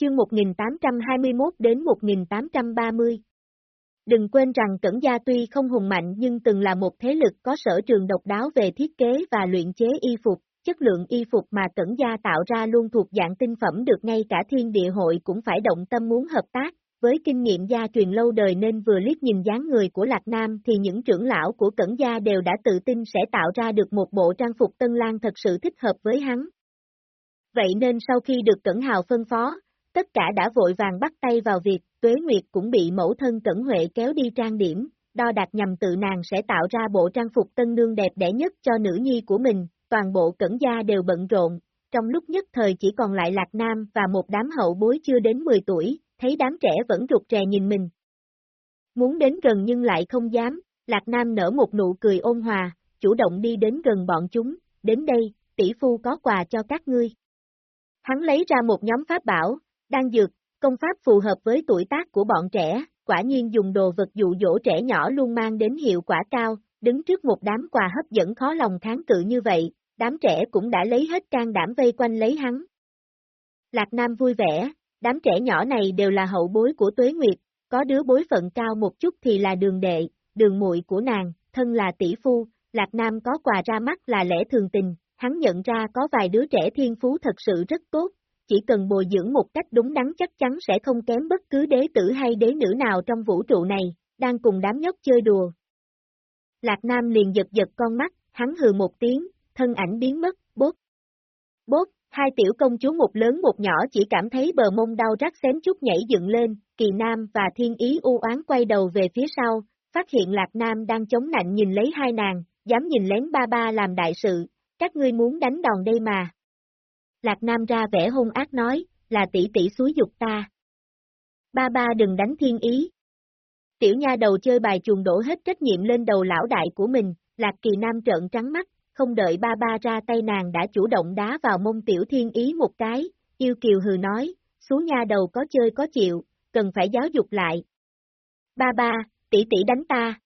Chương 1821 đến 1830 Đừng quên rằng Cẩn Gia tuy không hùng mạnh nhưng từng là một thế lực có sở trường độc đáo về thiết kế và luyện chế y phục, chất lượng y phục mà Cẩn Gia tạo ra luôn thuộc dạng tinh phẩm được ngay cả thiên địa hội cũng phải động tâm muốn hợp tác, với kinh nghiệm gia truyền lâu đời nên vừa liếc nhìn dáng người của Lạc Nam thì những trưởng lão của Cẩn Gia đều đã tự tin sẽ tạo ra được một bộ trang phục tân lang thật sự thích hợp với hắn. Vậy nên sau khi được Cẩn Hào phân phó, tất cả đã vội vàng bắt tay vào việc, Tuế Nguyệt cũng bị mẫu thân Cẩn Huệ kéo đi trang điểm, đo đạt nhằm tự nàng sẽ tạo ra bộ trang phục tân nương đẹp đẽ nhất cho nữ nhi của mình, toàn bộ Cẩn Gia đều bận rộn, trong lúc nhất thời chỉ còn lại Lạc Nam và một đám hậu bối chưa đến 10 tuổi, thấy đám trẻ vẫn rụt rè nhìn mình. Muốn đến gần nhưng lại không dám, Lạc Nam nở một nụ cười ôn hòa, chủ động đi đến gần bọn chúng, đến đây, tỷ phu có quà cho các ngươi. Hắn lấy ra một nhóm pháp bảo, đang dược, công pháp phù hợp với tuổi tác của bọn trẻ, quả nhiên dùng đồ vật dụ dỗ trẻ nhỏ luôn mang đến hiệu quả cao, đứng trước một đám quà hấp dẫn khó lòng kháng cự như vậy, đám trẻ cũng đã lấy hết can đảm vây quanh lấy hắn. Lạc Nam vui vẻ, đám trẻ nhỏ này đều là hậu bối của Tuế Nguyệt, có đứa bối phận cao một chút thì là đường đệ, đường muội của nàng, thân là tỷ phu, Lạc Nam có quà ra mắt là lẽ thường tình, hắn nhận ra có vài đứa trẻ thiên phú thật sự rất tốt, chỉ cần bồi dưỡng một cách đúng đắn chắc chắn sẽ không kém bất cứ đế tử hay đế nữ nào trong vũ trụ này, đang cùng đám nhóc chơi đùa. Lạc Nam liền giật giật con mắt, hắn hừ một tiếng, thân ảnh biến mất, bốt. Bốt, hai tiểu công chúa một lớn một nhỏ chỉ cảm thấy bờ mông đau rát xém chút nhảy dựng lên, kỳ nam và thiên ý u oán quay đầu về phía sau, phát hiện Lạc Nam đang chống nạnh nhìn lấy hai nàng, dám nhìn lén ba ba làm đại sự, các ngươi muốn đánh đòn đây mà. Lạc Nam ra vẻ hung ác nói, là tỷ tỷ suối dục ta. Ba ba đừng đánh thiên ý. Tiểu nha đầu chơi bài chuồng đổ hết trách nhiệm lên đầu lão đại của mình, Lạc Kỳ Nam trợn trắng mắt, không đợi ba ba ra tay nàng đã chủ động đá vào mông tiểu thiên ý một cái, yêu kiều hừ nói, xuống nha đầu có chơi có chịu, cần phải giáo dục lại. Ba ba, tỷ tỷ đánh ta.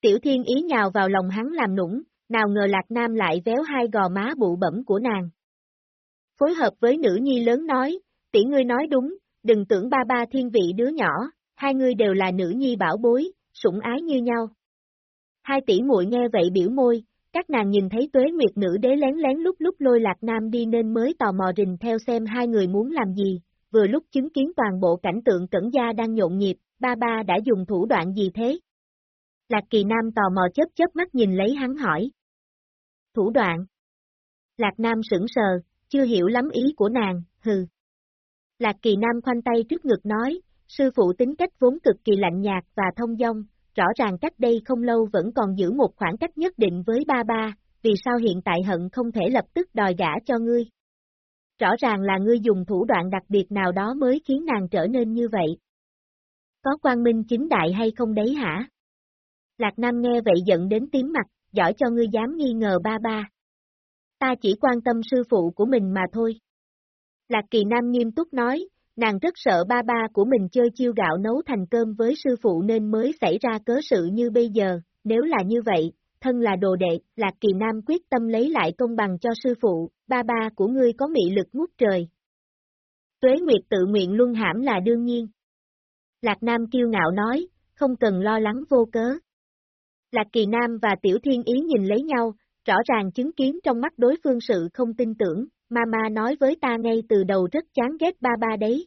Tiểu thiên ý nhào vào lòng hắn làm nũng, nào ngờ lạc nam lại véo hai gò má bụ bẩm của nàng. Phối hợp với nữ nhi lớn nói, tỷ ngươi nói đúng, đừng tưởng ba ba thiên vị đứa nhỏ, hai ngươi đều là nữ nhi bảo bối, sủng ái như nhau. Hai tỷ muội nghe vậy biểu môi, các nàng nhìn thấy tuế nguyệt nữ đế lén lén lúc lúc lôi lạc nam đi nên mới tò mò rình theo xem hai người muốn làm gì, vừa lúc chứng kiến toàn bộ cảnh tượng cẩn gia đang nhộn nhịp, ba ba đã dùng thủ đoạn gì thế? Lạc kỳ nam tò mò chớp chớp mắt nhìn lấy hắn hỏi. Thủ đoạn. Lạc nam sững sờ, chưa hiểu lắm ý của nàng, hừ. Lạc kỳ nam khoanh tay trước ngực nói, sư phụ tính cách vốn cực kỳ lạnh nhạt và thông dong, rõ ràng cách đây không lâu vẫn còn giữ một khoảng cách nhất định với ba ba, vì sao hiện tại hận không thể lập tức đòi gả cho ngươi. Rõ ràng là ngươi dùng thủ đoạn đặc biệt nào đó mới khiến nàng trở nên như vậy. Có quan minh chính đại hay không đấy hả? Lạc Nam nghe vậy giận đến tím mặt, giỏi cho ngươi dám nghi ngờ ba ba. Ta chỉ quan tâm sư phụ của mình mà thôi. Lạc Kỳ Nam nghiêm túc nói, nàng rất sợ ba ba của mình chơi chiêu gạo nấu thành cơm với sư phụ nên mới xảy ra cớ sự như bây giờ, nếu là như vậy, thân là đồ đệ, Lạc Kỳ Nam quyết tâm lấy lại công bằng cho sư phụ, ba ba của ngươi có mị lực ngút trời. Tuế Nguyệt tự nguyện luân hãm là đương nhiên. Lạc Nam kiêu ngạo nói, không cần lo lắng vô cớ. Lạc Kỳ Nam và Tiểu Thiên Ý nhìn lấy nhau, rõ ràng chứng kiến trong mắt đối phương sự không tin tưởng, Mama nói với ta ngay từ đầu rất chán ghét ba ba đấy.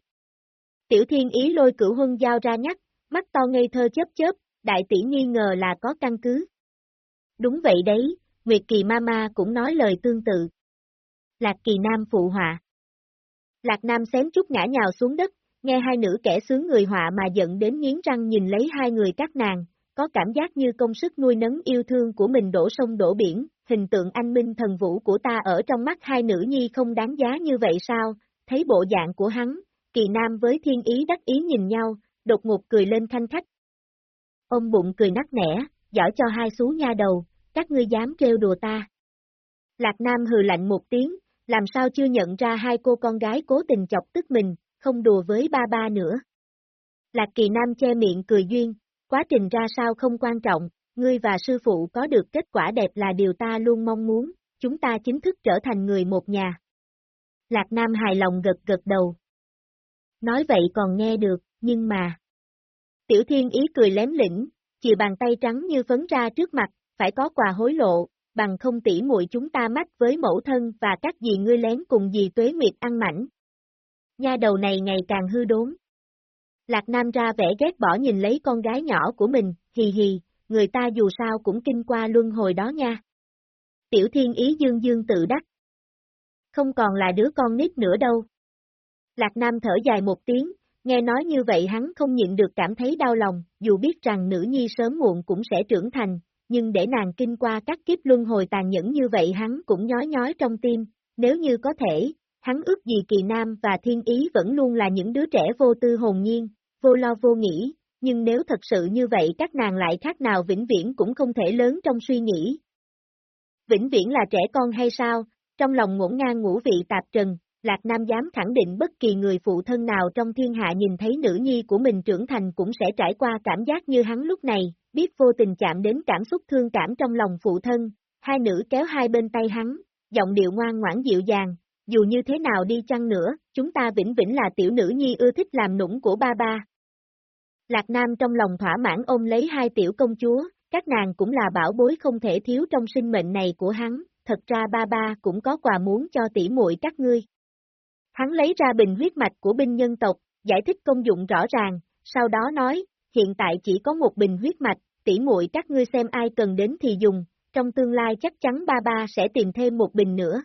Tiểu thiên ý lôi cửu huân giao ra nhắc, mắt to ngây thơ chớp chớp, đại tỷ nghi ngờ là có căn cứ. Đúng vậy đấy, Nguyệt Kỳ Mama cũng nói lời tương tự. Lạc Kỳ Nam phụ họa. Lạc Nam xém chút ngã nhào xuống đất, nghe hai nữ kẻ sướng người họa mà giận đến nghiến răng nhìn lấy hai người các nàng, có cảm giác như công sức nuôi nấng yêu thương của mình đổ sông đổ biển, hình tượng anh minh thần vũ của ta ở trong mắt hai nữ nhi không đáng giá như vậy sao, thấy bộ dạng của hắn, kỳ nam với thiên ý đắc ý nhìn nhau, đột ngột cười lên thanh khách. Ông bụng cười nắc nẻ, giỏi cho hai xú nha đầu, các ngươi dám trêu đùa ta. Lạc Nam hừ lạnh một tiếng, làm sao chưa nhận ra hai cô con gái cố tình chọc tức mình, không đùa với ba ba nữa. Lạc Kỳ Nam che miệng cười duyên, quá trình ra sao không quan trọng, ngươi và sư phụ có được kết quả đẹp là điều ta luôn mong muốn, chúng ta chính thức trở thành người một nhà. Lạc Nam hài lòng gật gật đầu. nói vậy còn nghe được, nhưng mà... Tiểu thiên ý cười lém lĩnh, chỉ bàn tay trắng như phấn ra trước mặt, phải có quà hối lộ, bằng không tỉ muội chúng ta mách với mẫu thân và các dì ngươi lén cùng dì tuế nguyệt ăn mảnh. Nha đầu này ngày càng hư đốn. Lạc Nam ra vẻ ghét bỏ nhìn lấy con gái nhỏ của mình, hì hì, người ta dù sao cũng kinh qua luân hồi đó nha. Tiểu thiên ý dương dương tự đắc. Không còn là đứa con nít nữa đâu. Lạc Nam thở dài một tiếng, nghe nói như vậy hắn không nhịn được cảm thấy đau lòng, dù biết rằng nữ nhi sớm muộn cũng sẽ trưởng thành, nhưng để nàng kinh qua các kiếp luân hồi tàn nhẫn như vậy hắn cũng nhói nhói trong tim, nếu như có thể, hắn ước gì kỳ nam và thiên ý vẫn luôn là những đứa trẻ vô tư hồn nhiên, vô lo vô nghĩ, nhưng nếu thật sự như vậy các nàng lại khác nào vĩnh viễn cũng không thể lớn trong suy nghĩ. Vĩnh viễn là trẻ con hay sao, trong lòng ngổn ngang ngũ vị tạp trần, Lạc Nam dám khẳng định bất kỳ người phụ thân nào trong thiên hạ nhìn thấy nữ nhi của mình trưởng thành cũng sẽ trải qua cảm giác như hắn lúc này, biết vô tình chạm đến cảm xúc thương cảm trong lòng phụ thân, hai nữ kéo hai bên tay hắn, giọng điệu ngoan ngoãn dịu dàng, dù như thế nào đi chăng nữa, chúng ta vĩnh vĩnh là tiểu nữ nhi ưa thích làm nũng của ba ba. Lạc Nam trong lòng thỏa mãn ôm lấy hai tiểu công chúa, các nàng cũng là bảo bối không thể thiếu trong sinh mệnh này của hắn, thật ra ba ba cũng có quà muốn cho tỷ muội các ngươi. Hắn lấy ra bình huyết mạch của binh nhân tộc, giải thích công dụng rõ ràng, sau đó nói, hiện tại chỉ có một bình huyết mạch, tỷ muội các ngươi xem ai cần đến thì dùng, trong tương lai chắc chắn ba ba sẽ tìm thêm một bình nữa.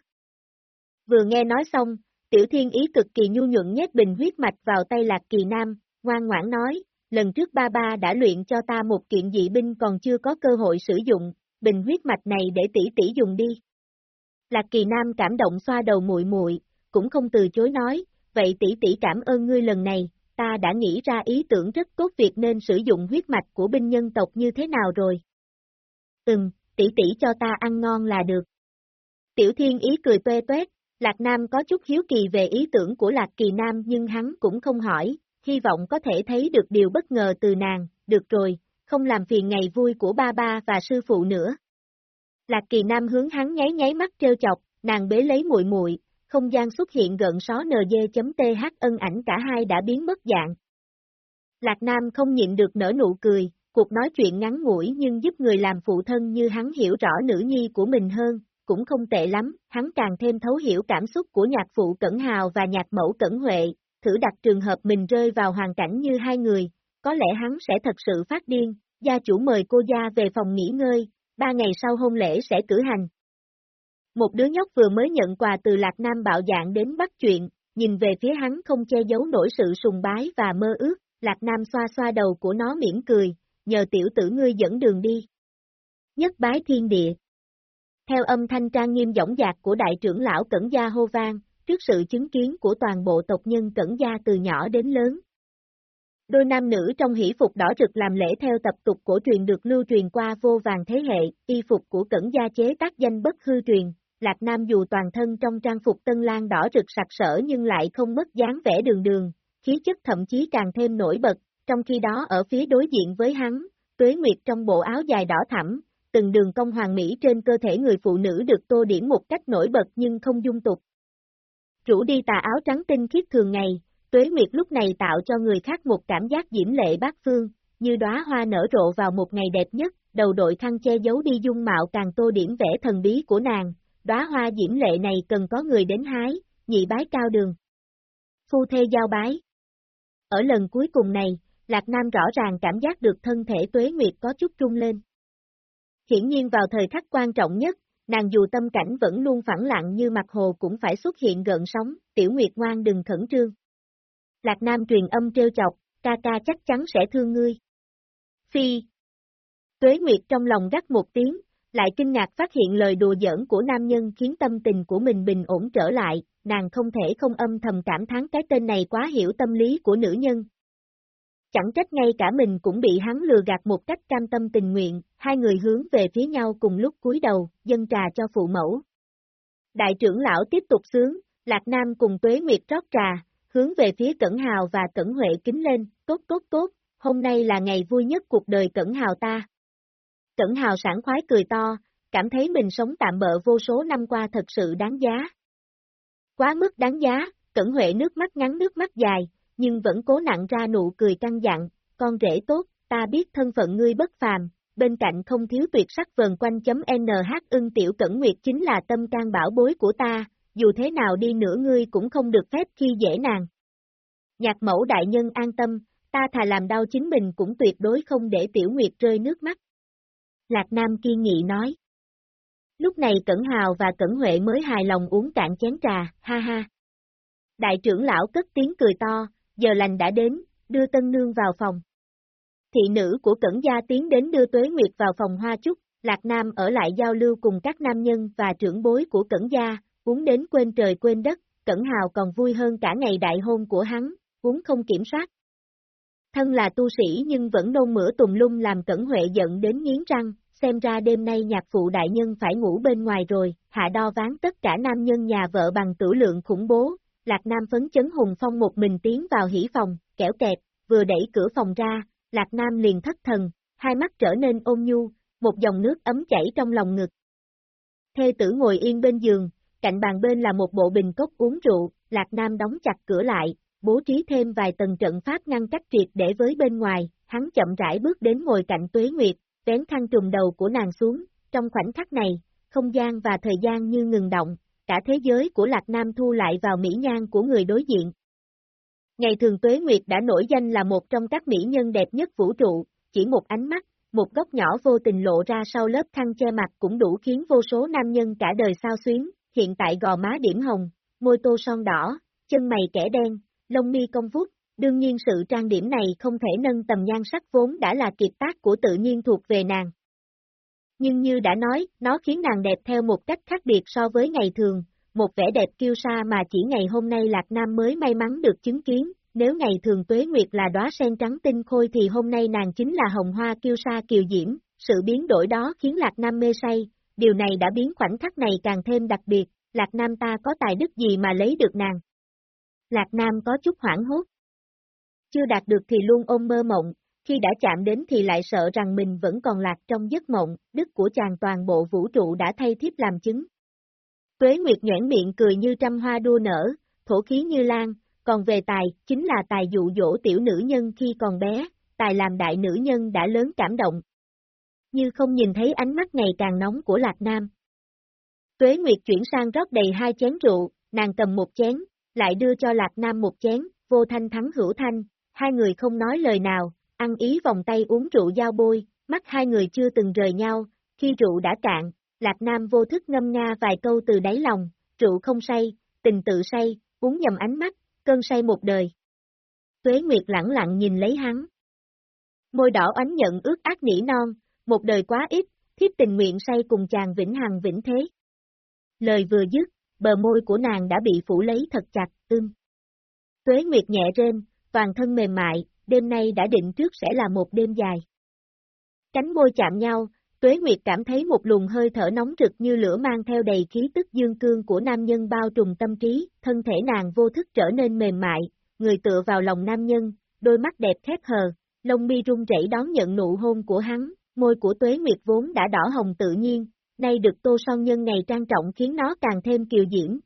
Vừa nghe nói xong, tiểu thiên ý cực kỳ nhu nhuận nhét bình huyết mạch vào tay lạc kỳ nam, ngoan ngoãn nói, lần trước ba ba đã luyện cho ta một kiện dị binh còn chưa có cơ hội sử dụng, bình huyết mạch này để tỷ tỷ dùng đi. Lạc kỳ nam cảm động xoa đầu muội muội, cũng không từ chối nói, vậy tỷ tỷ cảm ơn ngươi lần này, ta đã nghĩ ra ý tưởng rất tốt việc nên sử dụng huyết mạch của binh nhân tộc như thế nào rồi. Ừm, tỷ tỷ cho ta ăn ngon là được. Tiểu thiên ý cười tuê tuét, Lạc Nam có chút hiếu kỳ về ý tưởng của Lạc Kỳ Nam nhưng hắn cũng không hỏi, hy vọng có thể thấy được điều bất ngờ từ nàng, được rồi, không làm phiền ngày vui của ba ba và sư phụ nữa. Lạc Kỳ Nam hướng hắn nháy nháy mắt trêu chọc, nàng bế lấy muội muội, không gian xuất hiện gợn só nd.th ân ảnh cả hai đã biến mất dạng. Lạc Nam không nhịn được nở nụ cười, cuộc nói chuyện ngắn ngủi nhưng giúp người làm phụ thân như hắn hiểu rõ nữ nhi của mình hơn, cũng không tệ lắm, hắn càng thêm thấu hiểu cảm xúc của nhạc phụ Cẩn Hào và nhạc mẫu Cẩn Huệ, thử đặt trường hợp mình rơi vào hoàn cảnh như hai người, có lẽ hắn sẽ thật sự phát điên, gia chủ mời cô gia về phòng nghỉ ngơi, ba ngày sau hôn lễ sẽ cử hành, một đứa nhóc vừa mới nhận quà từ Lạc Nam bạo dạng đến bắt chuyện, nhìn về phía hắn không che giấu nổi sự sùng bái và mơ ước, Lạc Nam xoa xoa đầu của nó mỉm cười, nhờ tiểu tử ngươi dẫn đường đi. Nhất bái thiên địa. Theo âm thanh trang nghiêm dõng dạc của đại trưởng lão Cẩn Gia hô vang, trước sự chứng kiến của toàn bộ tộc nhân Cẩn Gia từ nhỏ đến lớn. Đôi nam nữ trong hỷ phục đỏ rực làm lễ theo tập tục cổ truyền được lưu truyền qua vô vàng thế hệ, y phục của Cẩn Gia chế tác danh bất hư truyền, Lạc Nam dù toàn thân trong trang phục tân lan đỏ rực sặc sỡ nhưng lại không mất dáng vẻ đường đường, khí chất thậm chí càng thêm nổi bật, trong khi đó ở phía đối diện với hắn, Tuế Nguyệt trong bộ áo dài đỏ thẳm, từng đường cong hoàng mỹ trên cơ thể người phụ nữ được tô điểm một cách nổi bật nhưng không dung tục. Rủ đi tà áo trắng tinh khiết thường ngày, Tuế Nguyệt lúc này tạo cho người khác một cảm giác diễm lệ bát phương, như đóa hoa nở rộ vào một ngày đẹp nhất, đầu đội khăn che giấu đi dung mạo càng tô điểm vẻ thần bí của nàng, đóa hoa diễm lệ này cần có người đến hái, nhị bái cao đường. Phu thê giao bái. Ở lần cuối cùng này, Lạc Nam rõ ràng cảm giác được thân thể tuế nguyệt có chút trung lên. Hiển nhiên vào thời khắc quan trọng nhất, nàng dù tâm cảnh vẫn luôn phẳng lặng như mặt hồ cũng phải xuất hiện gợn sóng, tiểu nguyệt ngoan đừng khẩn trương. Lạc Nam truyền âm trêu chọc, ca ca chắc chắn sẽ thương ngươi. Phi. Tuế Nguyệt trong lòng gắt một tiếng, lại kinh ngạc phát hiện lời đùa giỡn của nam nhân khiến tâm tình của mình bình ổn trở lại, nàng không thể không âm thầm cảm thán cái tên này quá hiểu tâm lý của nữ nhân. Chẳng trách ngay cả mình cũng bị hắn lừa gạt một cách cam tâm tình nguyện, hai người hướng về phía nhau cùng lúc cúi đầu, dân trà cho phụ mẫu. Đại trưởng lão tiếp tục sướng, Lạc Nam cùng Tuế Nguyệt rót trà, hướng về phía Cẩn Hào và Cẩn Huệ kính lên, tốt tốt tốt, hôm nay là ngày vui nhất cuộc đời Cẩn Hào ta. Cẩn Hào sảng khoái cười to, cảm thấy mình sống tạm bỡ vô số năm qua thật sự đáng giá. Quá mức đáng giá, Cẩn Huệ nước mắt ngắn nước mắt dài, nhưng vẫn cố nặng ra nụ cười căng dặn, con rể tốt, ta biết thân phận ngươi bất phàm, bên cạnh không thiếu tuyệt sắc vần quanh chấm NH ưng tiểu cẩn nguyệt chính là tâm can bảo bối của ta, dù thế nào đi nữa ngươi cũng không được phép khi dễ nàng. Nhạc mẫu đại nhân an tâm, ta thà làm đau chính mình cũng tuyệt đối không để tiểu nguyệt rơi nước mắt. Lạc Nam kiên nghị nói. Lúc này Cẩn Hào và Cẩn Huệ mới hài lòng uống cạn chén trà, ha ha. Đại trưởng lão cất tiếng cười to, giờ lành đã đến, đưa tân nương vào phòng. Thị nữ của Cẩn Gia tiến đến đưa Tuế Nguyệt vào phòng hoa trúc, Lạc Nam ở lại giao lưu cùng các nam nhân và trưởng bối của Cẩn Gia, uống đến quên trời quên đất, Cẩn Hào còn vui hơn cả ngày đại hôn của hắn, uống không kiểm soát. Thân là tu sĩ nhưng vẫn nôn mửa tùm lum làm Cẩn Huệ giận đến nghiến răng, xem ra đêm nay nhạc phụ đại nhân phải ngủ bên ngoài rồi, hạ đo ván tất cả nam nhân nhà vợ bằng tử lượng khủng bố, Lạc Nam phấn chấn hùng phong một mình tiến vào hỉ phòng, kẻo kẹt, vừa đẩy cửa phòng ra, Lạc Nam liền thất thần, hai mắt trở nên ôn nhu, một dòng nước ấm chảy trong lòng ngực. Thê tử ngồi yên bên giường, cạnh bàn bên là một bộ bình cốc uống rượu, Lạc Nam đóng chặt cửa lại, bố trí thêm vài tầng trận pháp ngăn cách triệt để với bên ngoài, hắn chậm rãi bước đến ngồi cạnh Tuế Nguyệt, vén khăn trùm đầu của nàng xuống, trong khoảnh khắc này, không gian và thời gian như ngừng động, cả thế giới của Lạc Nam thu lại vào mỹ nhan của người đối diện. Ngày thường Tuế Nguyệt đã nổi danh là một trong các mỹ nhân đẹp nhất vũ trụ, chỉ một ánh mắt, một góc nhỏ vô tình lộ ra sau lớp khăn che mặt cũng đủ khiến vô số nam nhân cả đời sao xuyến, hiện tại gò má điểm hồng, môi tô son đỏ, chân mày kẻ đen, lông mi công vút, đương nhiên sự trang điểm này không thể nâng tầm nhan sắc vốn đã là kiệt tác của tự nhiên thuộc về nàng. Nhưng như đã nói, nó khiến nàng đẹp theo một cách khác biệt so với ngày thường, một vẻ đẹp kiêu sa mà chỉ ngày hôm nay Lạc Nam mới may mắn được chứng kiến, nếu ngày thường tuế nguyệt là đóa sen trắng tinh khôi thì hôm nay nàng chính là hồng hoa kiêu sa kiều diễm, sự biến đổi đó khiến Lạc Nam mê say, điều này đã biến khoảnh khắc này càng thêm đặc biệt, Lạc Nam ta có tài đức gì mà lấy được nàng. Lạc Nam có chút hoảng hốt. Chưa đạt được thì luôn ôm mơ mộng, khi đã chạm đến thì lại sợ rằng mình vẫn còn lạc trong giấc mộng, đức của chàng toàn bộ vũ trụ đã thay thiếp làm chứng. Tuế Nguyệt nhoảng miệng cười như trăm hoa đua nở, thổ khí như lan, còn về tài, chính là tài dụ dỗ tiểu nữ nhân khi còn bé, tài làm đại nữ nhân đã lớn cảm động. Như không nhìn thấy ánh mắt ngày càng nóng của Lạc Nam. Tuế Nguyệt chuyển sang rót đầy hai chén rượu, nàng cầm một chén, lại đưa cho Lạc Nam một chén, vô thanh thắng hữu thanh, hai người không nói lời nào, ăn ý vòng tay uống rượu giao bôi, mắt hai người chưa từng rời nhau, khi rượu đã cạn, Lạc Nam vô thức ngâm nga vài câu từ đáy lòng, rượu không say, tình tự say, uống nhầm ánh mắt, cơn say một đời. Tuế Nguyệt lặng lặng nhìn lấy hắn. Môi đỏ oánh nhận ước ác nỉ non, một đời quá ít, thiếp tình nguyện say cùng chàng vĩnh hằng vĩnh thế. Lời vừa dứt, bờ môi của nàng đã bị phủ lấy thật chặt, ưm. Tuế Nguyệt nhẹ rên, toàn thân mềm mại, đêm nay đã định trước sẽ là một đêm dài. Cánh môi chạm nhau, Tuế Nguyệt cảm thấy một luồng hơi thở nóng rực như lửa mang theo đầy khí tức dương cương của nam nhân bao trùm tâm trí, thân thể nàng vô thức trở nên mềm mại, người tựa vào lòng nam nhân, đôi mắt đẹp khép hờ, lông mi rung rẩy đón nhận nụ hôn của hắn, môi của Tuế Nguyệt vốn đã đỏ hồng tự nhiên, nay được tô son nhân ngày trang trọng khiến nó càng thêm kiều diễm.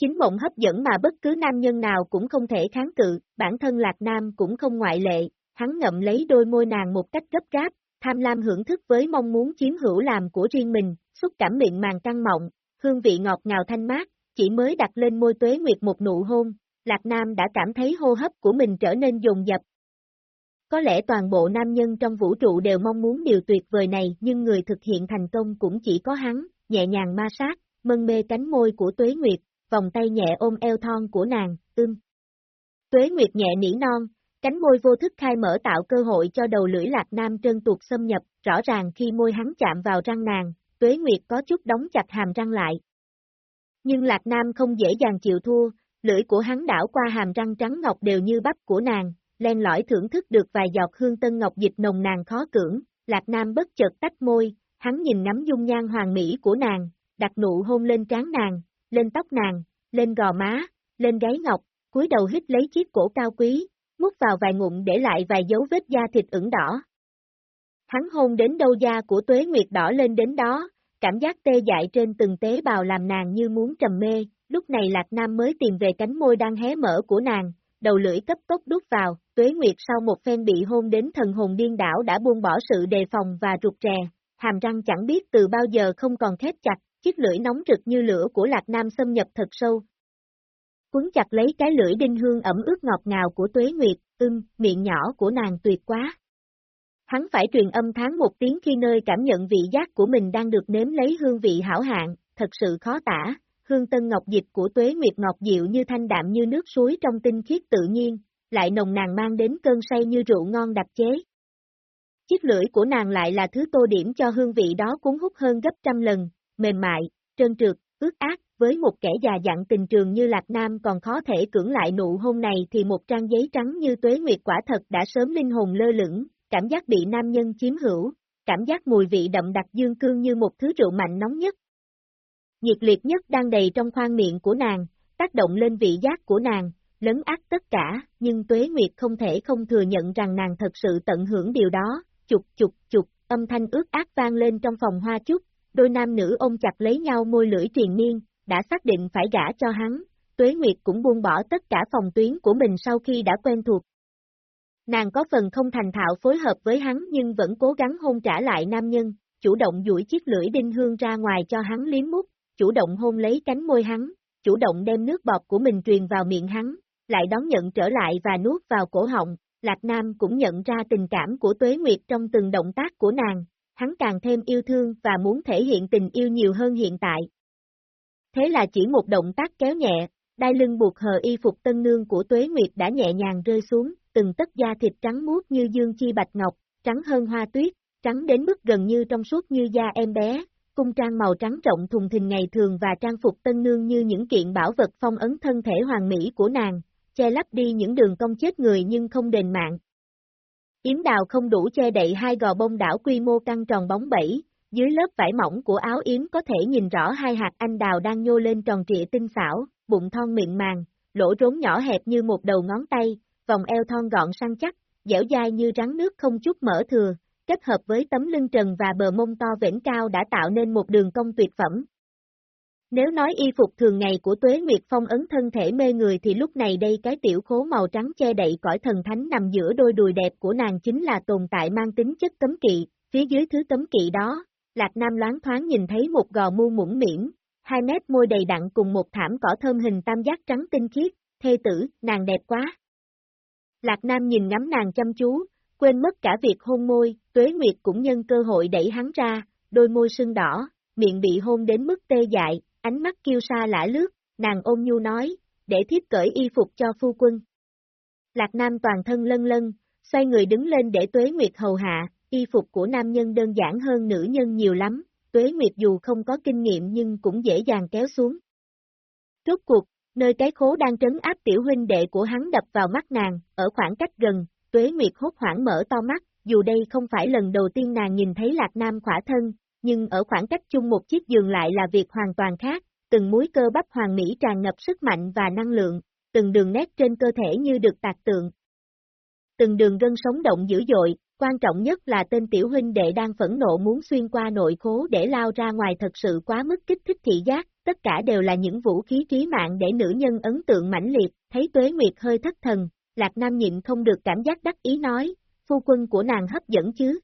Chính mộng hấp dẫn mà bất cứ nam nhân nào cũng không thể kháng cự, bản thân Lạc Nam cũng không ngoại lệ, hắn ngậm lấy đôi môi nàng một cách gấp gáp, tham lam hưởng thức với mong muốn chiếm hữu làm của riêng mình, xúc cảm miệng màng căng mọng, hương vị ngọt ngào thanh mát, chỉ mới đặt lên môi tuế nguyệt một nụ hôn, Lạc Nam đã cảm thấy hô hấp của mình trở nên dồn dập. Có lẽ toàn bộ nam nhân trong vũ trụ đều mong muốn điều tuyệt vời này nhưng người thực hiện thành công cũng chỉ có hắn, nhẹ nhàng ma sát, mân mê cánh môi của tuế nguyệt, vòng tay nhẹ ôm eo thon của nàng, ưm. Tuế nguyệt nhẹ nỉ non, Cánh môi vô thức khai mở tạo cơ hội cho đầu lưỡi lạc nam trơn tuột xâm nhập, rõ ràng khi môi hắn chạm vào răng nàng, tuế nguyệt có chút đóng chặt hàm răng lại. Nhưng lạc nam không dễ dàng chịu thua, lưỡi của hắn đảo qua hàm răng trắng ngọc đều như bắp của nàng, len lỏi thưởng thức được vài giọt hương tân ngọc dịch nồng nàng khó cưỡng, lạc nam bất chợt tách môi, hắn nhìn ngắm dung nhan hoàng mỹ của nàng, đặt nụ hôn lên trán nàng, lên tóc nàng, lên gò má, lên gáy ngọc, cúi đầu hít lấy chiếc cổ cao quý, mút vào vài ngụm để lại vài dấu vết da thịt ửng đỏ. Hắn hôn đến đâu da của tuế nguyệt đỏ lên đến đó, cảm giác tê dại trên từng tế bào làm nàng như muốn trầm mê, lúc này Lạc Nam mới tìm về cánh môi đang hé mở của nàng, đầu lưỡi cấp tốc đút vào, tuế nguyệt sau một phen bị hôn đến thần hồn điên đảo đã buông bỏ sự đề phòng và rụt rè, hàm răng chẳng biết từ bao giờ không còn khép chặt, chiếc lưỡi nóng rực như lửa của Lạc Nam xâm nhập thật sâu. Quấn chặt lấy cái lưỡi đinh hương ẩm ướt ngọt ngào của tuế nguyệt, ưng, miệng nhỏ của nàng tuyệt quá. Hắn phải truyền âm tháng một tiếng khi nơi cảm nhận vị giác của mình đang được nếm lấy hương vị hảo hạng, thật sự khó tả, hương tân ngọc dịch của tuế nguyệt ngọt dịu như thanh đạm như nước suối trong tinh khiết tự nhiên, lại nồng nàng mang đến cơn say như rượu ngon đặc chế. Chiếc lưỡi của nàng lại là thứ tô điểm cho hương vị đó cuốn hút hơn gấp trăm lần, mềm mại, trơn trượt, ướt ác, với một kẻ già dặn tình trường như Lạc Nam còn khó thể cưỡng lại nụ hôn này thì một trang giấy trắng như tuế nguyệt quả thật đã sớm linh hồn lơ lửng, cảm giác bị nam nhân chiếm hữu, cảm giác mùi vị đậm đặc dương cương như một thứ rượu mạnh nóng nhất. Nhiệt liệt nhất đang đầy trong khoang miệng của nàng, tác động lên vị giác của nàng, lấn át tất cả, nhưng Tuế Nguyệt không thể không thừa nhận rằng nàng thật sự tận hưởng điều đó, chục chục chục, âm thanh ướt ác vang lên trong phòng hoa chút đôi nam nữ ôm chặt lấy nhau môi lưỡi truyền miên, đã xác định phải gả cho hắn, Tuế Nguyệt cũng buông bỏ tất cả phòng tuyến của mình sau khi đã quen thuộc. Nàng có phần không thành thạo phối hợp với hắn nhưng vẫn cố gắng hôn trả lại nam nhân, chủ động duỗi chiếc lưỡi đinh hương ra ngoài cho hắn liếm mút, chủ động hôn lấy cánh môi hắn, chủ động đem nước bọt của mình truyền vào miệng hắn, lại đón nhận trở lại và nuốt vào cổ họng, Lạc Nam cũng nhận ra tình cảm của Tuế Nguyệt trong từng động tác của nàng, hắn càng thêm yêu thương và muốn thể hiện tình yêu nhiều hơn hiện tại. Thế là chỉ một động tác kéo nhẹ, đai lưng buộc hờ y phục tân nương của Tuế Nguyệt đã nhẹ nhàng rơi xuống, từng tất da thịt trắng muốt như dương chi bạch ngọc, trắng hơn hoa tuyết, trắng đến mức gần như trong suốt như da em bé, cung trang màu trắng rộng thùng thình ngày thường và trang phục tân nương như những kiện bảo vật phong ấn thân thể hoàng mỹ của nàng, che lấp đi những đường cong chết người nhưng không đền mạng. Yếm đào không đủ che đậy hai gò bông đảo quy mô căng tròn bóng bẩy, dưới lớp vải mỏng của áo yếm có thể nhìn rõ hai hạt anh đào đang nhô lên tròn trịa tinh xảo, bụng thon miệng màng, lỗ rốn nhỏ hẹp như một đầu ngón tay, vòng eo thon gọn săn chắc, dẻo dai như rắn nước không chút mỡ thừa, kết hợp với tấm lưng trần và bờ mông to vĩnh cao đã tạo nên một đường cong tuyệt phẩm. Nếu nói y phục thường ngày của Tuế Nguyệt Phong ấn thân thể mê người thì lúc này đây cái tiểu khố màu trắng che đậy cõi thần thánh nằm giữa đôi đùi đẹp của nàng chính là tồn tại mang tính chất cấm kỵ, phía dưới thứ cấm kỵ đó, Lạc Nam loáng thoáng nhìn thấy một gò mu mũm miễn, hai mét môi đầy đặn cùng một thảm cỏ thơm hình tam giác trắng tinh khiết, thê tử, nàng đẹp quá. Lạc Nam nhìn ngắm nàng chăm chú, quên mất cả việc hôn môi, Tuế Nguyệt cũng nhân cơ hội đẩy hắn ra, đôi môi sưng đỏ, miệng bị hôn đến mức tê dại, ánh mắt kiêu sa lã lướt, nàng ôm nhu nói, để thiếp cởi y phục cho phu quân. Lạc Nam toàn thân lân lân, xoay người đứng lên để Tuế Nguyệt hầu hạ, y phục của nam nhân đơn giản hơn nữ nhân nhiều lắm, Tuế Nguyệt dù không có kinh nghiệm nhưng cũng dễ dàng kéo xuống. Rốt cuộc, nơi cái khố đang trấn áp tiểu huynh đệ của hắn đập vào mắt nàng, ở khoảng cách gần, Tuế Nguyệt hốt hoảng mở to mắt, dù đây không phải lần đầu tiên nàng nhìn thấy Lạc Nam khỏa thân, nhưng ở khoảng cách chung một chiếc giường lại là việc hoàn toàn khác, từng múi cơ bắp hoàng mỹ tràn ngập sức mạnh và năng lượng, từng đường nét trên cơ thể như được tạc tượng. Từng đường gân sống động dữ dội, quan trọng nhất là tên tiểu huynh đệ đang phẫn nộ muốn xuyên qua nội khố để lao ra ngoài thật sự quá mức kích thích thị giác, tất cả đều là những vũ khí trí mạng để nữ nhân ấn tượng mãnh liệt, thấy tuế nguyệt hơi thất thần, Lạc Nam nhịn không được cảm giác đắc ý nói, phu quân của nàng hấp dẫn chứ.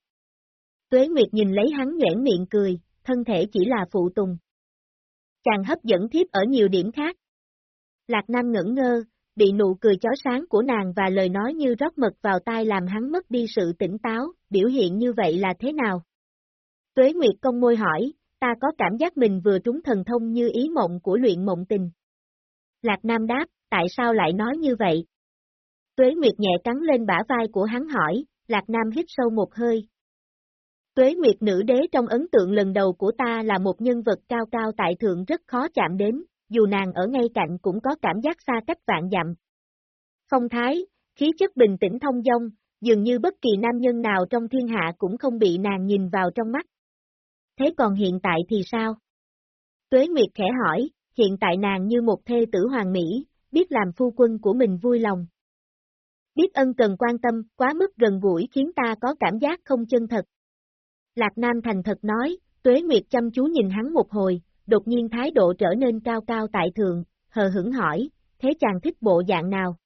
Tuế Nguyệt nhìn lấy hắn nhoẻn miệng cười, thân thể chỉ là phụ tùng. Chàng hấp dẫn thiếp ở nhiều điểm khác. Lạc Nam ngẩn ngơ, bị nụ cười chói sáng của nàng và lời nói như rót mật vào tai làm hắn mất đi sự tỉnh táo, biểu hiện như vậy là thế nào? Tuế Nguyệt công môi hỏi, ta có cảm giác mình vừa trúng thần thông như ý mộng của luyện mộng tình. Lạc Nam đáp, tại sao lại nói như vậy? Tuế Nguyệt nhẹ cắn lên bả vai của hắn hỏi, Lạc Nam hít sâu một hơi. Tuế Nguyệt nữ đế trong ấn tượng lần đầu của ta là một nhân vật cao cao tại thượng rất khó chạm đến, dù nàng ở ngay cạnh cũng có cảm giác xa cách vạn dặm. Phong thái, khí chất bình tĩnh thông dong, dường như bất kỳ nam nhân nào trong thiên hạ cũng không bị nàng nhìn vào trong mắt. Thế còn hiện tại thì sao? Tuế Nguyệt khẽ hỏi, hiện tại nàng như một thê tử hoàng mỹ, biết làm phu quân của mình vui lòng. Biết ân cần quan tâm, quá mức gần gũi khiến ta có cảm giác không chân thật. Lạc Nam thành thật nói, Tuế Nguyệt chăm chú nhìn hắn một hồi, đột nhiên thái độ trở nên cao cao tại thượng, hờ hững hỏi, thế chàng thích bộ dạng nào?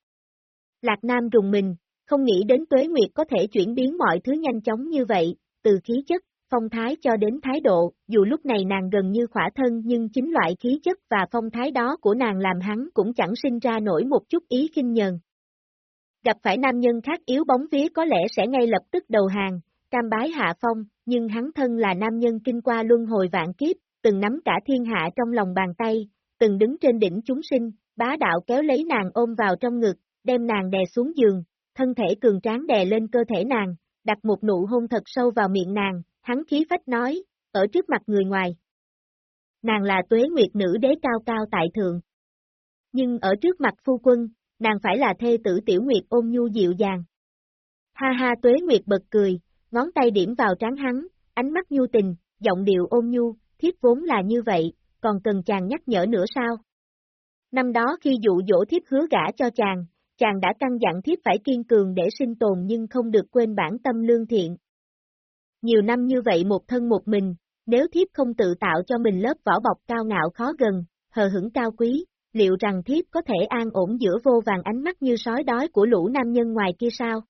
Lạc Nam rùng mình, không nghĩ đến Tuế Nguyệt có thể chuyển biến mọi thứ nhanh chóng như vậy, từ khí chất, phong thái cho đến thái độ, dù lúc này nàng gần như khỏa thân nhưng chính loại khí chất và phong thái đó của nàng làm hắn cũng chẳng sinh ra nổi một chút ý kinh nhờn. Gặp phải nam nhân khác yếu bóng vía có lẽ sẽ ngay lập tức đầu hàng, cam bái hạ phong, nhưng hắn thân là nam nhân kinh qua luân hồi vạn kiếp, từng nắm cả thiên hạ trong lòng bàn tay, từng đứng trên đỉnh chúng sinh, bá đạo kéo lấy nàng ôm vào trong ngực, đem nàng đè xuống giường, thân thể cường tráng đè lên cơ thể nàng, đặt một nụ hôn thật sâu vào miệng nàng, hắn khí phách nói, ở trước mặt người ngoài. Nàng là tuế nguyệt nữ đế cao cao tại thượng. Nhưng ở trước mặt phu quân, nàng phải là thê tử tiểu nguyệt ôm nhu dịu dàng. Ha ha tuế nguyệt bật cười, ngón tay điểm vào trán hắn, ánh mắt nhu tình, giọng điệu ôn nhu, thiếp vốn là như vậy, còn cần chàng nhắc nhở nữa sao? Năm đó khi dụ dỗ thiếp hứa gả cho chàng, chàng đã căn dặn thiếp phải kiên cường để sinh tồn nhưng không được quên bản tâm lương thiện. Nhiều năm như vậy một thân một mình, nếu thiếp không tự tạo cho mình lớp vỏ bọc cao ngạo khó gần, hờ hững cao quý, liệu rằng thiếp có thể an ổn giữa vô vàng ánh mắt như sói đói của lũ nam nhân ngoài kia sao?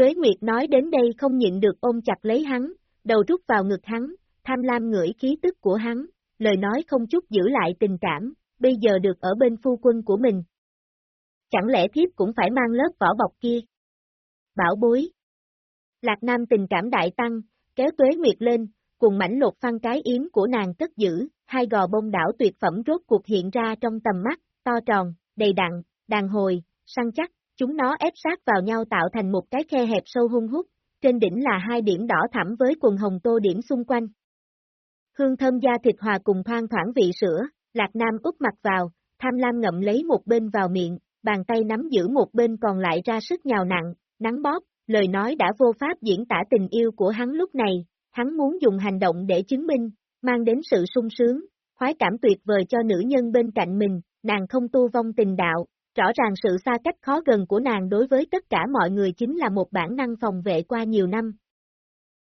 Tuế Nguyệt nói đến đây không nhịn được ôm chặt lấy hắn, đầu rút vào ngực hắn, tham lam ngửi khí tức của hắn, lời nói không chút giữ lại tình cảm, bây giờ được ở bên phu quân của mình. Chẳng lẽ thiếp cũng phải mang lớp vỏ bọc kia? Bảo bối. Lạc Nam tình cảm đại tăng, kéo tuế nguyệt lên, cùng mảnh lột phăng cái yếm của nàng cất giữ, hai gò bông đảo tuyệt phẩm rốt cuộc hiện ra trong tầm mắt, to tròn, đầy đặn, đàn hồi, săn chắc, chúng nó ép sát vào nhau tạo thành một cái khe hẹp sâu hung hút, trên đỉnh là hai điểm đỏ thẳm với quần hồng tô điểm xung quanh. Hương thơm da thịt hòa cùng thoang thoảng vị sữa, Lạc Nam úp mặt vào, tham lam ngậm lấy một bên vào miệng, bàn tay nắm giữ một bên còn lại ra sức nhào nặng, nắng bóp, lời nói đã vô pháp diễn tả tình yêu của hắn lúc này, hắn muốn dùng hành động để chứng minh, mang đến sự sung sướng, khoái cảm tuyệt vời cho nữ nhân bên cạnh mình, nàng không tu vong tình đạo, rõ ràng sự xa cách khó gần của nàng đối với tất cả mọi người chính là một bản năng phòng vệ qua nhiều năm.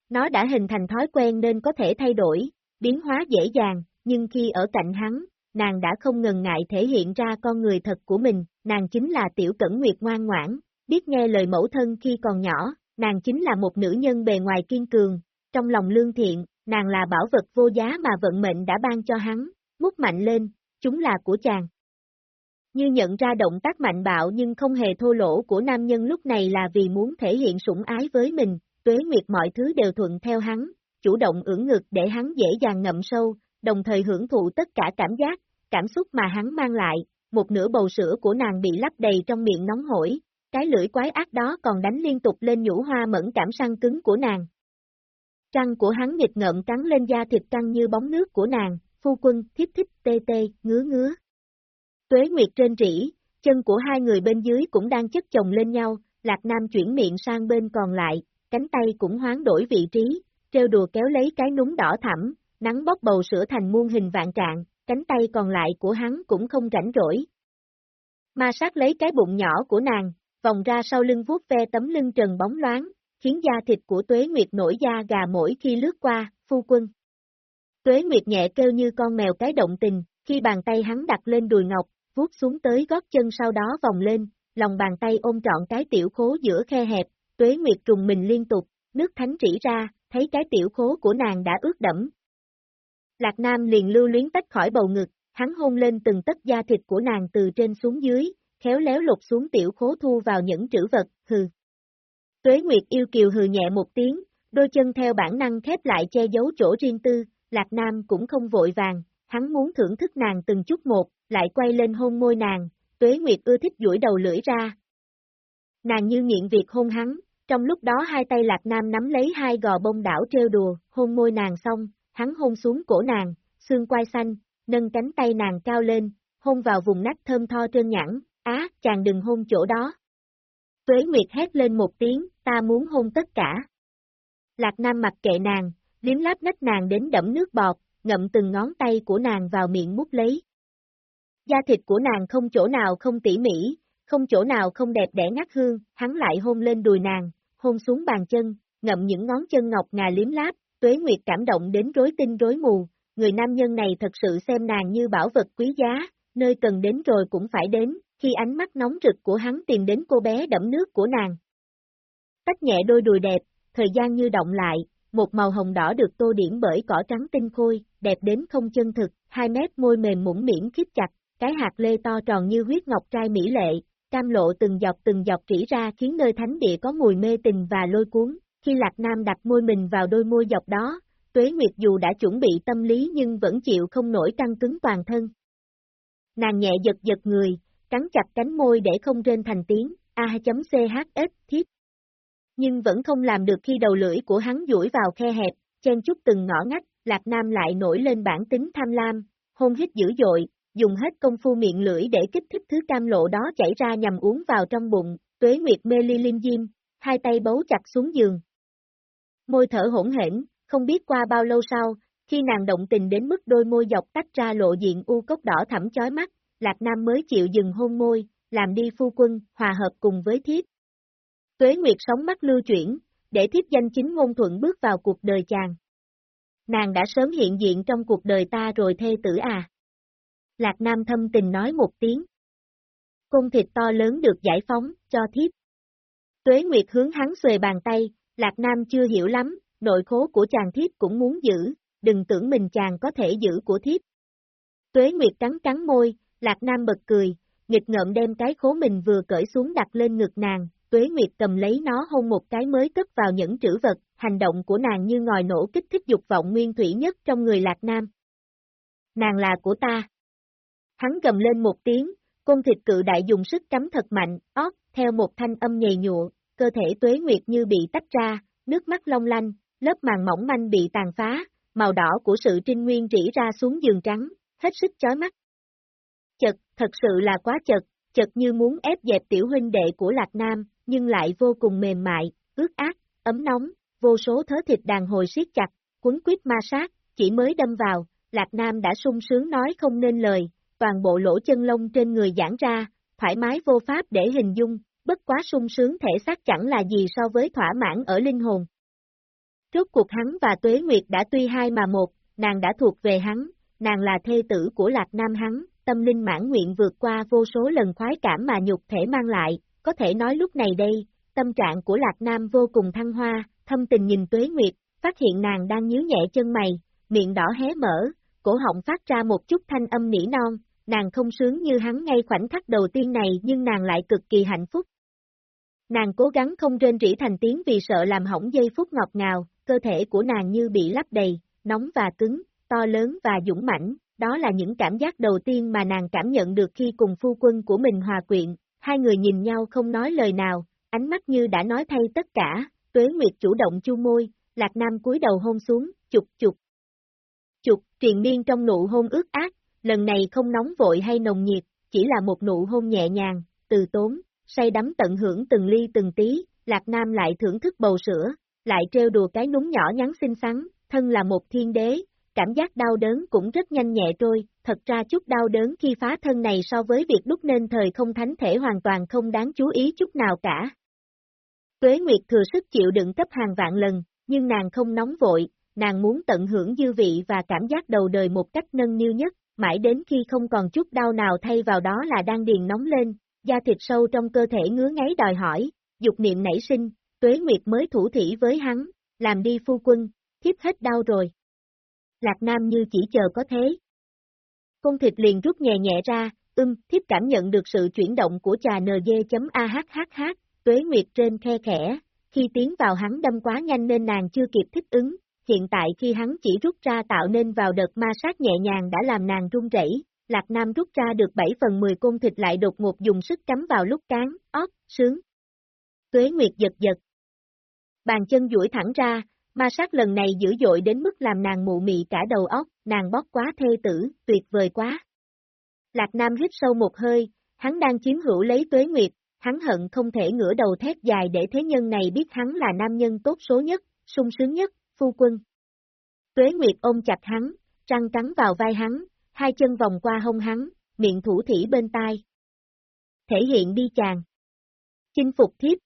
Nó đã hình thành thói quen nên có thể thay đổi, biến hóa dễ dàng, nhưng khi ở cạnh hắn, nàng đã không ngần ngại thể hiện ra con người thật của mình, nàng chính là tiểu cẩn nguyệt ngoan ngoãn, biết nghe lời mẫu thân khi còn nhỏ, nàng chính là một nữ nhân bề ngoài kiên cường, trong lòng lương thiện, nàng là bảo vật vô giá mà vận mệnh đã ban cho hắn, mút mạnh lên, chúng là của chàng. Như nhận ra động tác mạnh bạo nhưng không hề thô lỗ của nam nhân lúc này là vì muốn thể hiện sủng ái với mình, tuế nguyệt mọi thứ đều thuận theo hắn, chủ động ưỡn ngực để hắn dễ dàng ngậm sâu, đồng thời hưởng thụ tất cả cảm giác, cảm xúc mà hắn mang lại, một nửa bầu sữa của nàng bị lắp đầy trong miệng nóng hổi, cái lưỡi quái ác đó còn đánh liên tục lên nhũ hoa mẫn cảm săn cứng của nàng. Trăng của hắn nghịch ngợm cắn lên da thịt căng như bóng nước của nàng, phu quân, thiếp thích, tê tê, ngứa ngứa. Tuế Nguyệt trên rỉ, chân của hai người bên dưới cũng đang chất chồng lên nhau, Lạc Nam chuyển miệng sang bên còn lại, cánh tay cũng hoán đổi vị trí, treo đùa kéo lấy cái núng đỏ thẳm, nắng bóp bầu sữa thành muôn hình vạn trạng, cánh tay còn lại của hắn cũng không rảnh rỗi. Ma sát lấy cái bụng nhỏ của nàng, vòng ra sau lưng vuốt ve tấm lưng trần bóng loáng, khiến da thịt của Tuế Nguyệt nổi da gà mỗi khi lướt qua, phu quân. Tuế Nguyệt nhẹ kêu như con mèo cái động tình, khi bàn tay hắn đặt lên đùi ngọc, vuốt xuống tới gót chân sau đó vòng lên, lòng bàn tay ôm trọn cái tiểu khố giữa khe hẹp, Tuế Nguyệt trùng mình liên tục, nước thánh rỉ ra, thấy cái tiểu khố của nàng đã ướt đẫm. Lạc Nam liền lưu luyến tách khỏi bầu ngực, hắn hôn lên từng tấc da thịt của nàng từ trên xuống dưới, khéo léo lục xuống tiểu khố thu vào những trữ vật, hừ. Tuế Nguyệt yêu kiều hừ nhẹ một tiếng, đôi chân theo bản năng khép lại che giấu chỗ riêng tư, Lạc Nam cũng không vội vàng, hắn muốn thưởng thức nàng từng chút một, lại quay lên hôn môi nàng, Tuế Nguyệt ưa thích duỗi đầu lưỡi ra. Nàng như nghiện việc hôn hắn, trong lúc đó hai tay Lạc Nam nắm lấy hai gò bông đảo trêu đùa, hôn môi nàng xong, hắn hôn xuống cổ nàng, xương quai xanh, nâng cánh tay nàng cao lên, hôn vào vùng nách thơm tho trơn nhẵn, á, chàng đừng hôn chỗ đó. Tuế Nguyệt hét lên một tiếng, ta muốn hôn tất cả. Lạc Nam mặc kệ nàng, liếm láp nách nàng đến đẫm nước bọt, ngậm từng ngón tay của nàng vào miệng mút lấy. Da thịt của nàng không chỗ nào không tỉ mỉ, không chỗ nào không đẹp đẽ ngắt hương, hắn lại hôn lên đùi nàng, hôn xuống bàn chân, ngậm những ngón chân ngọc ngà liếm láp, tuế nguyệt cảm động đến rối tinh rối mù, người nam nhân này thật sự xem nàng như bảo vật quý giá, nơi cần đến rồi cũng phải đến, khi ánh mắt nóng rực của hắn tìm đến cô bé đẫm nước của nàng. Tách nhẹ đôi đùi đẹp, thời gian như động lại, một màu hồng đỏ được tô điểm bởi cỏ trắng tinh khôi, đẹp đến không chân thực, hai mét môi mềm mũm miễn khít chặt, cái hạt lê to tròn như huyết ngọc trai mỹ lệ, cam lộ từng dọc từng dọc rỉ ra khiến nơi thánh địa có mùi mê tình và lôi cuốn, khi Lạc Nam đặt môi mình vào đôi môi dọc đó, Tuế Nguyệt dù đã chuẩn bị tâm lý nhưng vẫn chịu không nổi căng cứng toàn thân. Nàng nhẹ giật giật người, cắn chặt cánh môi để không rên thành tiếng, A.CHS, thiết. Nhưng vẫn không làm được khi đầu lưỡi của hắn duỗi vào khe hẹp, chen chút từng ngõ ngách, Lạc Nam lại nổi lên bản tính tham lam, hôn hít dữ dội, dùng hết công phu miệng lưỡi để kích thích thứ cam lộ đó chảy ra nhằm uống vào trong bụng, tuế nguyệt mê ly lim diêm, hai tay bấu chặt xuống giường. Môi thở hỗn hển, không biết qua bao lâu sau, khi nàng động tình đến mức đôi môi dọc tách ra lộ diện u cốc đỏ thẳm chói mắt, Lạc Nam mới chịu dừng hôn môi, làm đi phu quân, hòa hợp cùng với thiếp. Tuế Nguyệt sống mắt lưu chuyển, để thiếp danh chính ngôn thuận bước vào cuộc đời chàng. Nàng đã sớm hiện diện trong cuộc đời ta rồi thê tử à. Lạc Nam thâm tình nói một tiếng. Cung thịt to lớn được giải phóng, cho thiếp. Tuế Nguyệt hướng hắn xuề bàn tay, Lạc Nam chưa hiểu lắm, nội khố của chàng thiếp cũng muốn giữ, đừng tưởng mình chàng có thể giữ của thiếp. Tuế Nguyệt cắn cắn môi, Lạc Nam bật cười, nghịch ngợm đem cái khố mình vừa cởi xuống đặt lên ngực nàng, Tuế Nguyệt cầm lấy nó hôn một cái mới cất vào những trữ vật, hành động của nàng như ngòi nổ kích thích dục vọng nguyên thủy nhất trong người Lạc Nam. Nàng là của ta. Hắn gầm lên một tiếng, cung thịt cự đại dùng sức cắm thật mạnh, ót, theo một thanh âm nhầy nhụa, cơ thể Tuế Nguyệt như bị tách ra, nước mắt long lanh, lớp màng mỏng manh bị tàn phá, màu đỏ của sự trinh nguyên rỉ ra xuống giường trắng, hết sức chói mắt. Chật, thật sự là quá chật, chật như muốn ép dẹp tiểu huynh đệ của Lạc Nam, nhưng lại vô cùng mềm mại, ướt át, ấm nóng, vô số thớ thịt đàn hồi siết chặt, quấn quýt ma sát, chỉ mới đâm vào, Lạc Nam đã sung sướng nói không nên lời, toàn bộ lỗ chân lông trên người giãn ra, thoải mái vô pháp để hình dung, bất quá sung sướng thể xác chẳng là gì so với thỏa mãn ở linh hồn. Rốt cuộc hắn và Tuế Nguyệt đã tuy hai mà một, nàng đã thuộc về hắn, nàng là thê tử của Lạc Nam hắn, tâm linh mãn nguyện vượt qua vô số lần khoái cảm mà nhục thể mang lại, có thể nói lúc này đây, tâm trạng của Lạc Nam vô cùng thăng hoa, thâm tình nhìn Tuế Nguyệt, phát hiện nàng đang nhíu nhẹ chân mày, miệng đỏ hé mở, cổ họng phát ra một chút thanh âm nỉ non, nàng không sướng như hắn ngay khoảnh khắc đầu tiên này nhưng nàng lại cực kỳ hạnh phúc. Nàng cố gắng không rên rỉ thành tiếng vì sợ làm hỏng giây phút ngọt ngào, cơ thể của nàng như bị lắp đầy, nóng và cứng, to lớn và dũng mãnh, đó là những cảm giác đầu tiên mà nàng cảm nhận được khi cùng phu quân của mình hòa quyện, hai người nhìn nhau không nói lời nào, ánh mắt như đã nói thay tất cả, tuế nguyệt chủ động chu môi, lạc nam cúi đầu hôn xuống, chục chục. Chục, triền miên trong nụ hôn ướt ác, lần này không nóng vội hay nồng nhiệt, chỉ là một nụ hôn nhẹ nhàng, từ tốn, say đắm tận hưởng từng ly từng tí, lạc nam lại thưởng thức bầu sữa, lại treo đùa cái núng nhỏ nhắn xinh xắn, thân là một thiên đế, cảm giác đau đớn cũng rất nhanh nhẹ trôi, thật ra chút đau đớn khi phá thân này so với việc đúc nên thời không thánh thể hoàn toàn không đáng chú ý chút nào cả. Tuế Nguyệt thừa sức chịu đựng cấp hàng vạn lần, nhưng nàng không nóng vội, nàng muốn tận hưởng dư vị và cảm giác đầu đời một cách nâng niu nhất, mãi đến khi không còn chút đau nào thay vào đó là đang điền nóng lên, da thịt sâu trong cơ thể ngứa ngáy đòi hỏi, dục niệm nảy sinh, Tuế Nguyệt mới thủ thỉ với hắn, làm đi phu quân, thiếp hết đau rồi. Lạc Nam như chỉ chờ có thế. Khung thịt liền rút nhẹ nhẹ ra, ưm, thiếp cảm nhận được sự chuyển động của trà nd.ahhh, Tuế Nguyệt trên khe khẽ, khi tiến vào hắn đâm quá nhanh nên nàng chưa kịp thích ứng, hiện tại khi hắn chỉ rút ra tạo nên vào đợt ma sát nhẹ nhàng đã làm nàng run rẩy. Lạc Nam rút ra được 7 phần 10 côn thịt lại đột ngột dùng sức cắm vào lúc cán, ót, sướng. Tuế Nguyệt giật giật, bàn chân duỗi thẳng ra, ma sát lần này dữ dội đến mức làm nàng mụ mị cả đầu óc, nàng bóp quá thê tử, tuyệt vời quá. Lạc Nam hít sâu một hơi, hắn đang chiếm hữu lấy tuế nguyệt, hắn hận không thể ngửa đầu thét dài để thế nhân này biết hắn là nam nhân tốt số nhất, sung sướng nhất, phu quân. Tuế Nguyệt ôm chặt hắn, răng cắn vào vai hắn, hai chân vòng qua hông hắn, miệng thủ thỉ bên tai. Thể hiện đi chàng. Chinh phục thiếp,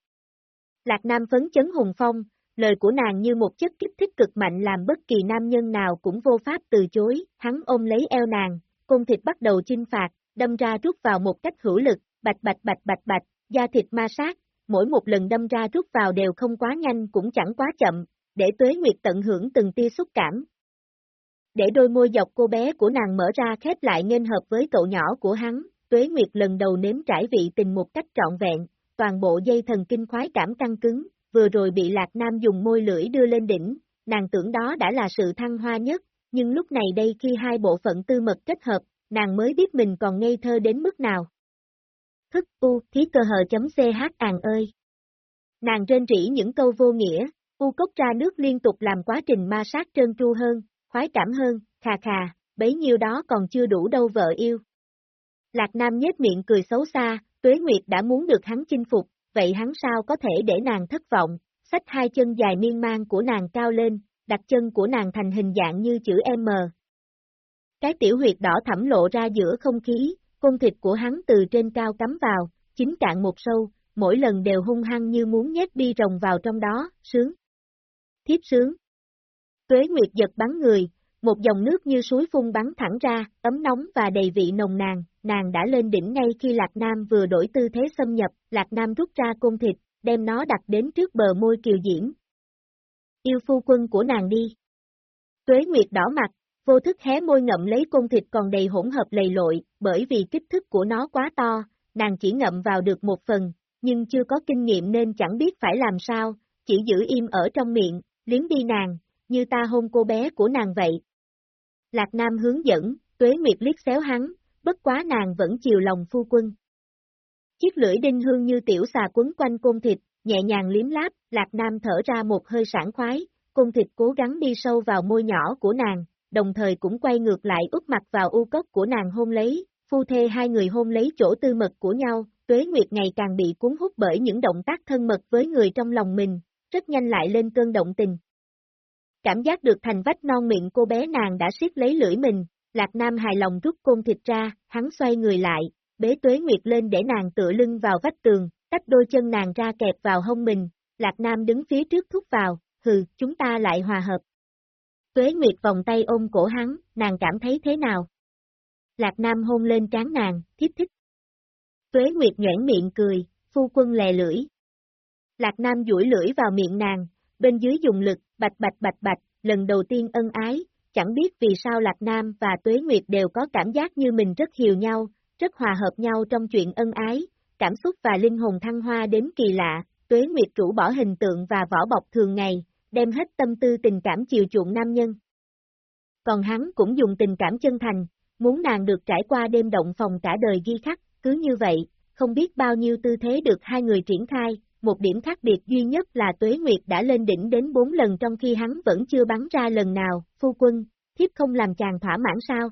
Lạc Nam phấn chấn hùng phong, lời của nàng như một chất kích thích cực mạnh làm bất kỳ nam nhân nào cũng vô pháp từ chối, hắn ôm lấy eo nàng, cung thịt bắt đầu chinh phạt, đâm ra rút vào một cách hữu lực, bạch bạch bạch bạch bạch, da thịt ma sát, mỗi một lần đâm ra rút vào đều không quá nhanh cũng chẳng quá chậm, để Tuế Nguyệt tận hưởng từng tia xúc cảm. Để đôi môi dọc cô bé của nàng mở ra khép lại nghênh hợp với cậu nhỏ của hắn, Tuế Nguyệt lần đầu nếm trải vị tình một cách trọn vẹn, toàn bộ dây thần kinh khoái cảm căng cứng, vừa rồi bị Lạc Nam dùng môi lưỡi đưa lên đỉnh, nàng tưởng đó đã là sự thăng hoa nhất, nhưng lúc này đây khi hai bộ phận tư mật kết hợp, nàng mới biết mình còn ngây thơ đến mức nào. Thức u, thí cơ hờ chấm ch àng ơi. Nàng trên rỉ những câu vô nghĩa, u cốc ra nước liên tục làm quá trình ma sát trơn tru hơn, khoái cảm hơn, khà khà, bấy nhiêu đó còn chưa đủ đâu vợ yêu. Lạc Nam nhếch miệng cười xấu xa, Tuế Nguyệt đã muốn được hắn chinh phục, vậy hắn sao có thể để nàng thất vọng, xách hai chân dài miên man của nàng cao lên, đặt chân của nàng thành hình dạng như chữ M. Cái tiểu huyệt đỏ thẳm lộ ra giữa không khí, cung thịt của hắn từ trên cao cắm vào, chính cạn một sâu, mỗi lần đều hung hăng như muốn nhét bi rồng vào trong đó, sướng. Thiếp sướng. Tuế Nguyệt giật bắn người, một dòng nước như suối phun bắn thẳng ra, ấm nóng và đầy vị nồng nàn, nàng đã lên đỉnh ngay khi Lạc Nam vừa đổi tư thế xâm nhập, Lạc Nam rút ra cung thịt, đem nó đặt đến trước bờ môi kiều diễm. Yêu phu quân của nàng đi. Tuế Nguyệt đỏ mặt, vô thức hé môi ngậm lấy cung thịt còn đầy hỗn hợp lầy lội, bởi vì kích thước của nó quá to, nàng chỉ ngậm vào được một phần, nhưng chưa có kinh nghiệm nên chẳng biết phải làm sao, chỉ giữ im ở trong miệng, liếm đi nàng, như ta hôn cô bé của nàng vậy. Lạc Nam hướng dẫn, Tuế Nguyệt liếc xéo hắn, bất quá nàng vẫn chiều lòng phu quân. Chiếc lưỡi đinh hương như tiểu xà quấn quanh côn thịt, nhẹ nhàng liếm láp, Lạc Nam thở ra một hơi sảng khoái, côn thịt cố gắng đi sâu vào môi nhỏ của nàng, đồng thời cũng quay ngược lại úp mặt vào u cốc của nàng hôn lấy, phu thê hai người hôn lấy chỗ tư mật của nhau, Tuế Nguyệt ngày càng bị cuốn hút bởi những động tác thân mật với người trong lòng mình, rất nhanh lại lên cơn động tình. Cảm giác được thành vách non miệng cô bé nàng đã siết lấy lưỡi mình, Lạc Nam hài lòng rút côn thịt ra, hắn xoay người lại, bế Tuế Nguyệt lên để nàng tựa lưng vào vách tường, tách đôi chân nàng ra kẹp vào hông mình, Lạc Nam đứng phía trước thúc vào, hừ, chúng ta lại hòa hợp. Tuế Nguyệt vòng tay ôm cổ hắn, nàng cảm thấy thế nào? Lạc Nam hôn lên trán nàng, thiếp thích. Tuế Nguyệt nhoảng miệng cười, phu quân lè lưỡi. Lạc Nam duỗi lưỡi vào miệng nàng, bên dưới dùng lực, bạch bạch bạch bạch, lần đầu tiên ân ái, chẳng biết vì sao Lạc Nam và Tuế Nguyệt đều có cảm giác như mình rất hiểu nhau, rất hòa hợp nhau trong chuyện ân ái, cảm xúc và linh hồn thăng hoa đến kỳ lạ, Tuế Nguyệt rũ bỏ hình tượng và vỏ bọc thường ngày, đem hết tâm tư tình cảm chiều chuộng nam nhân. Còn hắn cũng dùng tình cảm chân thành, muốn nàng được trải qua đêm động phòng cả đời ghi khắc, cứ như vậy, không biết bao nhiêu tư thế được hai người triển khai, một điểm khác biệt duy nhất là Tuế Nguyệt đã lên đỉnh đến bốn lần trong khi hắn vẫn chưa bắn ra lần nào, phu quân, thiếp không làm chàng thỏa mãn sao?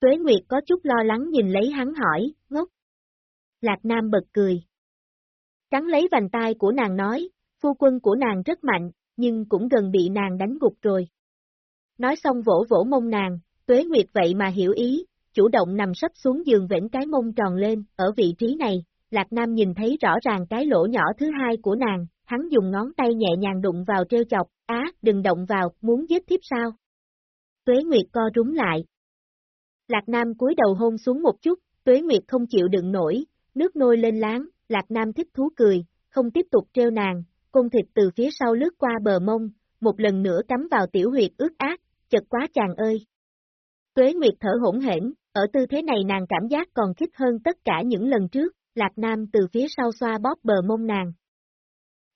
Tuế Nguyệt có chút lo lắng nhìn lấy hắn hỏi, ngốc. Lạc Nam bật cười. Cắn lấy vành tai của nàng nói, phu quân của nàng rất mạnh, nhưng cũng gần bị nàng đánh gục rồi. Nói xong vỗ vỗ mông nàng, Tuế Nguyệt vậy mà hiểu ý, chủ động nằm sấp xuống giường vĩnh cái mông tròn lên, ở vị trí này, Lạc Nam nhìn thấy rõ ràng cái lỗ nhỏ thứ hai của nàng, hắn dùng ngón tay nhẹ nhàng đụng vào treo chọc, á, đừng động vào, muốn giết thiếp sao? Tuế Nguyệt co rúm lại. Lạc Nam cúi đầu hôn xuống một chút, Tuế Nguyệt không chịu đựng nổi, nước nôi lên láng, Lạc Nam thích thú cười, không tiếp tục treo nàng, cung thịt từ phía sau lướt qua bờ mông, một lần nữa cắm vào tiểu huyệt ướt ác, chật quá chàng ơi. Tuế Nguyệt thở hỗn hển, ở tư thế này nàng cảm giác còn khích hơn tất cả những lần trước, Lạc Nam từ phía sau xoa bóp bờ mông nàng.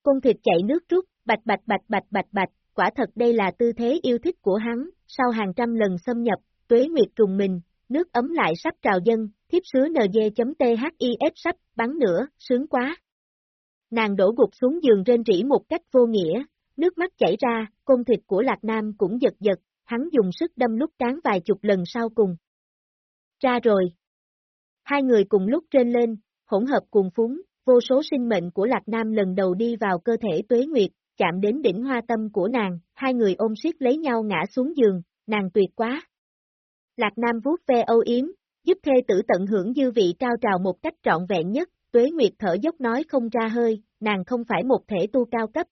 Cung thịt chảy nước rút, bạch bạch bạch bạch bạch bạch, quả thật đây là tư thế yêu thích của hắn, sau hàng trăm lần xâm nhập, tuế nguyệt trùng mình, nước ấm lại sắp trào dân, thiếp sứ nd.thif sắp, bắn nữa, sướng quá. Nàng đổ gục xuống giường trên rỉ một cách vô nghĩa, nước mắt chảy ra, cung thịt của Lạc Nam cũng giật giật, hắn dùng sức đâm lúc cán vài chục lần sau cùng. Ra rồi. Hai người cùng lúc trên lên, hỗn hợp cùng phúng, vô số sinh mệnh của Lạc Nam lần đầu đi vào cơ thể tuế nguyệt, chạm đến đỉnh hoa tâm của nàng, hai người ôm siết lấy nhau ngã xuống giường, nàng tuyệt quá. Lạc Nam vuốt ve âu yếm, giúp thê tử tận hưởng dư vị trao trào một cách trọn vẹn nhất, tuế nguyệt thở dốc nói không ra hơi, nàng không phải một thể tu cao cấp.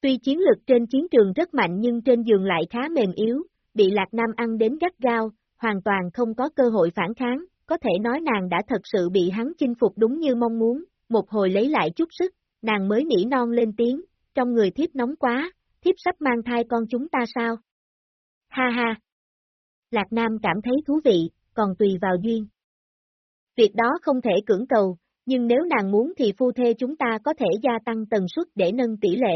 Tuy chiến lực trên chiến trường rất mạnh nhưng trên giường lại khá mềm yếu, bị Lạc Nam ăn đến gắt gao, hoàn toàn không có cơ hội phản kháng, có thể nói nàng đã thật sự bị hắn chinh phục đúng như mong muốn, một hồi lấy lại chút sức, nàng mới nỉ non lên tiếng, trong người thiếp nóng quá, thiếp sắp mang thai con chúng ta sao? Ha ha! Lạc Nam cảm thấy thú vị, còn tùy vào duyên. Việc đó không thể cưỡng cầu, nhưng nếu nàng muốn thì phu thê chúng ta có thể gia tăng tần suất để nâng tỷ lệ.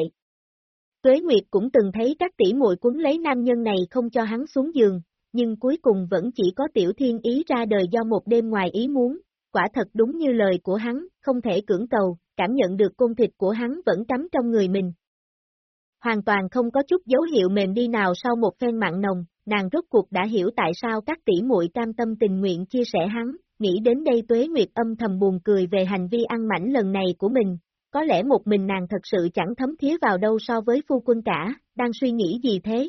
Tuế Nguyệt cũng từng thấy các tỷ muội quấn lấy nam nhân này không cho hắn xuống giường, nhưng cuối cùng vẫn chỉ có tiểu thiên ý ra đời do một đêm ngoài ý muốn, quả thật đúng như lời của hắn, không thể cưỡng cầu, cảm nhận được cung thịt của hắn vẫn cắm trong người mình. Hoàn toàn không có chút dấu hiệu mềm đi nào sau một phen mặn nồng, nàng rốt cuộc đã hiểu tại sao các tỷ muội cam tâm tình nguyện chia sẻ hắn, nghĩ đến đây Tuế Nguyệt âm thầm buồn cười về hành vi ăn mảnh lần này của mình, có lẽ một mình nàng thật sự chẳng thấm thía vào đâu so với phu quân cả, đang suy nghĩ gì thế?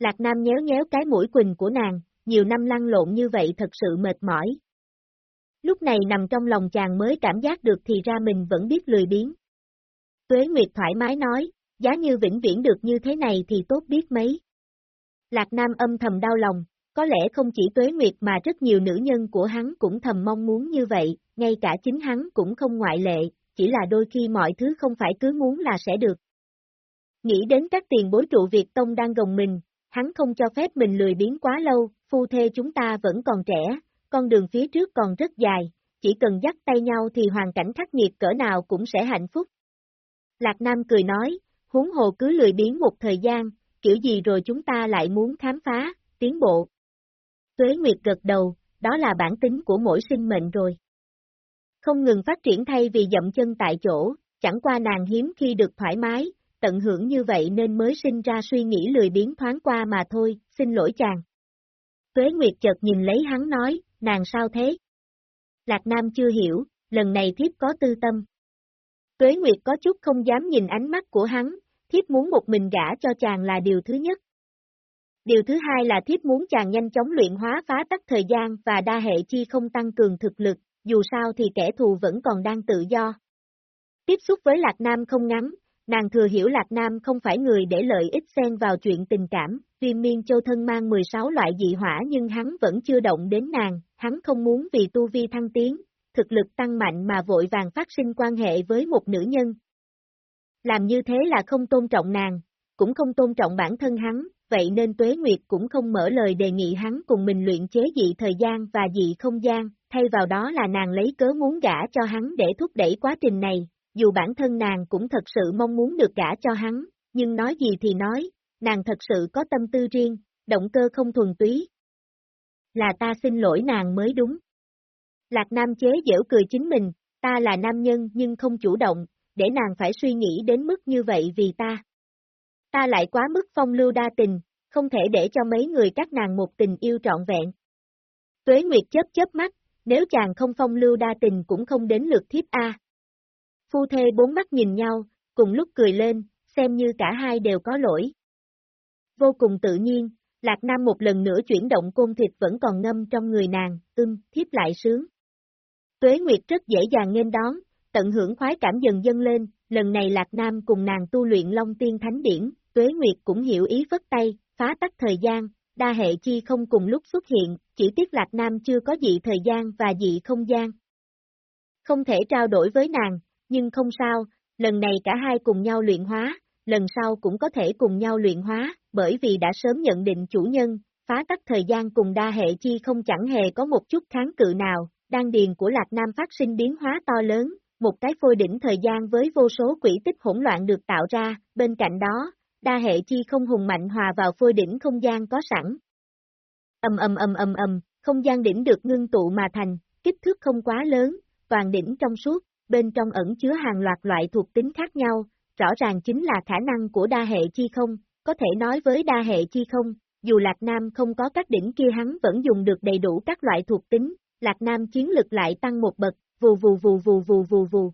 Lạc Nam nhéo nhéo cái mũi quỳnh của nàng, nhiều năm lăn lộn như vậy thật sự mệt mỏi. Lúc này nằm trong lòng chàng mới cảm giác được thì ra mình vẫn biết lười biếng. Tuế Nguyệt thoải mái nói, giá như vĩnh viễn được như thế này thì tốt biết mấy. Lạc Nam âm thầm đau lòng, có lẽ không chỉ Tuế Nguyệt mà rất nhiều nữ nhân của hắn cũng thầm mong muốn như vậy, ngay cả chính hắn cũng không ngoại lệ, chỉ là đôi khi mọi thứ không phải cứ muốn là sẽ được. Nghĩ đến các tiền bối trụ Việt Tông đang gồng mình, hắn không cho phép mình lười biến quá lâu, phu thê chúng ta vẫn còn trẻ, con đường phía trước còn rất dài, chỉ cần dắt tay nhau thì hoàn cảnh khắc nghiệt cỡ nào cũng sẽ hạnh phúc. Lạc Nam cười nói, huống hồ cứ lười biến một thời gian, kiểu gì rồi chúng ta lại muốn khám phá, tiến bộ. Tuế Nguyệt gật đầu, đó là bản tính của mỗi sinh mệnh rồi. Không ngừng phát triển thay vì dậm chân tại chỗ, chẳng qua nàng hiếm khi được thoải mái, tận hưởng như vậy nên mới sinh ra suy nghĩ lười biến thoáng qua mà thôi, xin lỗi chàng. Tuế Nguyệt chợt nhìn lấy hắn nói, nàng sao thế? Lạc Nam chưa hiểu, lần này thiếp có tư tâm. Tuế Nguyệt có chút không dám nhìn ánh mắt của hắn, thiếp muốn một mình gả cho chàng là điều thứ nhất. Điều thứ hai là thiếp muốn chàng nhanh chóng luyện hóa phá tắc thời gian và đa hệ chi không tăng cường thực lực, dù sao thì kẻ thù vẫn còn đang tự do. Tiếp xúc với Lạc Nam không ngắn, nàng thừa hiểu Lạc Nam không phải người để lợi ích xen vào chuyện tình cảm, tuy miên châu thân mang 16 loại dị hỏa nhưng hắn vẫn chưa động đến nàng, hắn không muốn vì tu vi thăng tiến, thực lực tăng mạnh mà vội vàng phát sinh quan hệ với một nữ nhân. Làm như thế là không tôn trọng nàng, cũng không tôn trọng bản thân hắn, vậy nên Tuế Nguyệt cũng không mở lời đề nghị hắn cùng mình luyện chế dị thời gian và dị không gian, thay vào đó là nàng lấy cớ muốn gả cho hắn để thúc đẩy quá trình này, dù bản thân nàng cũng thật sự mong muốn được gả cho hắn, nhưng nói gì thì nói, nàng thật sự có tâm tư riêng, động cơ không thuần túy. Là ta xin lỗi nàng mới đúng. Lạc Nam chế giễu cười chính mình, ta là nam nhân nhưng không chủ động, để nàng phải suy nghĩ đến mức như vậy vì ta. Ta lại quá mức phong lưu đa tình, không thể để cho mấy người các nàng một tình yêu trọn vẹn. Tuế Nguyệt chớp chớp mắt, nếu chàng không phong lưu đa tình cũng không đến lượt thiếp A. Phu thê bốn mắt nhìn nhau, cùng lúc cười lên, xem như cả hai đều có lỗi. Vô cùng tự nhiên, Lạc Nam một lần nữa chuyển động côn thịt vẫn còn ngâm trong người nàng, ưng, thiếp lại sướng. Tuế Nguyệt rất dễ dàng nghênh đón, tận hưởng khoái cảm dần dâng lên, lần này Lạc Nam cùng nàng tu luyện Long Tiên Thánh Điển, Tuế Nguyệt cũng hiểu ý phất tay, phá tắt thời gian, đa hệ chi không cùng lúc xuất hiện, chỉ tiếc Lạc Nam chưa có dị thời gian và dị không gian. Không thể trao đổi với nàng, nhưng không sao, lần này cả hai cùng nhau luyện hóa, lần sau cũng có thể cùng nhau luyện hóa, bởi vì đã sớm nhận định chủ nhân, phá tắc thời gian cùng đa hệ chi không chẳng hề có một chút kháng cự nào, đan điền của Lạc Nam phát sinh biến hóa to lớn, một cái phôi đỉnh thời gian với vô số quỷ tích hỗn loạn được tạo ra, bên cạnh đó, đa hệ chi không hùng mạnh hòa vào phôi đỉnh không gian có sẵn. Âm âm âm âm âm, không gian đỉnh được ngưng tụ mà thành, kích thước không quá lớn, toàn đỉnh trong suốt, bên trong ẩn chứa hàng loạt loại thuộc tính khác nhau, rõ ràng chính là khả năng của đa hệ chi không, có thể nói với đa hệ chi không, dù Lạc Nam không có các đỉnh kia hắn vẫn dùng được đầy đủ các loại thuộc tính, Lạc Nam chiến lực lại tăng một bậc, vù vù vù vù vù vù vù.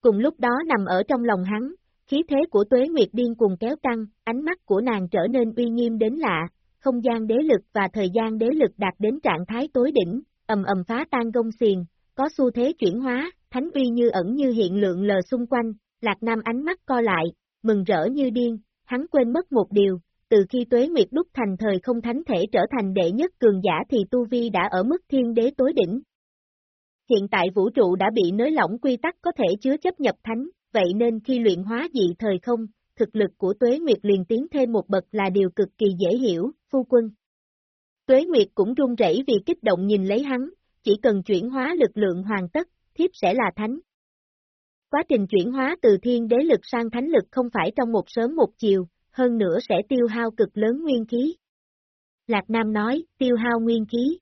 Cùng lúc đó nằm ở trong lòng hắn, khí thế của tuế nguyệt điên cuồng kéo căng, ánh mắt của nàng trở nên uy nghiêm đến lạ, không gian đế lực và thời gian đế lực đạt đến trạng thái tối đỉnh, ầm ầm phá tan gông xiền, có xu thế chuyển hóa, thánh uy như ẩn như hiện lượng lờ xung quanh, Lạc Nam ánh mắt co lại, mừng rỡ như điên, hắn quên mất một điều, từ khi Tuế Nguyệt đúc thành thời không thánh thể trở thành đệ nhất cường giả thì Tu Vi đã ở mức thiên đế tối đỉnh. Hiện tại vũ trụ đã bị nới lỏng quy tắc có thể chứa chấp nhập thánh, vậy nên khi luyện hóa dị thời không, thực lực của Tuế Nguyệt liền tiến thêm một bậc là điều cực kỳ dễ hiểu, phu quân. Tuế Nguyệt cũng run rẩy vì kích động nhìn lấy hắn, chỉ cần chuyển hóa lực lượng hoàn tất, thiếp sẽ là thánh. Quá trình chuyển hóa từ thiên đế lực sang thánh lực không phải trong một sớm một chiều, hơn nữa sẽ tiêu hao cực lớn nguyên khí. Lạc Nam nói, tiêu hao nguyên khí.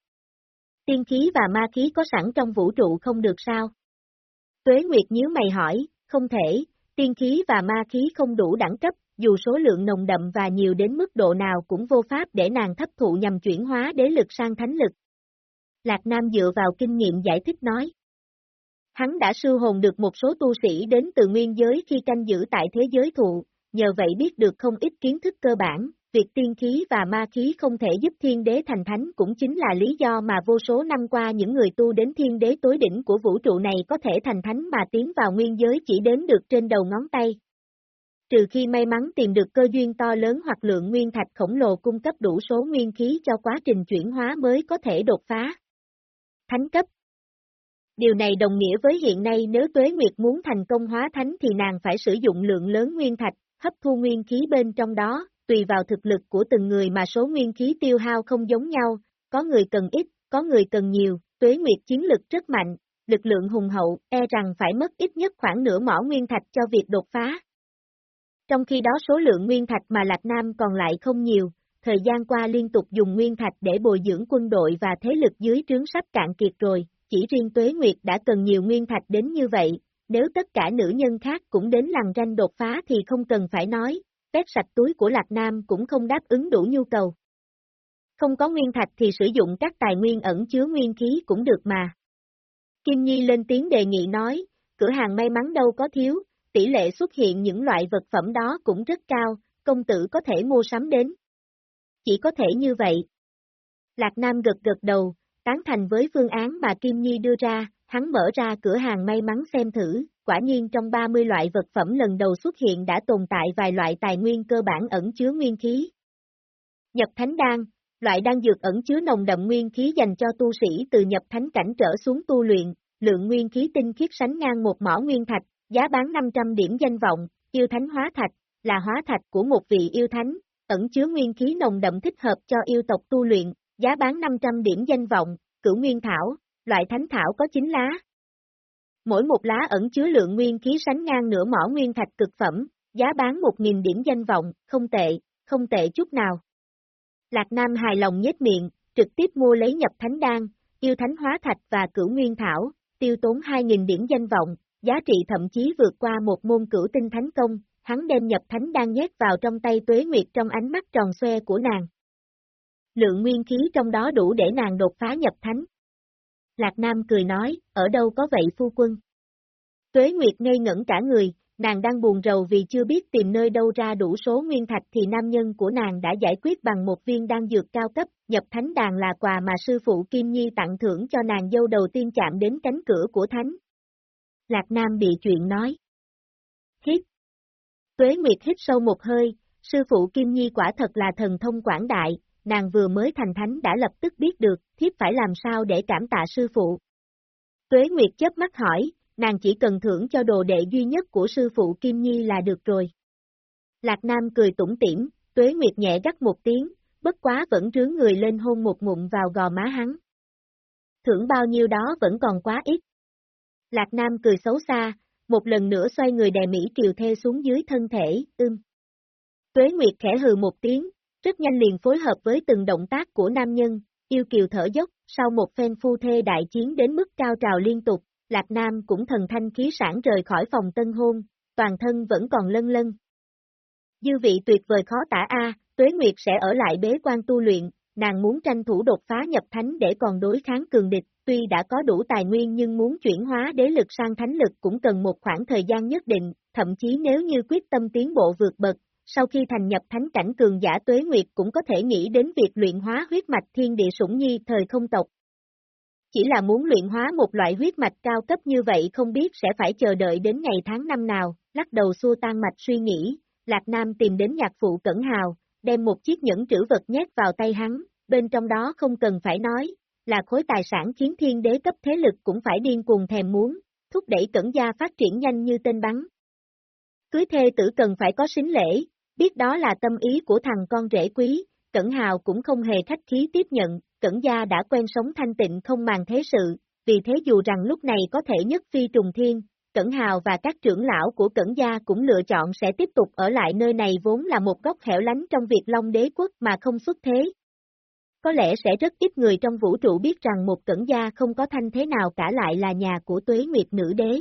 Tiên khí và ma khí có sẵn trong vũ trụ không được sao? Tuế Nguyệt nhíu mày hỏi, không thể, tiên khí và ma khí không đủ đẳng cấp, dù số lượng nồng đậm và nhiều đến mức độ nào cũng vô pháp để nàng thấp thụ nhằm chuyển hóa đế lực sang thánh lực. Lạc Nam dựa vào kinh nghiệm giải thích nói. Hắn đã sư hồn được một số tu sĩ đến từ nguyên giới khi canh giữ tại thế giới thụ, nhờ vậy biết được không ít kiến thức cơ bản, việc tiên khí và ma khí không thể giúp thiên đế thành thánh cũng chính là lý do mà vô số năm qua những người tu đến thiên đế tối đỉnh của vũ trụ này có thể thành thánh mà tiến vào nguyên giới chỉ đến được trên đầu ngón tay. Trừ khi may mắn tìm được cơ duyên to lớn hoặc lượng nguyên thạch khổng lồ cung cấp đủ số nguyên khí cho quá trình chuyển hóa mới có thể đột phá. Thánh cấp Điều này đồng nghĩa với hiện nay nếu Tuế Nguyệt muốn thành công hóa thánh thì nàng phải sử dụng lượng lớn nguyên thạch, hấp thu nguyên khí bên trong đó, tùy vào thực lực của từng người mà số nguyên khí tiêu hao không giống nhau, có người cần ít, có người cần nhiều, tuế nguyệt chiến lực rất mạnh, lực lượng hùng hậu, e rằng phải mất ít nhất khoảng nửa mỏ nguyên thạch cho việc đột phá. Trong khi đó số lượng nguyên thạch mà Lạc Nam còn lại không nhiều, thời gian qua liên tục dùng nguyên thạch để bồi dưỡng quân đội và thế lực dưới trướng sắp cạn kiệt rồi, chỉ riêng Tuế Nguyệt đã cần nhiều nguyên thạch đến như vậy, nếu tất cả nữ nhân khác cũng đến làng ranh đột phá thì không cần phải nói, tét sạch túi của Lạc Nam cũng không đáp ứng đủ nhu cầu. Không có nguyên thạch thì sử dụng các tài nguyên ẩn chứa nguyên khí cũng được mà. Kim Nhi lên tiếng đề nghị nói, cửa hàng may mắn đâu có thiếu, tỷ lệ xuất hiện những loại vật phẩm đó cũng rất cao, công tử có thể mua sắm đến. Chỉ có thể như vậy. Lạc Nam gật gật đầu, tán thành với phương án mà Kim Nhi đưa ra, hắn mở ra cửa hàng may mắn xem thử, quả nhiên trong 30 loại vật phẩm lần đầu xuất hiện đã tồn tại vài loại tài nguyên cơ bản ẩn chứa nguyên khí. Nhập Thánh Đan, loại đan dược ẩn chứa nồng đậm nguyên khí dành cho tu sĩ từ nhập thánh cảnh trở xuống tu luyện, lượng nguyên khí tinh khiết sánh ngang một mỏ nguyên thạch, giá bán 500 điểm danh vọng, yêu thánh hóa thạch, là hóa thạch của một vị yêu thánh, ẩn chứa nguyên khí nồng đậm thích hợp cho yêu tộc tu luyện, giá bán 500 điểm danh vọng, cửu nguyên thảo, loại thánh thảo có 9 lá. Mỗi một lá ẩn chứa lượng nguyên khí sánh ngang nửa mỏ nguyên thạch cực phẩm, giá bán 1.000 điểm danh vọng, không tệ, không tệ chút nào. Lạc Nam hài lòng nhếch miệng, trực tiếp mua lấy nhập thánh đan, yêu thánh hóa thạch và cửu nguyên thảo, tiêu tốn 2.000 điểm danh vọng, giá trị thậm chí vượt qua một môn cửu tinh thánh công, hắn đem nhập thánh đan nhét vào trong tay tuế nguyệt trong ánh mắt tròn xoe của nàng. Lượng nguyên khí trong đó đủ để nàng đột phá nhập thánh. Lạc Nam cười nói, ở đâu có vậy phu quân? Tuế Nguyệt ngây ngẩn cả người, nàng đang buồn rầu vì chưa biết tìm nơi đâu ra đủ số nguyên thạch thì nam nhân của nàng đã giải quyết bằng một viên đan dược cao cấp, nhập thánh đàn là quà mà sư phụ Kim Nhi tặng thưởng cho nàng dâu đầu tiên chạm đến cánh cửa của thánh. Lạc Nam bị chuyện nói. Hít. Tuế Nguyệt hít sâu một hơi, sư phụ Kim Nhi quả thật là thần thông quảng đại, nàng vừa mới thành thánh đã lập tức biết được, thiếp phải làm sao để cảm tạ sư phụ. Tuế Nguyệt chớp mắt hỏi, nàng chỉ cần thưởng cho đồ đệ duy nhất của sư phụ Kim Nhi là được rồi. Lạc Nam cười tủm tỉm, Tuế Nguyệt nhẹ gắt một tiếng, bất quá vẫn trướng người lên hôn một ngụm vào gò má hắn. Thưởng bao nhiêu đó vẫn còn quá ít. Lạc Nam cười xấu xa, một lần nữa xoay người đè Mỹ Kiều Thê xuống dưới thân thể, ưm. Tuế Nguyệt khẽ hừ một tiếng, rất nhanh liền phối hợp với từng động tác của nam nhân, yêu kiều thở dốc, sau một phen phu thê đại chiến đến mức cao trào liên tục, Lạc Nam cũng thần thanh khí sản rời khỏi phòng tân hôn, toàn thân vẫn còn lân lân. Dư vị tuyệt vời khó tả A, Tuế Nguyệt sẽ ở lại bế quan tu luyện, nàng muốn tranh thủ đột phá nhập thánh để còn đối kháng cường địch, tuy đã có đủ tài nguyên nhưng muốn chuyển hóa đế lực sang thánh lực cũng cần một khoảng thời gian nhất định, thậm chí nếu như quyết tâm tiến bộ vượt bậc, sau khi thành nhập thánh cảnh cường giả tuế nguyệt cũng có thể nghĩ đến việc luyện hóa huyết mạch thiên địa sủng nhi thời không tộc. Chỉ là muốn luyện hóa một loại huyết mạch cao cấp như vậy không biết sẽ phải chờ đợi đến ngày tháng năm nào, lắc đầu xua tan mạch suy nghĩ, Lạc Nam tìm đến nhạc phụ Cẩn Hào, đem một chiếc nhẫn trữ vật nhét vào tay hắn, bên trong đó không cần phải nói, là khối tài sản khiến thiên đế cấp thế lực cũng phải điên cuồng thèm muốn, thúc đẩy cẩn gia phát triển nhanh như tên bắn. Cưới thê tử cần phải có xính lễ, biết đó là tâm ý của thằng con rể quý, Cẩn Hào cũng không hề khách khí tiếp nhận, Cẩn gia đã quen sống thanh tịnh không màng thế sự, vì thế dù rằng lúc này có thể nhất phi trùng thiên, Cẩn Hào và các trưởng lão của Cẩn Gia cũng lựa chọn sẽ tiếp tục ở lại nơi này vốn là một góc hẻo lánh trong việc Long đế quốc mà không xuất thế. Có lẽ sẽ rất ít người trong vũ trụ biết rằng một Cẩn Gia không có thanh thế nào cả lại là nhà của Tuế Nguyệt Nữ Đế.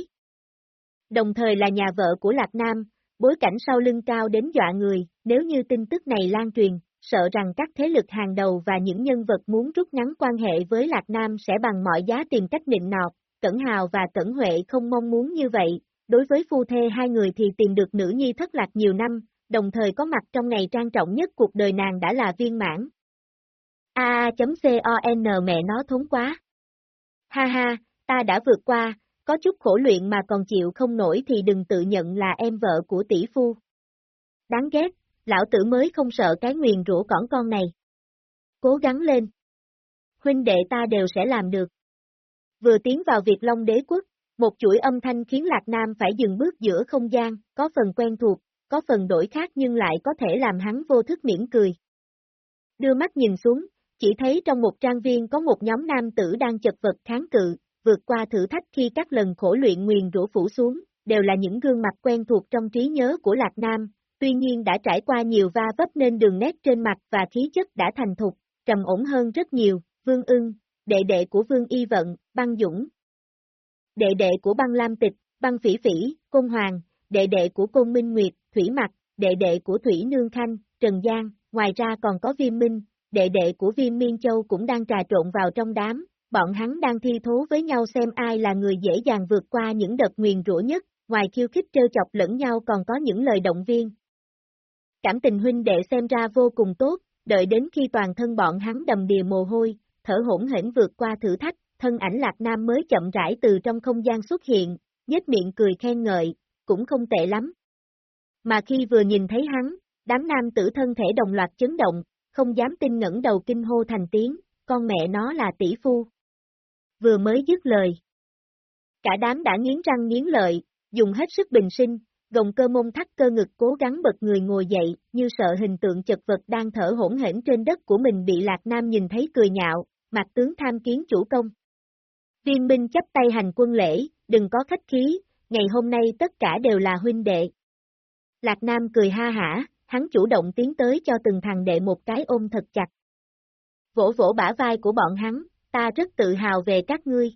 Đồng thời là nhà vợ của Lạc Nam, bối cảnh sau lưng cao đến dọa người, nếu như tin tức này lan truyền, sợ rằng các thế lực hàng đầu và những nhân vật muốn rút ngắn quan hệ với Lạc Nam sẽ bằng mọi giá tìm cách nịnh nọt, Cẩn Hào và Cẩn Huệ không mong muốn như vậy, đối với phu thê hai người thì tìm được nữ nhi thất lạc nhiều năm, đồng thời có mặt trong ngày trang trọng nhất cuộc đời nàng đã là viên mãn. A.con mẹ nó thốn quá. Ha ha, ta đã vượt qua, có chút khổ luyện mà còn chịu không nổi thì đừng tự nhận là em vợ của tỷ phu. Đáng ghét, lão tử mới không sợ cái nguyền rủa cỏn con này. Cố gắng lên. Huynh đệ ta đều sẽ làm được. Vừa tiến vào Việt Long đế quốc, một chuỗi âm thanh khiến Lạc Nam phải dừng bước giữa không gian, có phần quen thuộc, có phần đổi khác nhưng lại có thể làm hắn vô thức mỉm cười. Đưa mắt nhìn xuống, chỉ thấy trong một trang viên có một nhóm nam tử đang chật vật kháng cự, vượt qua thử thách khi các lần khổ luyện nguyền rũ phủ xuống, đều là những gương mặt quen thuộc trong trí nhớ của Lạc Nam, tuy nhiên đã trải qua nhiều va vấp nên đường nét trên mặt và khí chất đã thành thục, trầm ổn hơn rất nhiều, Vương ưng, đệ đệ của Vương Y Vận, Băng Dũng, đệ đệ của Băng Lam Tịch, Băng Phỉ Phỉ, Côn Hoàng, đệ đệ của Côn Minh Nguyệt, Thủy Mặc, đệ đệ của Thủy Nương Khanh, Trần Giang, ngoài ra còn có Viêm Minh, đệ đệ của Viêm Miên Châu cũng đang trà trộn vào trong đám, bọn hắn đang thi thố với nhau xem ai là người dễ dàng vượt qua những đợt nguyền rủa nhất, ngoài khiêu khích trêu chọc lẫn nhau còn có những lời động viên. Cảm tình huynh đệ xem ra vô cùng tốt, đợi đến khi toàn thân bọn hắn đầm đìa mồ hôi, thở hỗn hển vượt qua thử thách, thân ảnh Lạc Nam mới chậm rãi từ trong không gian xuất hiện, nhếch miệng cười khen ngợi, cũng không tệ lắm. Mà khi vừa nhìn thấy hắn, đám nam tử thân thể đồng loạt chấn động, không dám tin ngẩng đầu kinh hô thành tiếng, con mẹ nó là tỷ phu. Vừa mới dứt lời. Cả đám đã nghiến răng nghiến lợi, dùng hết sức bình sinh, gồng cơ mông thắt cơ ngực cố gắng bật người ngồi dậy, như sợ hình tượng chật vật đang thở hỗn hển trên đất của mình bị Lạc Nam nhìn thấy cười nhạo, mặt tướng tham kiến chủ công. Viên binh chấp tay hành quân lễ, đừng có khách khí, ngày hôm nay tất cả đều là huynh đệ. Lạc Nam cười ha hả, hắn chủ động tiến tới cho từng thằng đệ một cái ôm thật chặt. Vỗ vỗ bả vai của bọn hắn, ta rất tự hào về các ngươi.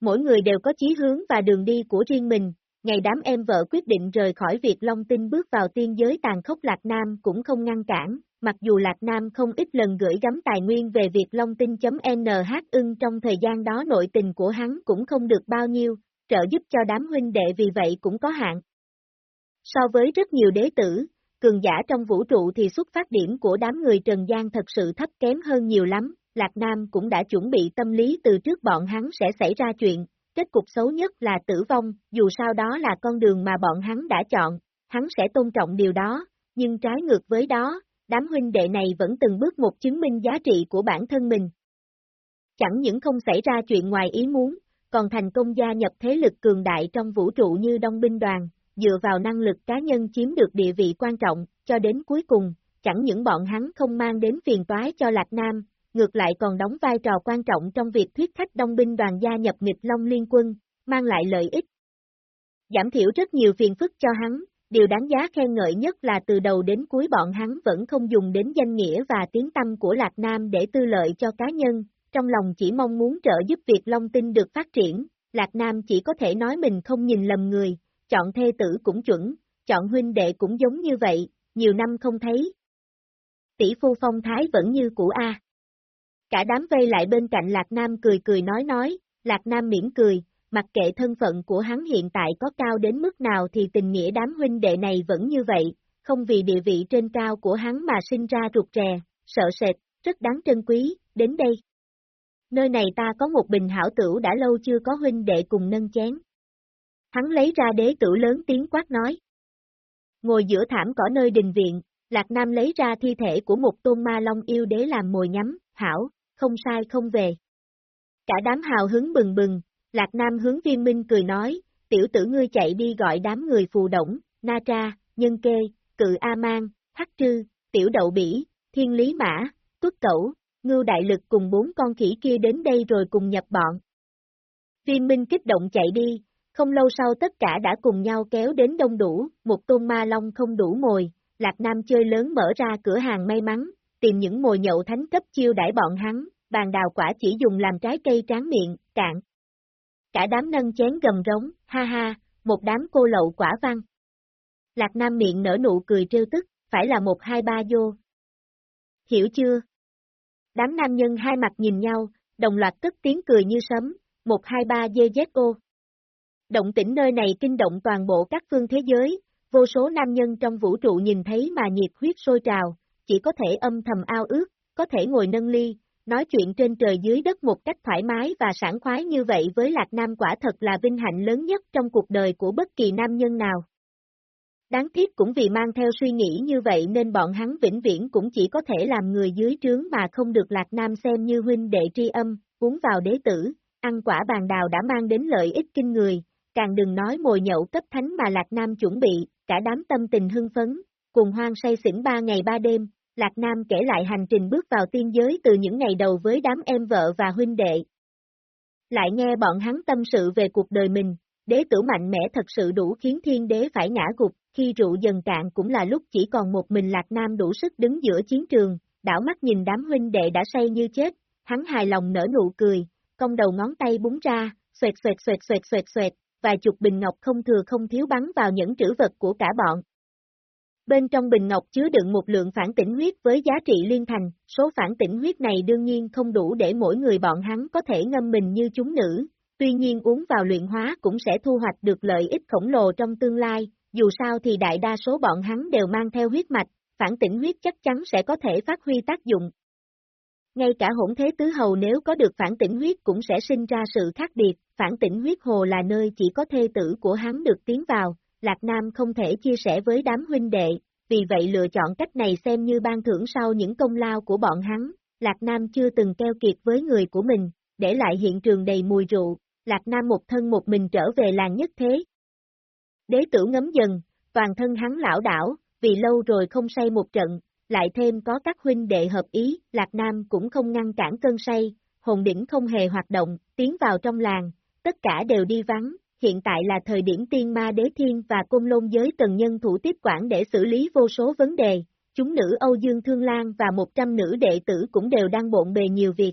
Mỗi người đều có chí hướng và đường đi của riêng mình, ngày đám em vợ quyết định rời khỏi việc Long Tinh bước vào tiên giới tàn khốc Lạc Nam cũng không ngăn cản, mặc dù Lạc Nam không ít lần gửi gắm tài nguyên về việc Long Tinh.nh ưng trong thời gian đó nội tình của hắn cũng không được bao nhiêu, trợ giúp cho đám huynh đệ vì vậy cũng có hạn. So với rất nhiều đế tử, cường giả trong vũ trụ thì xuất phát điểm của đám người Trần gian thật sự thấp kém hơn nhiều lắm, Lạc Nam cũng đã chuẩn bị tâm lý từ trước bọn hắn sẽ xảy ra chuyện, kết cục xấu nhất là tử vong, dù sao đó là con đường mà bọn hắn đã chọn, hắn sẽ tôn trọng điều đó, nhưng trái ngược với đó, đám huynh đệ này vẫn từng bước một chứng minh giá trị của bản thân mình. Chẳng những không xảy ra chuyện ngoài ý muốn, còn thành công gia nhập thế lực cường đại trong vũ trụ như Đông Binh Đoàn, dựa vào năng lực cá nhân chiếm được địa vị quan trọng, cho đến cuối cùng, chẳng những bọn hắn không mang đến phiền toái cho Lạc Nam, ngược lại còn đóng vai trò quan trọng trong việc thuyết khách đông binh đoàn gia nhập nghịch Long Liên quân, mang lại lợi ích. Giảm thiểu rất nhiều phiền phức cho hắn, điều đáng giá khen ngợi nhất là từ đầu đến cuối bọn hắn vẫn không dùng đến danh nghĩa và tiếng tâm của Lạc Nam để tư lợi cho cá nhân, trong lòng chỉ mong muốn trợ giúp việc Long Tinh được phát triển, Lạc Nam chỉ có thể nói mình không nhìn lầm người, chọn thê tử cũng chuẩn, chọn huynh đệ cũng giống như vậy, nhiều năm không thấy. Tỷ phu phong thái vẫn như cũ A. Cả đám vây lại bên cạnh Lạc Nam cười cười nói nói, Lạc Nam miễn cười, mặc kệ thân phận của hắn hiện tại có cao đến mức nào thì tình nghĩa đám huynh đệ này vẫn như vậy, không vì địa vị trên cao của hắn mà sinh ra rụt rè, sợ sệt, rất đáng trân quý, đến đây. Nơi này ta có một bình hảo tửu đã lâu chưa có huynh đệ cùng nâng chén. Hắn lấy ra đế tử lớn tiếng quát nói. Ngồi giữa thảm cỏ nơi đình viện, Lạc Nam lấy ra thi thể của một tôn ma long yêu đế làm mồi nhắm, hảo, không sai không về. Cả đám hào hứng bừng bừng, Lạc Nam hướng viên minh cười nói, tiểu tử ngươi chạy đi gọi đám người phù động, Na Tra, Nhân Kê, Cự A Mang, Hắc Trư, Tiểu Đậu Bỉ, Thiên Lý Mã, Tuất Cẩu, Ngưu Đại Lực cùng bốn con khỉ kia đến đây rồi cùng nhập bọn. Viên Minh kích động chạy đi, không lâu sau tất cả đã cùng nhau kéo đến đông đủ, một tôn ma long không đủ mồi, Lạc Nam chơi lớn mở ra cửa hàng may mắn, tìm những mồi nhậu thánh cấp chiêu đãi bọn hắn, bàn đào quả chỉ dùng làm trái cây tráng miệng, cạn. Cả đám nâng chén gầm rống, ha ha, một đám cô lậu quả văn. Lạc Nam miệng nở nụ cười trêu tức, phải là một hai ba vô. Hiểu chưa? Đám nam nhân hai mặt nhìn nhau, đồng loạt cất tiếng cười như sấm, một hai ba dê dết ô. Động tĩnh nơi này kinh động toàn bộ các phương thế giới, vô số nam nhân trong vũ trụ nhìn thấy mà nhiệt huyết sôi trào, chỉ có thể âm thầm ao ước, có thể ngồi nâng ly, nói chuyện trên trời dưới đất một cách thoải mái và sảng khoái như vậy với Lạc Nam quả thật là vinh hạnh lớn nhất trong cuộc đời của bất kỳ nam nhân nào. Đáng tiếc cũng vì mang theo suy nghĩ như vậy nên bọn hắn vĩnh viễn cũng chỉ có thể làm người dưới trướng mà không được Lạc Nam xem như huynh đệ tri âm, uống vào đế tử, ăn quả bàn đào đã mang đến lợi ích kinh người, càng đừng nói mồi nhậu cấp thánh mà Lạc Nam chuẩn bị, cả đám tâm tình hưng phấn, cùng hoang say xỉn ba ngày ba đêm, Lạc Nam kể lại hành trình bước vào tiên giới từ những ngày đầu với đám em vợ và huynh đệ. Lại nghe bọn hắn tâm sự về cuộc đời mình, đế tử mạnh mẽ thật sự đủ khiến thiên đế phải ngã gục, khi rượu dần cạn cũng là lúc chỉ còn một mình Lạc Nam đủ sức đứng giữa chiến trường, đảo mắt nhìn đám huynh đệ đã say như chết, hắn hài lòng nở nụ cười, cong đầu ngón tay búng ra, xoẹt xoẹt xoẹt xoẹt xoẹt xoẹt, vài chục bình ngọc không thừa không thiếu bắn vào những trữ vật của cả bọn. Bên trong bình ngọc chứa đựng một lượng phản tỉnh huyết với giá trị liên thành, số phản tỉnh huyết này đương nhiên không đủ để mỗi người bọn hắn có thể ngâm mình như chúng nữ, tuy nhiên uống vào luyện hóa cũng sẽ thu hoạch được lợi ích khổng lồ trong tương lai, dù sao thì đại đa số bọn hắn đều mang theo huyết mạch, phản tỉnh huyết chắc chắn sẽ có thể phát huy tác dụng. Ngay cả hỗn thế tứ hầu nếu có được phản tỉnh huyết cũng sẽ sinh ra sự khác biệt, phản tỉnh huyết hồ là nơi chỉ có thê tử của hắn được tiến vào, Lạc Nam không thể chia sẻ với đám huynh đệ, vì vậy lựa chọn cách này xem như ban thưởng sau những công lao của bọn hắn, Lạc Nam chưa từng keo kiệt với người của mình, để lại hiện trường đầy mùi rượu, Lạc Nam một thân một mình trở về làng nhất thế. Đế tử ngấm dần, toàn thân hắn lão đảo, vì lâu rồi không say một trận, lại thêm có các huynh đệ hợp ý, Lạc Nam cũng không ngăn cản cơn say, hồn đỉnh không hề hoạt động, tiến vào trong làng, tất cả đều đi vắng, hiện tại là thời điểm tiên ma đế thiên và cung lôn giới tần nhân thủ tiếp quản để xử lý vô số vấn đề, chúng nữ Âu Dương Thương Lan và 100 nữ đệ tử cũng đều đang bộn bề nhiều việc.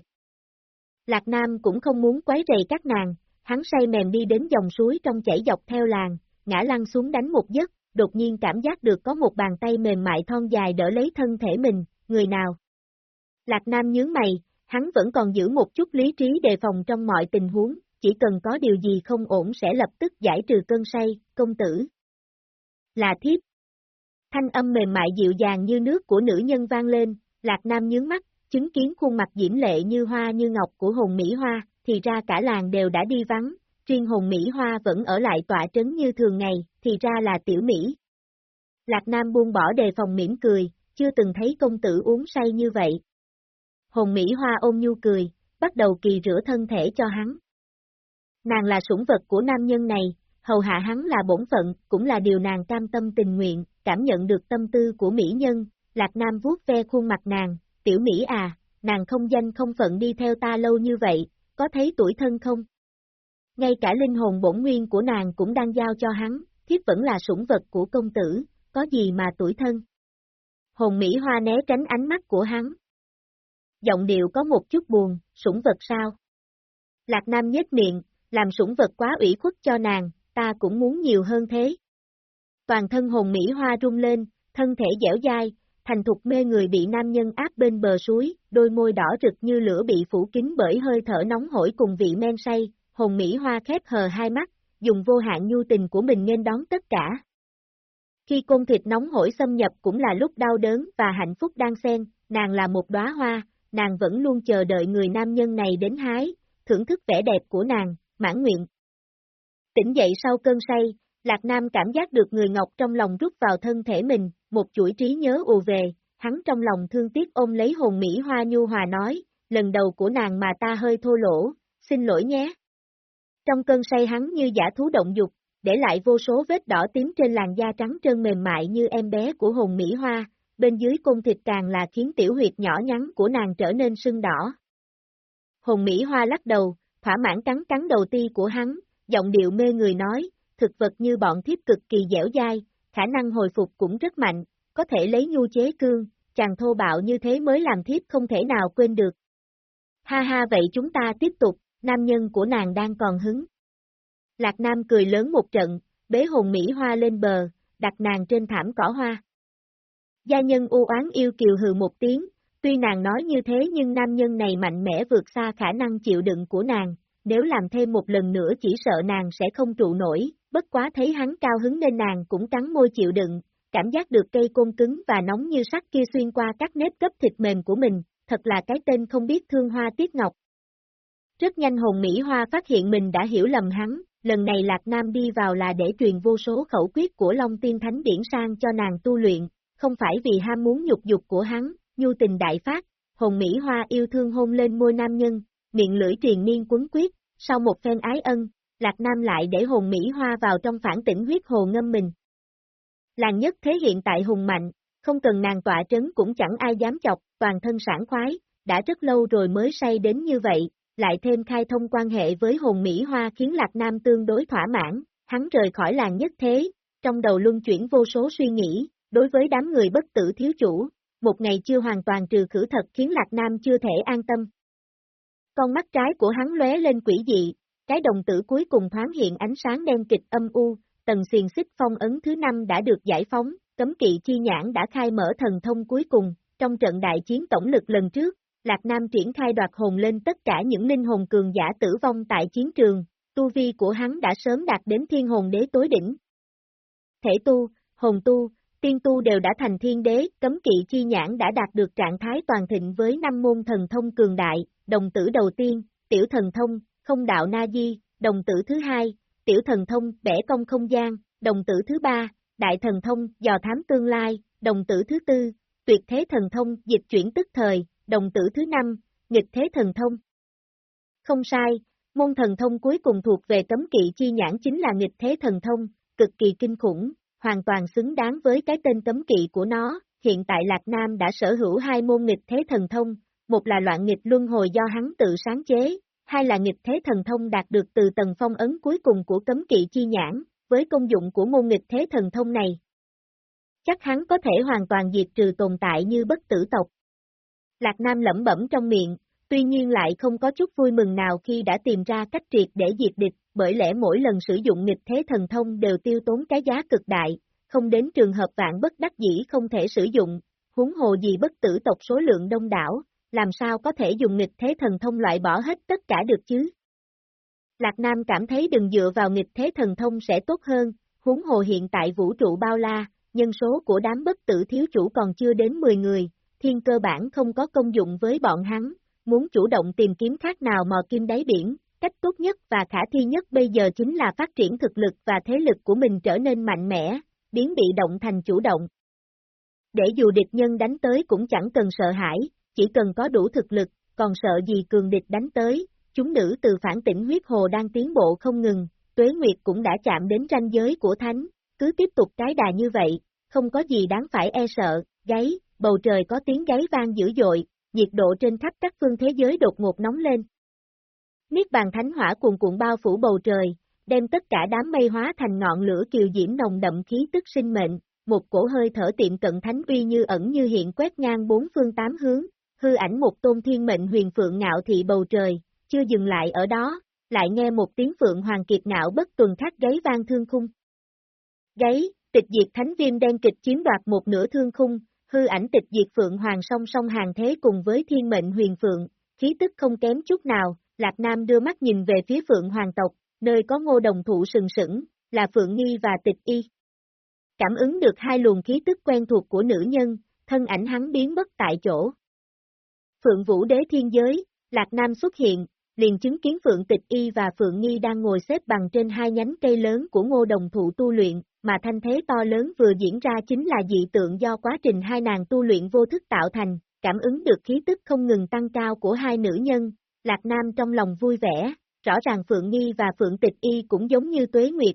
Lạc Nam cũng không muốn quấy rầy các nàng, hắn say mềm đi đến dòng suối trong chảy dọc theo làng, ngã lăn xuống đánh một giấc, đột nhiên cảm giác được có một bàn tay mềm mại thon dài đỡ lấy thân thể mình, người nào? Lạc Nam nhướng mày, hắn vẫn còn giữ một chút lý trí đề phòng trong mọi tình huống, chỉ cần có điều gì không ổn sẽ lập tức giải trừ cơn say, công tử. Là thiếp. Thanh âm mềm mại dịu dàng như nước của nữ nhân vang lên, Lạc Nam nhướng mắt, chứng kiến khuôn mặt diễm lệ như hoa như ngọc của hồn Mỹ Hoa, thì ra cả làng đều đã đi vắng, riêng hồn Mỹ Hoa vẫn ở lại tọa trấn như thường ngày, thì ra là tiểu Mỹ. Lạc Nam buông bỏ đề phòng mỉm cười, chưa từng thấy công tử uống say như vậy. Hồn Mỹ Hoa ôm nhu cười, bắt đầu kỳ rửa thân thể cho hắn. Nàng là sủng vật của nam nhân này, hầu hạ hắn là bổn phận, cũng là điều nàng cam tâm tình nguyện, cảm nhận được tâm tư của mỹ nhân, Lạc Nam vuốt ve khuôn mặt nàng, tiểu Mỹ à, nàng không danh không phận đi theo ta lâu như vậy, có thấy tuổi thân không? Ngay cả linh hồn bổn nguyên của nàng cũng đang giao cho hắn, thiếp vẫn là sủng vật của công tử, có gì mà tuổi thân? Hồn Mỹ Hoa né tránh ánh mắt của hắn. Giọng điệu có một chút buồn, sủng vật sao? Lạc Nam nhếch miệng, làm sủng vật quá ủy khuất cho nàng, ta cũng muốn nhiều hơn thế. Toàn thân hồn Mỹ Hoa rung lên, thân thể dẻo dai, thành thục mê người bị nam nhân áp bên bờ suối, đôi môi đỏ rực như lửa bị phủ kín bởi hơi thở nóng hổi cùng vị men say, hồn Mỹ Hoa khép hờ hai mắt, dùng vô hạn nhu tình của mình nên đón tất cả. Khi côn thịt nóng hổi xâm nhập cũng là lúc đau đớn và hạnh phúc đang xen, nàng là một đóa hoa, nàng vẫn luôn chờ đợi người nam nhân này đến hái, thưởng thức vẻ đẹp của nàng, mãn nguyện. Tỉnh dậy sau cơn say, Lạc Nam cảm giác được người ngọc trong lòng rút vào thân thể mình, một chuỗi trí nhớ ùa về, hắn trong lòng thương tiếc ôm lấy hồn Mỹ Hoa nhu hòa nói, lần đầu của nàng mà ta hơi thô lỗ, xin lỗi nhé. Trong cơn say hắn như giả thú động dục, để lại vô số vết đỏ tím trên làn da trắng trơn mềm mại như em bé của hồn Mỹ Hoa, bên dưới cung thịt càng là khiến tiểu huyệt nhỏ nhắn của nàng trở nên sưng đỏ. Hồn Mỹ Hoa lắc đầu, thỏa mãn cắn cắn đầu ti của hắn, giọng điệu mê người nói, thực vật như bọn thiếp cực kỳ dẻo dai, khả năng hồi phục cũng rất mạnh, có thể lấy nhu chế cương, chàng thô bạo như thế mới làm thiếp không thể nào quên được. Ha ha vậy chúng ta tiếp tục, nam nhân của nàng đang còn hứng. Lạc Nam cười lớn một trận, bế hồn Mỹ Hoa lên bờ, đặt nàng trên thảm cỏ hoa. Gia nhân u oán yêu kiều hừ một tiếng, tuy nàng nói như thế nhưng nam nhân này mạnh mẽ vượt xa khả năng chịu đựng của nàng, nếu làm thêm một lần nữa chỉ sợ nàng sẽ không trụ nổi, bất quá thấy hắn cao hứng nên nàng cũng cắn môi chịu đựng, cảm giác được cây côn cứng và nóng như sắt kia xuyên qua các nếp cấp thịt mềm của mình, thật là cái tên không biết thương hoa tiết ngọc. Rất nhanh hồn Mỹ Hoa phát hiện mình đã hiểu lầm hắn, lần này Lạc Nam đi vào là để truyền vô số khẩu quyết của Long Tiên Thánh Điển sang cho nàng tu luyện, không phải vì ham muốn nhục dục của hắn, nhu tình đại phát, hồn Mỹ Hoa yêu thương hôn lên môi nam nhân, miệng lưỡi triền niên quấn quyết, sau một phen ái ân, Lạc Nam lại để hồn Mỹ Hoa vào trong phản tỉnh huyết hồ ngâm mình. Làng nhất thế hiện tại hùng mạnh, không cần nàng tọa trấn cũng chẳng ai dám chọc, toàn thân sảng khoái, đã rất lâu rồi mới say đến như vậy, lại thêm khai thông quan hệ với hồn Mỹ Hoa khiến Lạc Nam tương đối thỏa mãn, hắn rời khỏi làng nhất thế, trong đầu luân chuyển vô số suy nghĩ, đối với đám người bất tử thiếu chủ, một ngày chưa hoàn toàn trừ khử thật khiến Lạc Nam chưa thể an tâm. Con mắt trái của hắn lóe lên quỷ dị, cái đồng tử cuối cùng thoáng hiện ánh sáng đen kịch âm u, tầng xiềng xích phong ấn thứ năm đã được giải phóng, cấm kỵ chi nhãn đã khai mở thần thông cuối cùng, trong trận đại chiến tổng lực lần trước, Lạc Nam triển khai đoạt hồn lên tất cả những linh hồn cường giả tử vong tại chiến trường, tu vi của hắn đã sớm đạt đến thiên hồn đế tối đỉnh. Thể tu, hồn tu, tiên tu đều đã thành thiên đế, cấm kỵ chi nhãn đã đạt được trạng thái toàn thịnh với năm môn thần thông cường đại, đồng tử đầu tiên, tiểu thần thông, không đạo na di, đồng tử thứ hai, tiểu thần thông, bẻ công không gian, đồng tử thứ ba, đại thần thông, dò thám tương lai, đồng tử thứ tư, tuyệt thế thần thông, dịch chuyển tức thời, đồng tử thứ năm, nghịch thế thần thông. Không sai, môn thần thông cuối cùng thuộc về cấm kỵ chi nhãn chính là nghịch thế thần thông, cực kỳ kinh khủng, hoàn toàn xứng đáng với cái tên cấm kỵ của nó, hiện tại Lạc Nam đã sở hữu hai môn nghịch thế thần thông, một là loạn nghịch luân hồi do hắn tự sáng chế, hai là nghịch thế thần thông đạt được từ tầng phong ấn cuối cùng của cấm kỵ chi nhãn, với công dụng của môn nghịch thế thần thông này. Chắc hắn có thể hoàn toàn diệt trừ tồn tại như bất tử tộc. Lạc Nam lẩm bẩm trong miệng, tuy nhiên lại không có chút vui mừng nào khi đã tìm ra cách triệt để diệt địch, bởi lẽ mỗi lần sử dụng nghịch thế thần thông đều tiêu tốn cái giá cực đại, không đến trường hợp vạn bất đắc dĩ không thể sử dụng, huống hồ gì bất tử tộc số lượng đông đảo, làm sao có thể dùng nghịch thế thần thông loại bỏ hết tất cả được chứ? Lạc Nam cảm thấy đừng dựa vào nghịch thế thần thông sẽ tốt hơn, huống hồ hiện tại vũ trụ bao la, nhân số của đám bất tử thiếu chủ còn chưa đến 10 người, thiên cơ bản không có công dụng với bọn hắn, muốn chủ động tìm kiếm khác nào mò kim đáy biển, cách tốt nhất và khả thi nhất bây giờ chính là phát triển thực lực và thế lực của mình trở nên mạnh mẽ, biến bị động thành chủ động. Để dù địch nhân đánh tới cũng chẳng cần sợ hãi, chỉ cần có đủ thực lực, còn sợ gì cường địch đánh tới, chúng nữ từ phản tỉnh huyết hồ đang tiến bộ không ngừng, tuế nguyệt cũng đã chạm đến ranh giới của thánh, cứ tiếp tục cái đà như vậy, không có gì đáng phải e sợ, gáy, bầu trời có tiếng gáy vang dữ dội, nhiệt độ trên khắp các phương thế giới đột ngột nóng lên. Niết bàn thánh hỏa cuồn cuộn bao phủ bầu trời, đem tất cả đám mây hóa thành ngọn lửa kiều diễm nồng đậm khí tức sinh mệnh, một cổ hơi thở tiệm cận thánh uy như ẩn như hiện quét ngang bốn phương tám hướng, hư ảnh một tôn thiên mệnh huyền phượng ngạo thị bầu trời, chưa dừng lại ở đó, lại nghe một tiếng phượng hoàng kiệt ngạo bất tuần khắc gáy vang thương khung. Gáy, tịch diệt thánh viêm đen kịch chiếm đoạt một nửa thương khung, hư ảnh tịch diệt phượng hoàng song song hàng thế cùng với thiên mệnh huyền phượng, khí tức không kém chút nào, Lạc Nam đưa mắt nhìn về phía phượng hoàng tộc, nơi có ngô đồng thụ sừng sững, là phượng nghi và tịch y. Cảm ứng được hai luồng khí tức quen thuộc của nữ nhân, thân ảnh hắn biến mất tại chỗ. Phượng Vũ Đế Thiên Giới, Lạc Nam xuất hiện, liền chứng kiến Phượng Tịch Y và Phượng Nghi đang ngồi xếp bằng trên hai nhánh cây lớn của ngô đồng thụ tu luyện, mà thanh thế to lớn vừa diễn ra chính là dị tượng do quá trình hai nàng tu luyện vô thức tạo thành, cảm ứng được khí tức không ngừng tăng cao của hai nữ nhân, Lạc Nam trong lòng vui vẻ, rõ ràng Phượng Nghi và Phượng Tịch Y cũng giống như Tuế Nguyệt.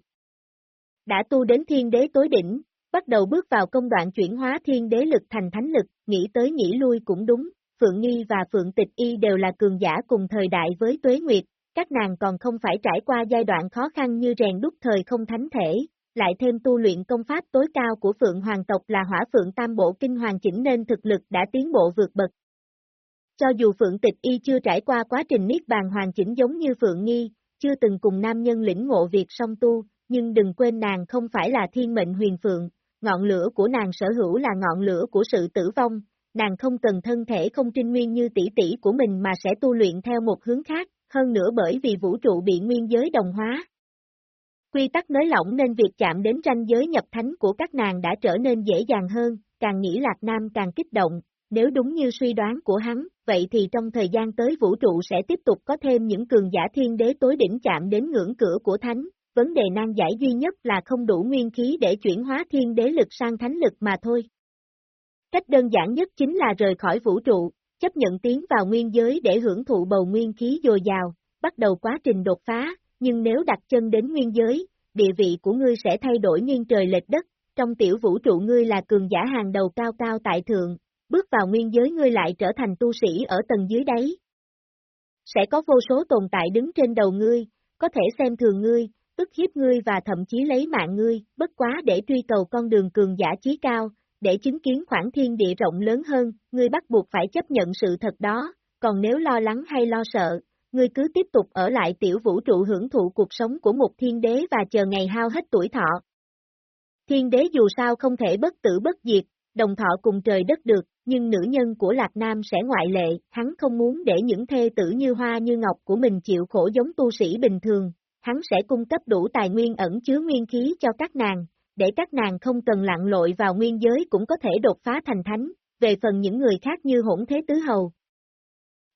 Đã tu đến thiên đế tối đỉnh, bắt đầu bước vào công đoạn chuyển hóa thiên đế lực thành thánh lực, nghĩ tới nghĩ lui cũng đúng, Phượng Nghi và Phượng Tịch Y đều là cường giả cùng thời đại với Tuế Nguyệt, các nàng còn không phải trải qua giai đoạn khó khăn như rèn đúc thời không thánh thể, lại thêm tu luyện công pháp tối cao của Phượng Hoàng tộc là hỏa Phượng Tam Bộ Kinh Hoàng chỉnh nên thực lực đã tiến bộ vượt bậc. Cho dù Phượng Tịch Y chưa trải qua quá trình niết bàn hoàn chỉnh giống như Phượng Nghi, chưa từng cùng nam nhân lĩnh ngộ việc song tu, nhưng đừng quên nàng không phải là thiên mệnh huyền phượng, ngọn lửa của nàng sở hữu là ngọn lửa của sự tử vong, nàng không cần thân thể không trinh nguyên như tỷ tỷ của mình mà sẽ tu luyện theo một hướng khác, hơn nữa bởi vì vũ trụ bị nguyên giới đồng hóa. Quy tắc nới lỏng nên việc chạm đến ranh giới nhập thánh của các nàng đã trở nên dễ dàng hơn, càng nghĩ Lạc Nam càng kích động, nếu đúng như suy đoán của hắn, vậy thì trong thời gian tới vũ trụ sẽ tiếp tục có thêm những cường giả thiên đế tối đỉnh chạm đến ngưỡng cửa của thánh, vấn đề nan giải duy nhất là không đủ nguyên khí để chuyển hóa thiên đế lực sang thánh lực mà thôi. Cách đơn giản nhất chính là rời khỏi vũ trụ, chấp nhận tiến vào nguyên giới để hưởng thụ bầu nguyên khí dồi dào, bắt đầu quá trình đột phá, nhưng nếu đặt chân đến nguyên giới, địa vị của ngươi sẽ thay đổi nghiêng trời lệch đất, trong tiểu vũ trụ ngươi là cường giả hàng đầu cao cao tại thượng, bước vào nguyên giới ngươi lại trở thành tu sĩ ở tầng dưới đáy. Sẽ có vô số tồn tại đứng trên đầu ngươi, có thể xem thường ngươi, ức hiếp ngươi và thậm chí lấy mạng ngươi, bất quá để truy cầu con đường cường giả chí cao, để chứng kiến khoảng thiên địa rộng lớn hơn, ngươi bắt buộc phải chấp nhận sự thật đó, còn nếu lo lắng hay lo sợ, ngươi cứ tiếp tục ở lại tiểu vũ trụ hưởng thụ cuộc sống của một thiên đế và chờ ngày hao hết tuổi thọ. Thiên đế dù sao không thể bất tử bất diệt, đồng thọ cùng trời đất được, nhưng nữ nhân của Lạc Nam sẽ ngoại lệ, hắn không muốn để những thê tử như hoa như ngọc của mình chịu khổ giống tu sĩ bình thường, hắn sẽ cung cấp đủ tài nguyên ẩn chứa nguyên khí cho các nàng, để các nàng không cần lặn lội vào nguyên giới cũng có thể đột phá thành thánh, về phần những người khác như hỗn thế tứ hầu.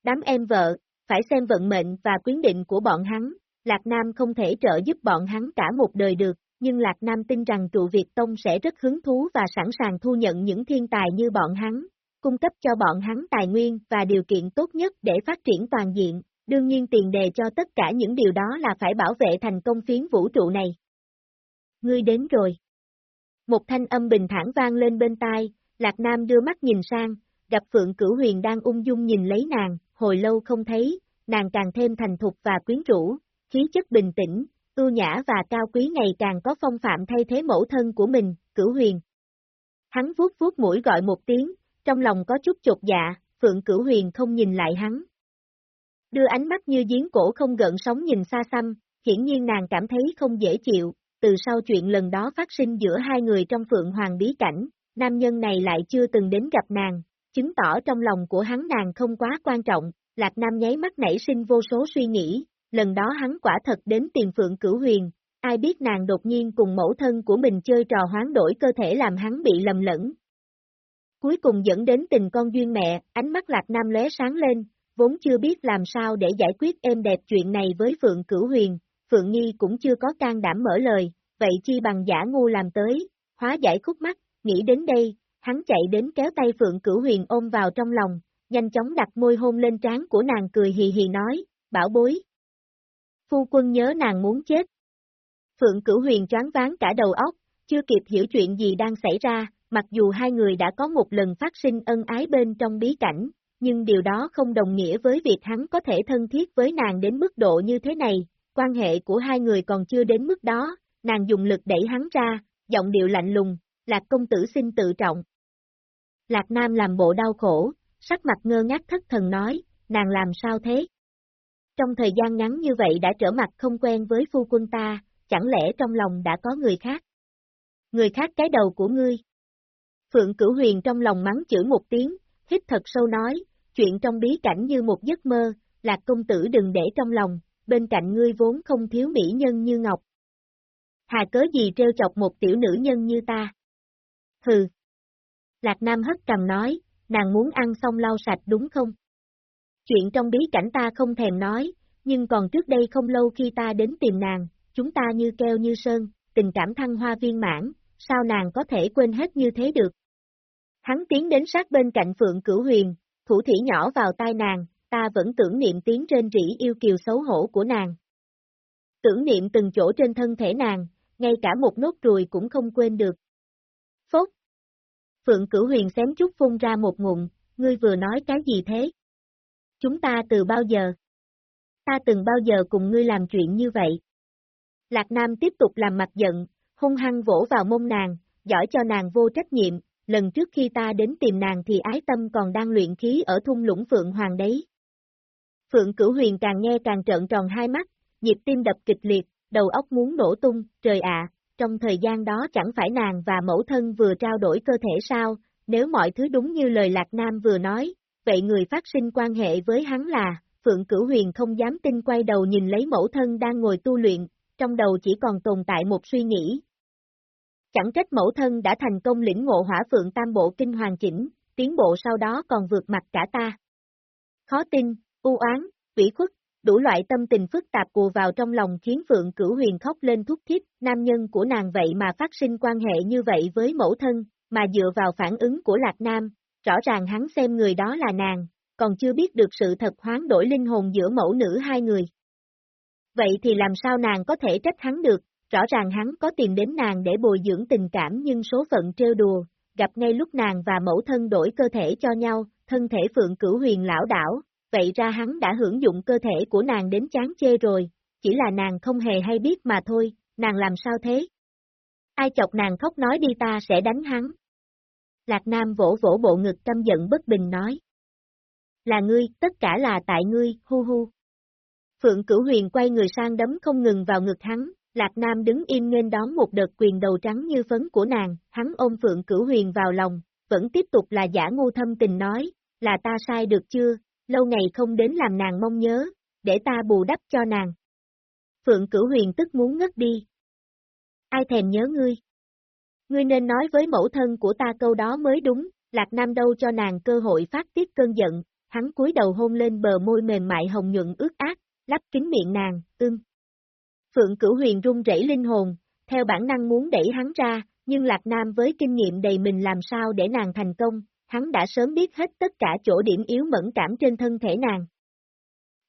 Đám em vợ, phải xem vận mệnh và quyến định của bọn hắn, Lạc Nam không thể trợ giúp bọn hắn cả một đời được, nhưng Lạc Nam tin rằng trụ Việt Tông sẽ rất hứng thú và sẵn sàng thu nhận những thiên tài như bọn hắn, cung cấp cho bọn hắn tài nguyên và điều kiện tốt nhất để phát triển toàn diện, đương nhiên tiền đề cho tất cả những điều đó là phải bảo vệ thành công phiến vũ trụ này. Ngươi đến rồi. Một thanh âm bình thản vang lên bên tai, Lạc Nam đưa mắt nhìn sang, gặp Phượng Cửu Huyền đang ung dung nhìn lấy nàng, hồi lâu không thấy, nàng càng thêm thành thục và quyến rũ, khí chất bình tĩnh, ưu nhã và cao quý ngày càng có phong phạm thay thế mẫu thân của mình, Cửu Huyền. Hắn vuốt vuốt mũi gọi một tiếng, trong lòng có chút chột dạ, Phượng Cửu Huyền không nhìn lại hắn. Đưa ánh mắt như giếng cổ không gợn sóng nhìn xa xăm, hiển nhiên nàng cảm thấy không dễ chịu, từ sau chuyện lần đó phát sinh giữa hai người trong Phượng Hoàng bí cảnh, nam nhân này lại chưa từng đến gặp nàng, chứng tỏ trong lòng của hắn nàng không quá quan trọng, Lạc Nam nháy mắt nảy sinh vô số suy nghĩ, lần đó hắn quả thật đến tìm Phượng Cửu Huyền, ai biết nàng đột nhiên cùng mẫu thân của mình chơi trò hoán đổi cơ thể làm hắn bị lầm lẫn. Cuối cùng dẫn đến tình con duyên mẹ, ánh mắt Lạc Nam lóe sáng lên, vốn chưa biết làm sao để giải quyết êm đẹp chuyện này với Phượng Cửu Huyền, Phượng Nhi cũng chưa có can đảm mở lời, vậy chi bằng giả ngu làm tới, hóa giải khúc mắt, nghĩ đến đây, hắn chạy đến kéo tay Phượng Cửu Huyền ôm vào trong lòng, nhanh chóng đặt môi hôn lên trán của nàng cười hì hì nói, bảo bối. Phu quân nhớ nàng muốn chết. Phượng Cửu Huyền choáng ván cả đầu óc, chưa kịp hiểu chuyện gì đang xảy ra, mặc dù hai người đã có một lần phát sinh ân ái bên trong bí cảnh, nhưng điều đó không đồng nghĩa với việc hắn có thể thân thiết với nàng đến mức độ như thế này, quan hệ của hai người còn chưa đến mức đó, nàng dùng lực đẩy hắn ra, giọng điệu lạnh lùng, Lạc công tử xin tự trọng. Lạc Nam làm bộ đau khổ, sắc mặt ngơ ngác thất thần nói, nàng làm sao thế? Trong thời gian ngắn như vậy đã trở mặt không quen với phu quân ta, chẳng lẽ trong lòng đã có người khác? Người khác cái đầu của ngươi. Phượng Cửu Huyền trong lòng mắng chửi một tiếng, hít thật sâu nói, chuyện trong bí cảnh như một giấc mơ, Lạc công tử đừng để trong lòng, bên cạnh ngươi vốn không thiếu mỹ nhân như ngọc. Hà cớ gì trêu chọc một tiểu nữ nhân như ta? Hừ. Lạc Nam hất cầm nói, nàng muốn ăn xong lau sạch đúng không? Chuyện trong bí cảnh ta không thèm nói, nhưng còn trước đây không lâu khi ta đến tìm nàng, chúng ta như keo như sơn, tình cảm thăng hoa viên mãn, sao nàng có thể quên hết như thế được. Hắn tiến đến sát bên cạnh Phượng Cửu Huyền, thủ thỉ nhỏ vào tai nàng, ta vẫn tưởng niệm tiếng trên rỉ yêu kiều xấu hổ của nàng. Tưởng niệm từng chỗ trên thân thể nàng, ngay cả một nốt ruồi cũng không quên được. Phốt! Phượng Cửu Huyền xém chút phun ra một ngụm, ngươi vừa nói cái gì thế? Chúng ta từ bao giờ? Ta từng bao giờ cùng ngươi làm chuyện như vậy? Lạc Nam tiếp tục làm mặt giận, hung hăng vỗ vào mông nàng, giỏi cho nàng vô trách nhiệm, lần trước khi ta đến tìm nàng thì ái tâm còn đang luyện khí ở thung lũng Phượng Hoàng đấy. Phượng Cửu Huyền càng nghe càng trợn tròn hai mắt, nhịp tim đập kịch liệt, đầu óc muốn nổ tung, trời ạ, trong thời gian đó chẳng phải nàng và mẫu thân vừa trao đổi cơ thể sao, nếu mọi thứ đúng như lời Lạc Nam vừa nói, vậy người phát sinh quan hệ với hắn là, Phượng Cửu Huyền không dám tin quay đầu nhìn lấy mẫu thân đang ngồi tu luyện, trong đầu chỉ còn tồn tại một suy nghĩ. Chẳng trách mẫu thân đã thành công lĩnh ngộ hỏa Phượng Tam Bộ Kinh hoàn chỉnh, tiến bộ sau đó còn vượt mặt cả ta. Khó tin, u oán, ủy khuất, đủ loại tâm tình phức tạp cù vào trong lòng khiến Phượng Cửu Huyền khóc lên thúc thiết, nam nhân của nàng vậy mà phát sinh quan hệ như vậy với mẫu thân, mà dựa vào phản ứng của Lạc Nam, rõ ràng hắn xem người đó là nàng, còn chưa biết được sự thật hoán đổi linh hồn giữa mẫu nữ hai người. Vậy thì làm sao nàng có thể trách hắn được, rõ ràng hắn có tìm đến nàng để bồi dưỡng tình cảm nhưng số phận trêu đùa, gặp ngay lúc nàng và mẫu thân đổi cơ thể cho nhau, thân thể Phượng Cửu Huyền lão đảo, vậy ra hắn đã hưởng dụng cơ thể của nàng đến chán chê rồi, chỉ là nàng không hề hay biết mà thôi, nàng làm sao thế? Ai chọc nàng khóc nói đi ta sẽ đánh hắn. Lạc Nam vỗ vỗ bộ ngực căm giận bất bình nói. Là ngươi, tất cả là tại ngươi, hu hu. Phượng Cửu Huyền quay người sang đấm không ngừng vào ngực hắn, Lạc Nam đứng im nên đón một đợt quyền đầu trắng như phấn của nàng, hắn ôm Phượng Cửu Huyền vào lòng, vẫn tiếp tục là giả ngu thâm tình nói, là ta sai được chưa, lâu ngày không đến làm nàng mong nhớ, để ta bù đắp cho nàng. Phượng Cửu Huyền tức muốn ngất đi. Ai thèm nhớ ngươi? Ngươi nên nói với mẫu thân của ta câu đó mới đúng, Lạc Nam đâu cho nàng cơ hội phát tiết cơn giận, hắn cúi đầu hôn lên bờ môi mềm mại hồng nhuận ướt át, lắp kính miệng nàng, ưng. Phượng Cửu Huyền run rẩy linh hồn, theo bản năng muốn đẩy hắn ra, nhưng Lạc Nam với kinh nghiệm đầy mình làm sao để nàng thành công, hắn đã sớm biết hết tất cả chỗ điểm yếu mẫn cảm trên thân thể nàng.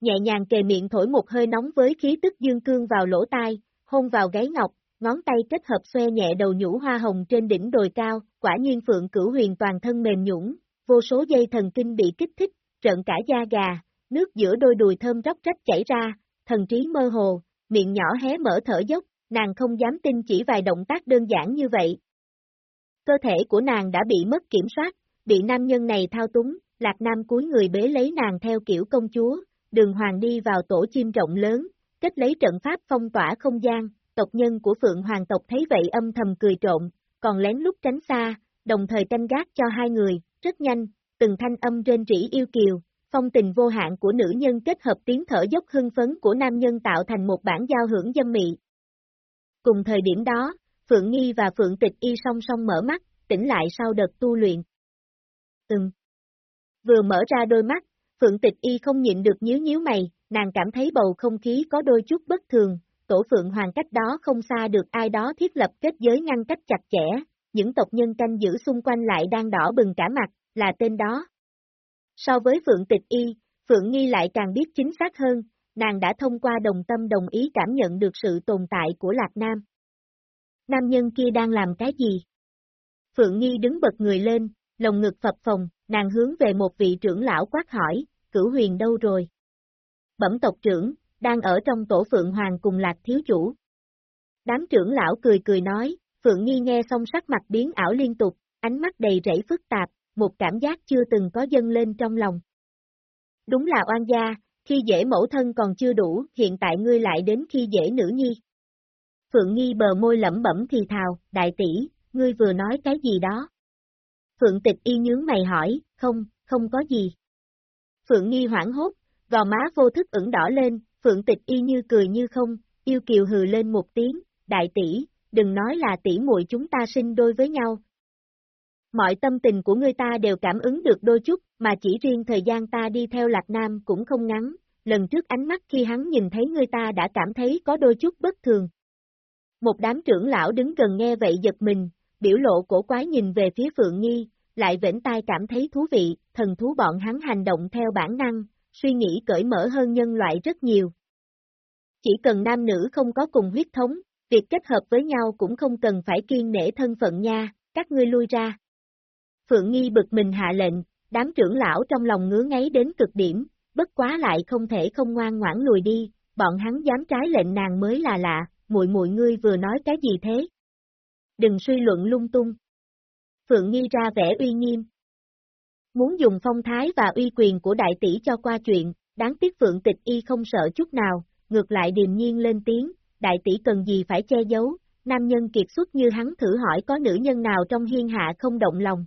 Nhẹ nhàng kề miệng thổi một hơi nóng với khí tức dương cương vào lỗ tai, hôn vào gáy ngọc, ngón tay kết hợp xoe nhẹ đầu nhũ hoa hồng trên đỉnh đồi cao, quả nhiên Phượng Cửu Huyền toàn thân mềm nhũng, vô số dây thần kinh bị kích thích, trợn cả da gà, nước giữa đôi đùi thơm róc rách chảy ra, thần trí mơ hồ, miệng nhỏ hé mở thở dốc, nàng không dám tin chỉ vài động tác đơn giản như vậy. Cơ thể của nàng đã bị mất kiểm soát, bị nam nhân này thao túng, lạc nam cúi người bế lấy nàng theo kiểu công chúa, đường hoàng đi vào tổ chim rộng lớn, kết lấy trận pháp phong tỏa không gian, tộc nhân của Phượng Hoàng tộc thấy vậy âm thầm cười trộn, còn lén lút tránh xa, đồng thời canh gác cho hai người, rất nhanh, từng thanh âm trên rỉ yêu kiều, phong tình vô hạn của nữ nhân kết hợp tiếng thở dốc hưng phấn của nam nhân tạo thành một bản giao hưởng dâm mị. Cùng thời điểm đó, Phượng Nghi và Phượng Tịch Y song song mở mắt, tỉnh lại sau đợt tu luyện. Ừm. Vừa mở ra đôi mắt, Phượng Tịch Y không nhịn được nhíu nhíu mày, nàng cảm thấy bầu không khí có đôi chút bất thường, tổ Phượng Hoàng cách đó không xa được ai đó thiết lập kết giới ngăn cách chặt chẽ, những tộc nhân canh giữ xung quanh lại đang đỏ bừng cả mặt, là tên đó. So với Phượng Tịch Y, Phượng Nghi lại càng biết chính xác hơn, nàng đã thông qua đồng tâm đồng ý cảm nhận được sự tồn tại của Lạc Nam. Nam nhân kia đang làm cái gì? Phượng Nghi đứng bật người lên, lồng ngực phập phồng, nàng hướng về một vị trưởng lão quát hỏi, cửu huyền đâu rồi? Bẩm tộc trưởng, đang ở trong tổ Phượng Hoàng cùng Lạc Thiếu Chủ. Đám trưởng lão cười cười nói, Phượng Nghi nghe xong sắc mặt biến ảo liên tục, ánh mắt đầy rẫy phức tạp, một cảm giác chưa từng có dâng lên trong lòng. Đúng là oan gia, khi dễ mẫu thân còn chưa đủ, hiện tại ngươi lại đến khi dễ nữ nhi. Phượng Nghi bờ môi lẩm bẩm thì thào, đại tỷ, ngươi vừa nói cái gì đó? Phượng Tịch y nhướng mày hỏi, không, không có gì. Phượng Nghi hoảng hốt, gò má vô thức ửng đỏ lên, Phượng Tịch y như cười như không, yêu kiều hừ lên một tiếng, đại tỷ, đừng nói là tỷ muội chúng ta sinh đôi với nhau, mọi tâm tình của người ta đều cảm ứng được đôi chút, mà chỉ riêng thời gian ta đi theo Lạc Nam cũng không ngắn, lần trước ánh mắt khi hắn nhìn thấy người ta đã cảm thấy có đôi chút bất thường. Một đám trưởng lão đứng gần nghe vậy giật mình, biểu lộ cổ quái nhìn về phía Phượng Nghi, lại vĩnh tai cảm thấy thú vị, thần thú bọn hắn hành động theo bản năng, suy nghĩ cởi mở hơn nhân loại rất nhiều. Chỉ cần nam nữ không có cùng huyết thống, việc kết hợp với nhau cũng không cần phải kiên nể thân phận nha, các ngươi lui ra. Phượng Nghi bực mình hạ lệnh, đám trưởng lão trong lòng ngứa ngáy đến cực điểm, bất quá lại không thể không ngoan ngoãn lùi đi, bọn hắn dám trái lệnh nàng mới là lạ, muội muội ngươi vừa nói cái gì thế? Đừng suy luận lung tung. Phượng Nghi ra vẻ uy nghiêm. Muốn dùng phong thái và uy quyền của đại tỷ cho qua chuyện, đáng tiếc Phượng Tịch Y không sợ chút nào, ngược lại điềm nhiên lên tiếng, đại tỷ cần gì phải che giấu, nam nhân kiệt xuất như hắn thử hỏi có nữ nhân nào trong hiên hạ không động lòng.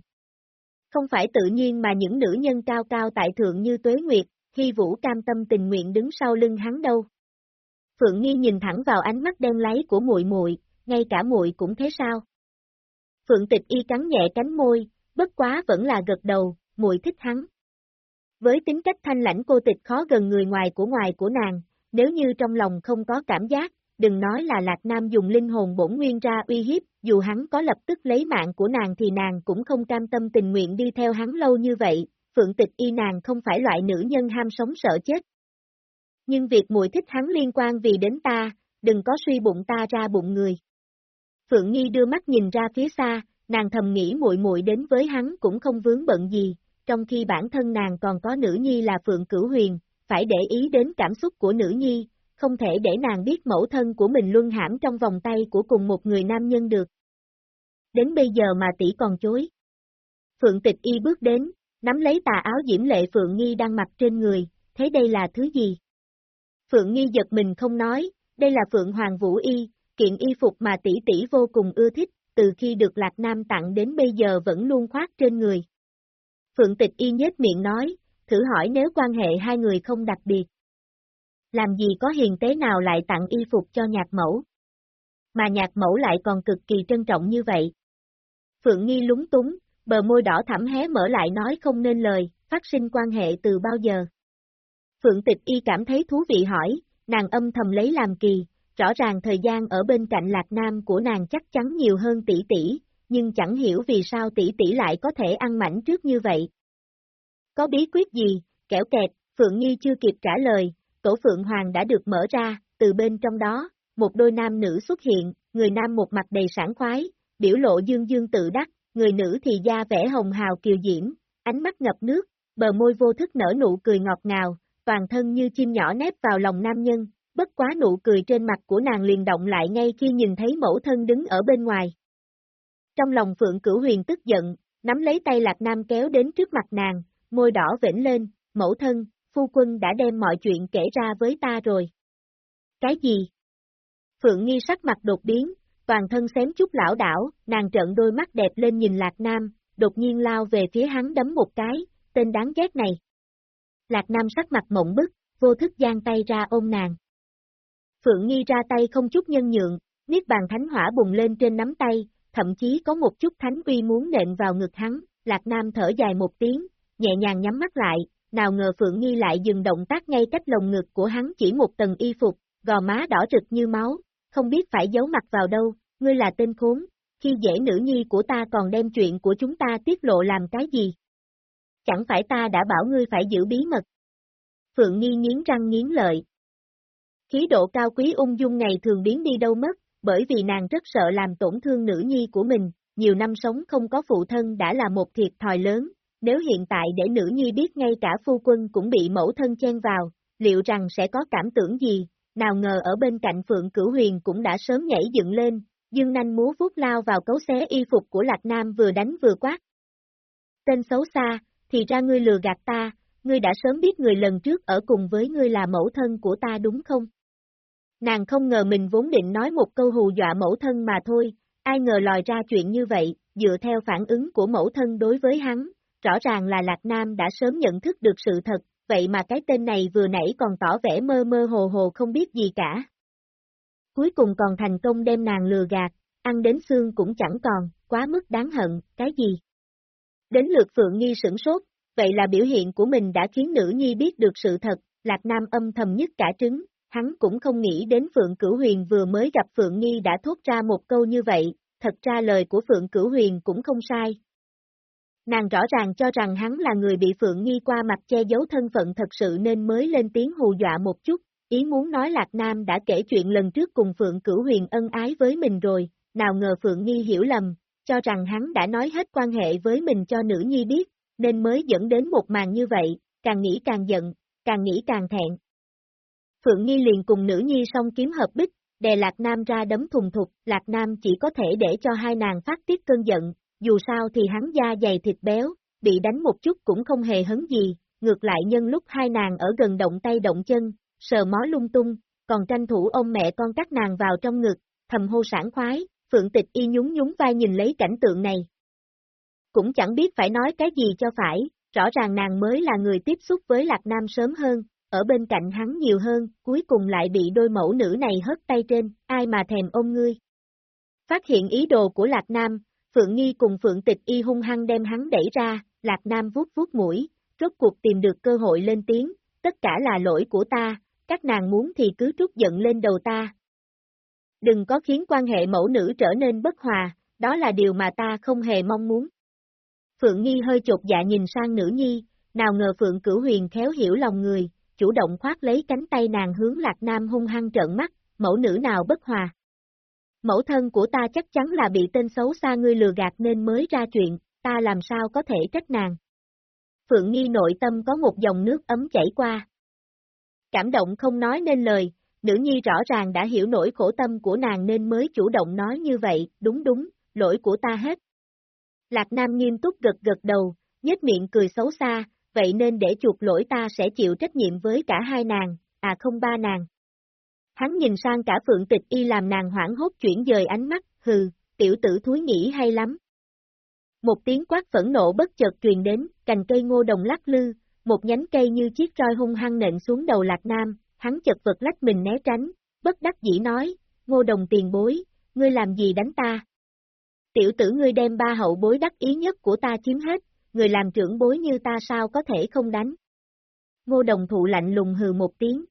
Không phải tự nhiên mà những nữ nhân cao cao tại thượng như Tuế Nguyệt, Hy Vũ cam tâm tình nguyện đứng sau lưng hắn đâu. Phượng Nghi nhìn thẳng vào ánh mắt đen láy của muội muội, ngay cả muội cũng thế sao? Phượng Tịch y cắn nhẹ cánh môi, bất quá vẫn là gật đầu, muội thích hắn. Với tính cách thanh lãnh cô tịch khó gần người ngoài của ngoài của nàng, nếu như trong lòng không có cảm giác, đừng nói là Lạc Nam dùng linh hồn bổn nguyên ra uy hiếp, dù hắn có lập tức lấy mạng của nàng thì nàng cũng không cam tâm tình nguyện đi theo hắn lâu như vậy, Phượng Tịch y nàng không phải loại nữ nhân ham sống sợ chết. Nhưng việc muội thích hắn liên quan vì đến ta, đừng có suy bụng ta ra bụng người. Phượng Nghi đưa mắt nhìn ra phía xa, nàng thầm nghĩ muội muội đến với hắn cũng không vướng bận gì, trong khi bản thân nàng còn có nữ nhi là Phượng Cửu Huyền, phải để ý đến cảm xúc của nữ nhi, không thể để nàng biết mẫu thân của mình luân hãm trong vòng tay của cùng một người nam nhân được. Đến bây giờ mà tỷ còn chối. Phượng tịch y bước đến, nắm lấy tà áo diễm lệ Phượng Nghi đang mặc trên người, thấy đây là thứ gì? Phượng Nghi giật mình không nói, đây là Phượng Hoàng Vũ Y, kiện y phục mà tỷ tỷ vô cùng ưa thích, từ khi được Lạc Nam tặng đến bây giờ vẫn luôn khoác trên người. Phượng Tịch Y nhếch miệng nói, thử hỏi nếu quan hệ hai người không đặc biệt. Làm gì có hiền tế nào lại tặng y phục cho nhạc mẫu? Mà nhạc mẫu lại còn cực kỳ trân trọng như vậy. Phượng Nghi lúng túng, bờ môi đỏ thẳm hé mở lại nói không nên lời, phát sinh quan hệ từ bao giờ. Phượng Tịch Y cảm thấy thú vị hỏi, nàng âm thầm lấy làm kỳ, rõ ràng thời gian ở bên cạnh Lạc Nam của nàng chắc chắn nhiều hơn tỷ tỷ, nhưng chẳng hiểu vì sao tỷ tỷ lại có thể ăn mảnh trước như vậy. Có bí quyết gì, kẻo kẹt, Phượng Nhi chưa kịp trả lời, tổ Phượng Hoàng đã được mở ra, từ bên trong đó, một đôi nam nữ xuất hiện, người nam một mặt đầy sảng khoái, biểu lộ dương dương tự đắc, người nữ thì da vẻ hồng hào kiều diễm, ánh mắt ngập nước, bờ môi vô thức nở nụ cười ngọt ngào, toàn thân như chim nhỏ nép vào lòng nam nhân, bất quá nụ cười trên mặt của nàng liền động lại ngay khi nhìn thấy mẫu thân đứng ở bên ngoài. Trong lòng Phượng Cửu Huyền tức giận, nắm lấy tay Lạc Nam kéo đến trước mặt nàng, môi đỏ vĩnh lên, mẫu thân, phu quân đã đem mọi chuyện kể ra với ta rồi. Cái gì? Phượng Nghi sắc mặt đột biến, toàn thân xém chút lão đảo, nàng trợn đôi mắt đẹp lên nhìn Lạc Nam, đột nhiên lao về phía hắn đấm một cái, tên đáng ghét này. Lạc Nam sắc mặt mộng bức, vô thức giang tay ra ôm nàng. Phượng Nghi ra tay không chút nhân nhượng, niết bàn thánh hỏa bùng lên trên nắm tay, thậm chí có một chút thánh uy muốn nện vào ngực hắn, Lạc Nam thở dài một tiếng, nhẹ nhàng nhắm mắt lại, nào ngờ Phượng Nghi lại dừng động tác ngay cách lồng ngực của hắn chỉ một tầng y phục, gò má đỏ rực như máu, không biết phải giấu mặt vào đâu, ngươi là tên khốn, khi dễ nữ nhi của ta còn đem chuyện của chúng ta tiết lộ làm cái gì? Chẳng phải ta đã bảo ngươi phải giữ bí mật. Phượng Nghi nghiến răng nghiến lợi. Khí độ cao quý ung dung ngày thường biến đi đâu mất, bởi vì nàng rất sợ làm tổn thương nữ nhi của mình, nhiều năm sống không có phụ thân đã là một thiệt thòi lớn, nếu hiện tại để nữ nhi biết ngay cả phu quân cũng bị mẫu thân chen vào, liệu rằng sẽ có cảm tưởng gì, nào ngờ ở bên cạnh Phượng Cửu Huyền cũng đã sớm nhảy dựng lên, dương nanh múa vuốt lao vào cấu xé y phục của Lạc Nam vừa đánh vừa quát. Tên xấu xa, thì ra ngươi lừa gạt ta, ngươi đã sớm biết người lần trước ở cùng với ngươi là mẫu thân của ta đúng không? Nàng không ngờ mình vốn định nói một câu hù dọa mẫu thân mà thôi, ai ngờ lòi ra chuyện như vậy, dựa theo phản ứng của mẫu thân đối với hắn, rõ ràng là Lạc Nam đã sớm nhận thức được sự thật, vậy mà cái tên này vừa nãy còn tỏ vẻ mơ mơ hồ hồ không biết gì cả. Cuối cùng còn thành công đem nàng lừa gạt, ăn đến xương cũng chẳng còn, quá mức đáng hận, cái gì? Đến lượt Phượng Nghi sửng sốt, vậy là biểu hiện của mình đã khiến nữ nhi biết được sự thật, Lạc Nam âm thầm nhất cả trứng, hắn cũng không nghĩ đến Phượng Cửu Huyền vừa mới gặp Phượng Nghi đã thốt ra một câu như vậy, thật ra lời của Phượng Cửu Huyền cũng không sai. Nàng rõ ràng cho rằng hắn là người bị Phượng Nghi qua mặt che giấu thân phận thật sự nên mới lên tiếng hù dọa một chút, ý muốn nói Lạc Nam đã kể chuyện lần trước cùng Phượng Cửu Huyền ân ái với mình rồi, nào ngờ Phượng Nghi hiểu lầm, cho rằng hắn đã nói hết quan hệ với mình cho nữ nhi biết, nên mới dẫn đến một màn như vậy, càng nghĩ càng giận, càng nghĩ càng thẹn. Phượng Nghi liền cùng nữ nhi song kiếm hợp bích, đè Lạc Nam ra đấm thùng thục, Lạc Nam chỉ có thể để cho hai nàng phát tiết cơn giận, dù sao thì hắn da dày thịt béo, bị đánh một chút cũng không hề hấn gì, ngược lại nhân lúc hai nàng ở gần động tay động chân, sờ mó lung tung, còn tranh thủ ôm mẹ con các nàng vào trong ngực, thầm hô sản khoái, Phượng Tịch y nhún nhún vai nhìn lấy cảnh tượng này. Cũng chẳng biết phải nói cái gì cho phải, rõ ràng nàng mới là người tiếp xúc với Lạc Nam sớm hơn, ở bên cạnh hắn nhiều hơn, cuối cùng lại bị đôi mẫu nữ này hất tay trên, ai mà thèm ôm ngươi. Phát hiện ý đồ của Lạc Nam, Phượng Nghi cùng Phượng Tịch y hung hăng đem hắn đẩy ra, Lạc Nam vuốt vuốt mũi, rốt cuộc tìm được cơ hội lên tiếng, tất cả là lỗi của ta, các nàng muốn thì cứ trút giận lên đầu ta. Đừng có khiến quan hệ mẫu nữ trở nên bất hòa, đó là điều mà ta không hề mong muốn. Phượng Nghi hơi chột dạ nhìn sang nữ nhi, nào ngờ Phượng Cửu Huyền khéo hiểu lòng người, chủ động khoát lấy cánh tay nàng hướng Lạc Nam hung hăng trợn mắt, mẫu nữ nào bất hòa. Mẫu thân của ta chắc chắn là bị tên xấu xa ngươi lừa gạt nên mới ra chuyện, ta làm sao có thể trách nàng. Phượng Nghi nội tâm có một dòng nước ấm chảy qua. Cảm động không nói nên lời, nữ nhi rõ ràng đã hiểu nỗi khổ tâm của nàng nên mới chủ động nói như vậy, đúng đúng, lỗi của ta hết. Lạc Nam nghiêm túc gật gật đầu, nhếch miệng cười xấu xa, vậy nên để chuộc lỗi ta sẽ chịu trách nhiệm với cả hai nàng, à không ba nàng. Hắn nhìn sang cả phượng tịch y làm nàng hoảng hốt chuyển dời ánh mắt, hừ, tiểu tử thúi nghĩ hay lắm. Một tiếng quát phẫn nộ bất chợt truyền đến, cành cây ngô đồng lắc lư, một nhánh cây như chiếc roi hung hăng nện xuống đầu lạc nam, hắn chật vật lách mình né tránh, bất đắc dĩ nói, ngô đồng tiền bối, ngươi làm gì đánh ta? Tiểu tử ngươi đem ba hậu bối đắc ý nhất của ta chiếm hết, người làm trưởng bối như ta sao có thể không đánh? Ngô đồng thụ lạnh lùng hừ một tiếng.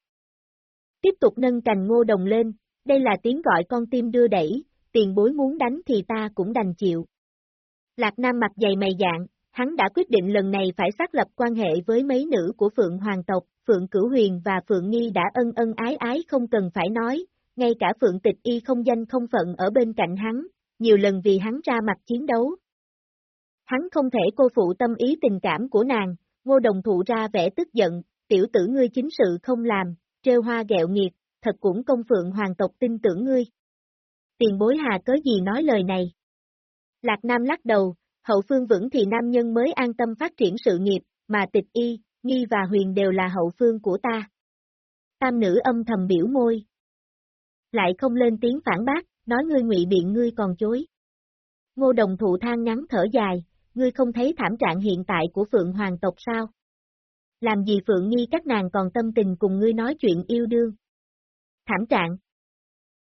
Tiếp tục nâng cành ngô đồng lên, đây là tiếng gọi con tim đưa đẩy, tiền bối muốn đánh thì ta cũng đành chịu. Lạc Nam mặt dày mày dạng, hắn đã quyết định lần này phải xác lập quan hệ với mấy nữ của Phượng Hoàng tộc, Phượng Cửu Huyền và Phượng Nghi đã ân ân ái ái không cần phải nói, ngay cả Phượng Tịch Y không danh không phận ở bên cạnh hắn, nhiều lần vì hắn ra mặt chiến đấu. Hắn không thể cô phụ tâm ý tình cảm của nàng, ngô đồng thụ ra vẻ tức giận, tiểu tử ngươi chính sự không làm, trêu hoa gẹo nghiệt, thật cũng công Phượng Hoàng tộc tin tưởng ngươi. Tiền bối hà cớ gì nói lời này? Lạc Nam lắc đầu, hậu phương vững thì nam nhân mới an tâm phát triển sự nghiệp, mà tịch y, nghi và huyền đều là hậu phương của ta. Tam nữ âm thầm biểu môi. Lại không lên tiếng phản bác, nói ngươi ngụy biện ngươi còn chối. Ngô đồng thụ than ngắn thở dài, ngươi không thấy thảm trạng hiện tại của Phượng Hoàng tộc sao? Làm gì Phượng Nghi các nàng còn tâm tình cùng ngươi nói chuyện yêu đương? Thảm trạng.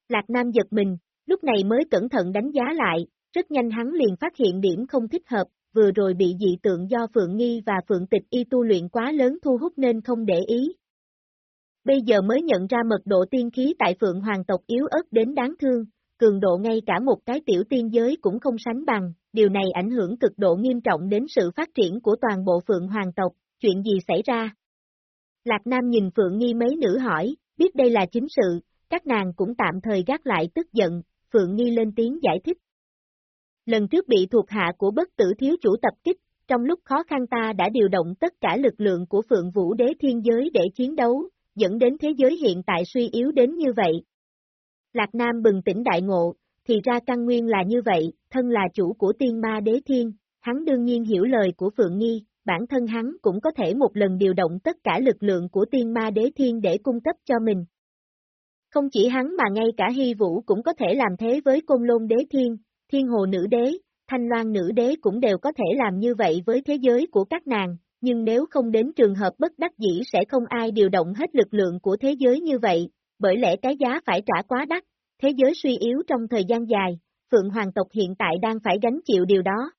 Lạc Nam giật mình, lúc này mới cẩn thận đánh giá lại, rất nhanh hắn liền phát hiện điểm không thích hợp, vừa rồi bị dị tượng do Phượng Nghi và Phượng Tịch y tu luyện quá lớn thu hút nên không để ý. Bây giờ mới nhận ra mật độ tiên khí tại Phượng Hoàng tộc yếu ớt đến đáng thương, cường độ ngay cả một cái tiểu tiên giới cũng không sánh bằng, điều này ảnh hưởng cực độ nghiêm trọng đến sự phát triển của toàn bộ Phượng Hoàng tộc, chuyện gì xảy ra? Lạc Nam nhìn Phượng Nghi mấy nữ hỏi, biết đây là chính sự, các nàng cũng tạm thời gác lại tức giận, Phượng Nghi lên tiếng giải thích. Lần trước bị thuộc hạ của bất tử thiếu chủ tập kích, trong lúc khó khăn ta đã điều động tất cả lực lượng của Phượng Vũ Đế Thiên Giới để chiến đấu, dẫn đến thế giới hiện tại suy yếu đến như vậy. Lạc Nam bừng tỉnh đại ngộ, thì ra căn nguyên là như vậy, thân là chủ của tiên ma đế thiên, hắn đương nhiên hiểu lời của Phượng Nghi, bản thân hắn cũng có thể một lần điều động tất cả lực lượng của tiên ma đế thiên để cung cấp cho mình. Không chỉ hắn mà ngay cả hy vũ cũng có thể làm thế với côn lôn đế thiên, thiên hồ nữ đế, thanh loan nữ đế cũng đều có thể làm như vậy với thế giới của các nàng, nhưng nếu không đến trường hợp bất đắc dĩ sẽ không ai điều động hết lực lượng của thế giới như vậy, bởi lẽ cái giá phải trả quá đắt, thế giới suy yếu trong thời gian dài, Phượng Hoàng tộc hiện tại đang phải gánh chịu điều đó.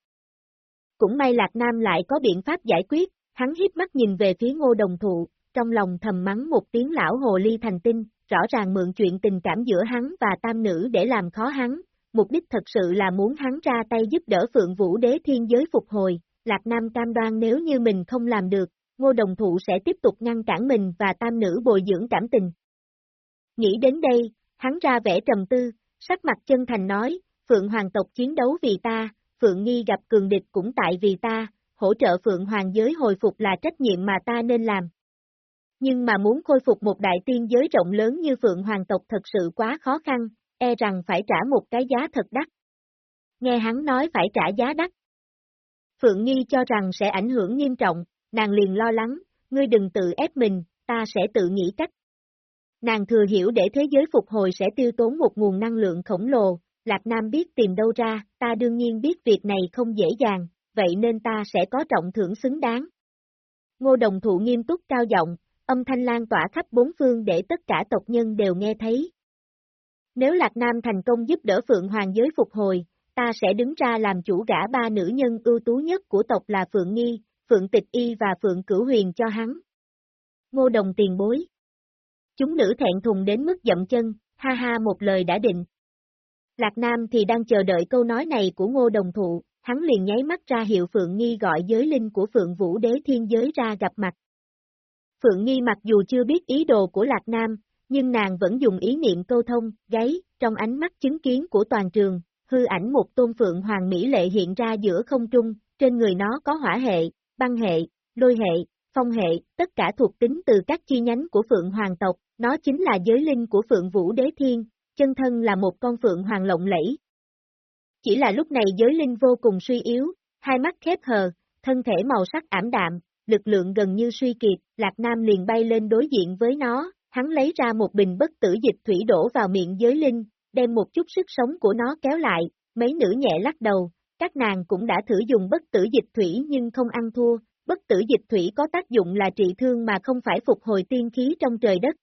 Cũng may Lạc Nam lại có biện pháp giải quyết, hắn hiếp mắt nhìn về phía ngô đồng thụ, trong lòng thầm mắng một tiếng lão hồ ly thành tinh, rõ ràng mượn chuyện tình cảm giữa hắn và tam nữ để làm khó hắn, mục đích thật sự là muốn hắn ra tay giúp đỡ Phượng Vũ Đế Thiên Giới phục hồi, Lạc Nam cam đoan nếu như mình không làm được, ngô đồng thụ sẽ tiếp tục ngăn cản mình và tam nữ bồi dưỡng cảm tình. Nghĩ đến đây, hắn ra vẻ trầm tư, sắc mặt chân thành nói, Phượng Hoàng tộc chiến đấu vì ta, Phượng Nghi gặp cường địch cũng tại vì ta, hỗ trợ Phượng Hoàng giới hồi phục là trách nhiệm mà ta nên làm. Nhưng mà muốn khôi phục một đại tiên giới rộng lớn như Phượng Hoàng tộc thật sự quá khó khăn, e rằng phải trả một cái giá thật đắt. Nghe hắn nói phải trả giá đắt. Phượng Nghi cho rằng sẽ ảnh hưởng nghiêm trọng, nàng liền lo lắng, ngươi đừng tự ép mình, ta sẽ tự nghĩ cách. Nàng thừa hiểu để thế giới phục hồi sẽ tiêu tốn một nguồn năng lượng khổng lồ, Lạc Nam biết tìm đâu ra, ta đương nhiên biết việc này không dễ dàng, vậy nên ta sẽ có trọng thưởng xứng đáng. Ngô Đồng Thụ nghiêm túc cao giọng, âm thanh lan tỏa khắp bốn phương để tất cả tộc nhân đều nghe thấy. Nếu Lạc Nam thành công giúp đỡ Phượng Hoàng giới phục hồi, ta sẽ đứng ra làm chủ gã ba nữ nhân ưu tú nhất của tộc là Phượng Nghi, Phượng Tịch Y và Phượng Cửu Huyền cho hắn. Ngô Đồng tiền bối. Chúng nữ thẹn thùng đến mức dậm chân, ha ha một lời đã định. Lạc Nam thì đang chờ đợi câu nói này của Ngô Đồng Thụ, hắn liền nháy mắt ra hiệu Phượng Nghi gọi giới linh của Phượng Vũ Đế Thiên Giới ra gặp mặt. Phượng Nghi mặc dù chưa biết ý đồ của Lạc Nam, nhưng nàng vẫn dùng ý niệm câu thông, gáy, trong ánh mắt chứng kiến của toàn trường, hư ảnh một tôn Phượng Hoàng Mỹ lệ hiện ra giữa không trung, trên người nó có hỏa hệ, băng hệ, lôi hệ, phong hệ, tất cả thuộc tính từ các chi nhánh của Phượng Hoàng tộc, nó chính là giới linh của Phượng Vũ Đế Thiên, chân thân là một con Phượng Hoàng lộng lẫy. Chỉ là lúc này giới linh vô cùng suy yếu, hai mắt khép hờ, thân thể màu sắc ảm đạm, lực lượng gần như suy kiệt, Lạc Nam liền bay lên đối diện với nó, hắn lấy ra một bình bất tử dịch thủy đổ vào miệng giới linh, đem một chút sức sống của nó kéo lại, mấy nữ nhẹ lắc đầu, các nàng cũng đã thử dùng bất tử dịch thủy nhưng không ăn thua, bất tử dịch thủy có tác dụng là trị thương mà không phải phục hồi tiên khí trong trời đất.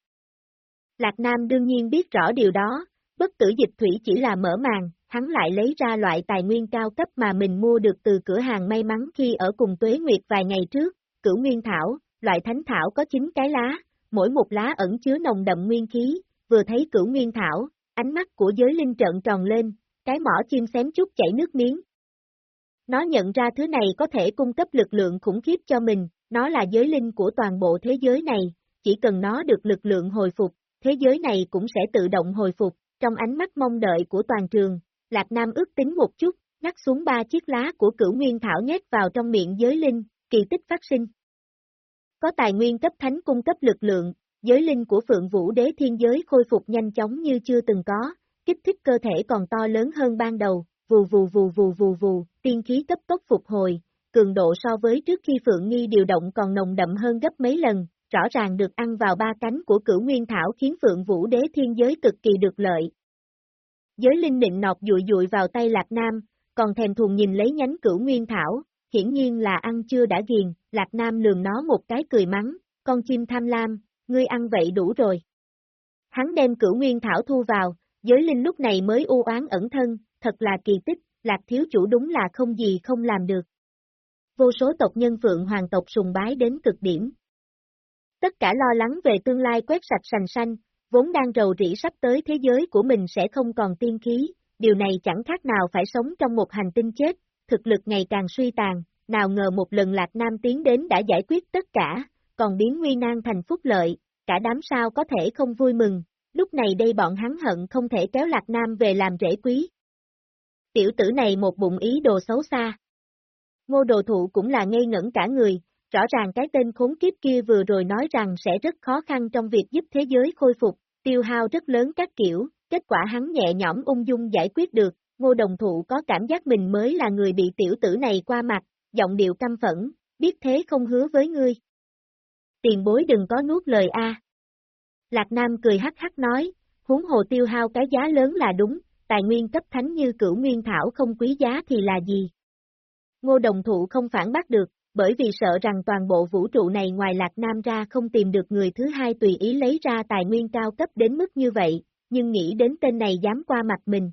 Lạc Nam đương nhiên biết rõ điều đó, bất tử dịch thủy chỉ là mở màn, hắn lại lấy ra loại tài nguyên cao cấp mà mình mua được từ cửa hàng may mắn khi ở cùng Tuế Nguyệt vài ngày trước, cửu nguyên thảo, loại thánh thảo có 9 cái lá, mỗi một lá ẩn chứa nồng đậm nguyên khí, vừa thấy cửu nguyên thảo, ánh mắt của giới linh trợn tròn lên, cái mỏ chim xém chút chảy nước miếng. Nó nhận ra thứ này có thể cung cấp lực lượng khủng khiếp cho mình, nó là giới linh của toàn bộ thế giới này, chỉ cần nó được lực lượng hồi phục, thế giới này cũng sẽ tự động hồi phục, trong ánh mắt mong đợi của toàn trường, Lạc Nam ước tính một chút, ngắt xuống ba chiếc lá của cửu nguyên thảo nhét vào trong miệng giới linh, kỳ tích phát sinh. Có tài nguyên cấp thánh cung cấp lực lượng, giới linh của Phượng Vũ Đế Thiên Giới khôi phục nhanh chóng như chưa từng có, kích thích cơ thể còn to lớn hơn ban đầu, vù vù vù vù vù vù, tiên khí cấp tốc phục hồi, cường độ so với trước khi Phượng Nghi điều động còn nồng đậm hơn gấp mấy lần, rõ ràng được ăn vào ba cánh của cửu nguyên thảo khiến Phượng Vũ Đế Thiên Giới cực kỳ được lợi. Giới linh định nọt dụi dụi vào tay Lạc Nam, còn thèm thùng nhìn lấy nhánh cửu nguyên thảo, hiển nhiên là ăn chưa đã ghiền, Lạc Nam lường nó một cái cười mắng, con chim tham lam, ngươi ăn vậy đủ rồi. Hắn đem cửu nguyên thảo thu vào, giới linh lúc này mới u oán ẩn thân, thật là kỳ tích, Lạc thiếu chủ đúng là không gì không làm được. Vô số tộc nhân Phượng Hoàng tộc sùng bái đến cực điểm. Tất cả lo lắng về tương lai quét sạch sành xanh, vốn đang rầu rĩ sắp tới thế giới của mình sẽ không còn tiên khí, điều này chẳng khác nào phải sống trong một hành tinh chết, thực lực ngày càng suy tàn, nào ngờ một lần Lạc Nam tiến đến đã giải quyết tất cả, còn biến nguy nan thành phúc lợi, cả đám sao có thể không vui mừng, lúc này đây bọn hắn hận không thể kéo Lạc Nam về làm rễ quý. Tiểu tử này một bụng ý đồ xấu xa. Ngô đồ thụ cũng là ngây ngẩn cả người, rõ ràng cái tên khốn kiếp kia vừa rồi nói rằng sẽ rất khó khăn trong việc giúp thế giới khôi phục, tiêu hao rất lớn các kiểu, kết quả hắn nhẹ nhõm ung dung giải quyết được, ngô đồng thụ có cảm giác mình mới là người bị tiểu tử này qua mặt, giọng điệu căm phẫn, biết thế không hứa với ngươi. Tiền bối đừng có nuốt lời a. Lạc Nam cười hắc hắc nói, huống hồ tiêu hao cái giá lớn là đúng, tài nguyên cấp thánh như cửu nguyên thảo không quý giá thì là gì? Ngô đồng thụ không phản bác được, bởi vì sợ rằng toàn bộ vũ trụ này ngoài Lạc Nam ra không tìm được người thứ hai tùy ý lấy ra tài nguyên cao cấp đến mức như vậy, nhưng nghĩ đến tên này dám qua mặt mình.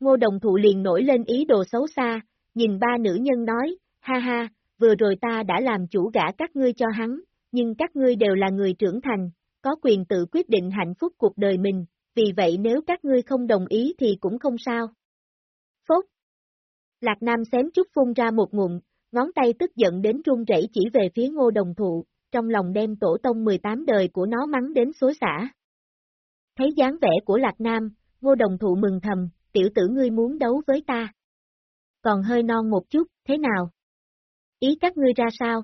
Ngô đồng thụ liền nổi lên ý đồ xấu xa, nhìn ba nữ nhân nói, ha ha, vừa rồi ta đã làm chủ gã các ngươi cho hắn, nhưng các ngươi đều là người trưởng thành, có quyền tự quyết định hạnh phúc cuộc đời mình, vì vậy nếu các ngươi không đồng ý thì cũng không sao. Phốt. Lạc Nam xém chút phun ra một ngụm, ngón tay tức giận đến run rẩy chỉ về phía ngô đồng thụ, trong lòng đem tổ tông 18 đời của nó mắng đến xối xả. Thấy dáng vẻ của Lạc Nam, ngô đồng thụ mừng thầm, tiểu tử ngươi muốn đấu với ta. Còn hơi non một chút, thế nào? Ý các ngươi ra sao?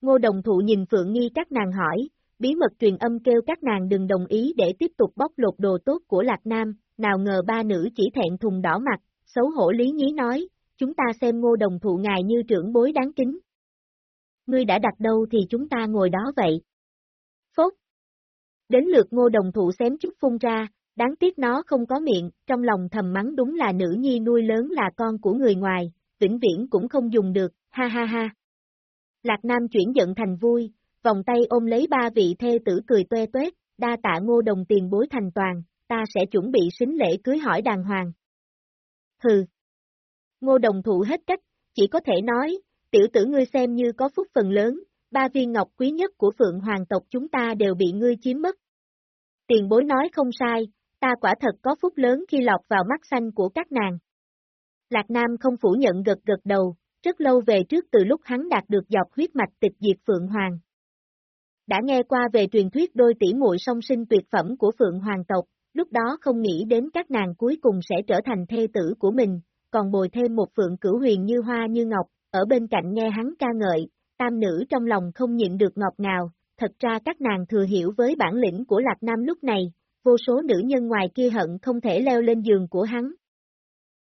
Ngô đồng thụ nhìn Phượng Nghi các nàng hỏi, bí mật truyền âm kêu các nàng đừng đồng ý để tiếp tục bóc lột đồ tốt của Lạc Nam, nào ngờ ba nữ chỉ thẹn thùng đỏ mặt, xấu hổ lý nhí nói, chúng ta xem ngô đồng thụ ngài như trưởng bối đáng kính. Ngươi đã đặt đâu thì chúng ta ngồi đó vậy. Phốt. Đến lượt ngô đồng thụ xém chút phun ra, đáng tiếc nó không có miệng, trong lòng thầm mắng đúng là nữ nhi nuôi lớn là con của người ngoài, vĩnh viễn cũng không dùng được, ha ha ha. Lạc Nam chuyển giận thành vui, vòng tay ôm lấy ba vị thê tử cười toe toét, đa tạ ngô đồng tiền bối thành toàn, ta sẽ chuẩn bị xính lễ cưới hỏi đàng hoàng. Hừ. Ngô đồng thụ hết cách, chỉ có thể nói, tiểu tử ngươi xem như có phúc phần lớn, ba viên ngọc quý nhất của phượng hoàng tộc chúng ta đều bị ngươi chiếm mất. Tiền bối nói không sai, ta quả thật có phúc lớn khi lọt vào mắt xanh của các nàng. Lạc Nam không phủ nhận gật gật đầu, rất lâu về trước từ lúc hắn đạt được dọc huyết mạch tịch diệt Phượng Hoàng. Đã nghe qua về truyền thuyết đôi tỷ muội song sinh tuyệt phẩm của Phượng Hoàng tộc, lúc đó không nghĩ đến các nàng cuối cùng sẽ trở thành thê tử của mình, còn bồi thêm một Phượng cửu huyền như hoa như ngọc, ở bên cạnh nghe hắn ca ngợi, tam nữ trong lòng không nhịn được ngọt ngào, thật ra các nàng thừa hiểu với bản lĩnh của Lạc Nam lúc này, vô số nữ nhân ngoài kia hận không thể leo lên giường của hắn.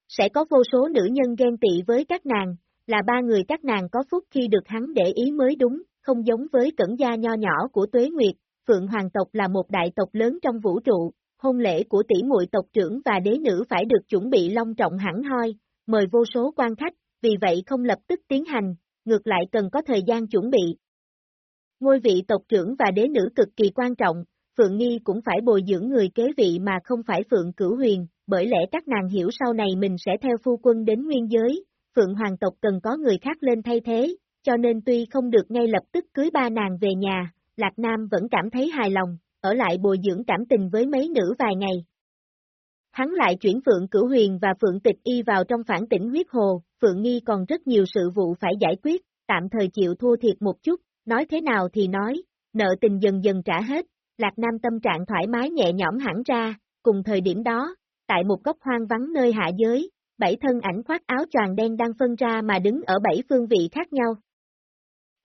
Sẽ có vô số nữ nhân ghen tị với các nàng, là ba người các nàng có phúc khi được hắn để ý mới đúng, không giống với cẩn gia nho nhỏ của Tuế Nguyệt, Phượng Hoàng tộc là một đại tộc lớn trong vũ trụ, hôn lễ của tỷ muội tộc trưởng và đế nữ phải được chuẩn bị long trọng hẳn hoi, mời vô số quan khách, vì vậy không lập tức tiến hành, ngược lại cần có thời gian chuẩn bị. Ngôi vị tộc trưởng và đế nữ cực kỳ quan trọng, Phượng Nghi cũng phải bồi dưỡng người kế vị mà không phải Phượng Cửu Huyền, bởi lẽ các nàng hiểu sau này mình sẽ theo phu quân đến nguyên giới, Phượng Hoàng tộc cần có người khác lên thay thế, cho nên tuy không được ngay lập tức cưới ba nàng về nhà, Lạc Nam vẫn cảm thấy hài lòng, ở lại bồi dưỡng cảm tình với mấy nữ vài ngày. Hắn lại chuyển Phượng Cửu Huyền và Phượng Tịch Y vào trong phản tỉnh huyết hồ, Phượng Nghi còn rất nhiều sự vụ phải giải quyết, tạm thời chịu thua thiệt một chút, nói thế nào thì nói, nợ tình dần dần trả hết, Lạc Nam tâm trạng thoải mái nhẹ nhõm hẳn ra, cùng thời điểm đó, tại một góc hoang vắng nơi hạ giới, bảy thân ảnh khoác áo choàng đen đang phân ra mà đứng ở bảy phương vị khác nhau.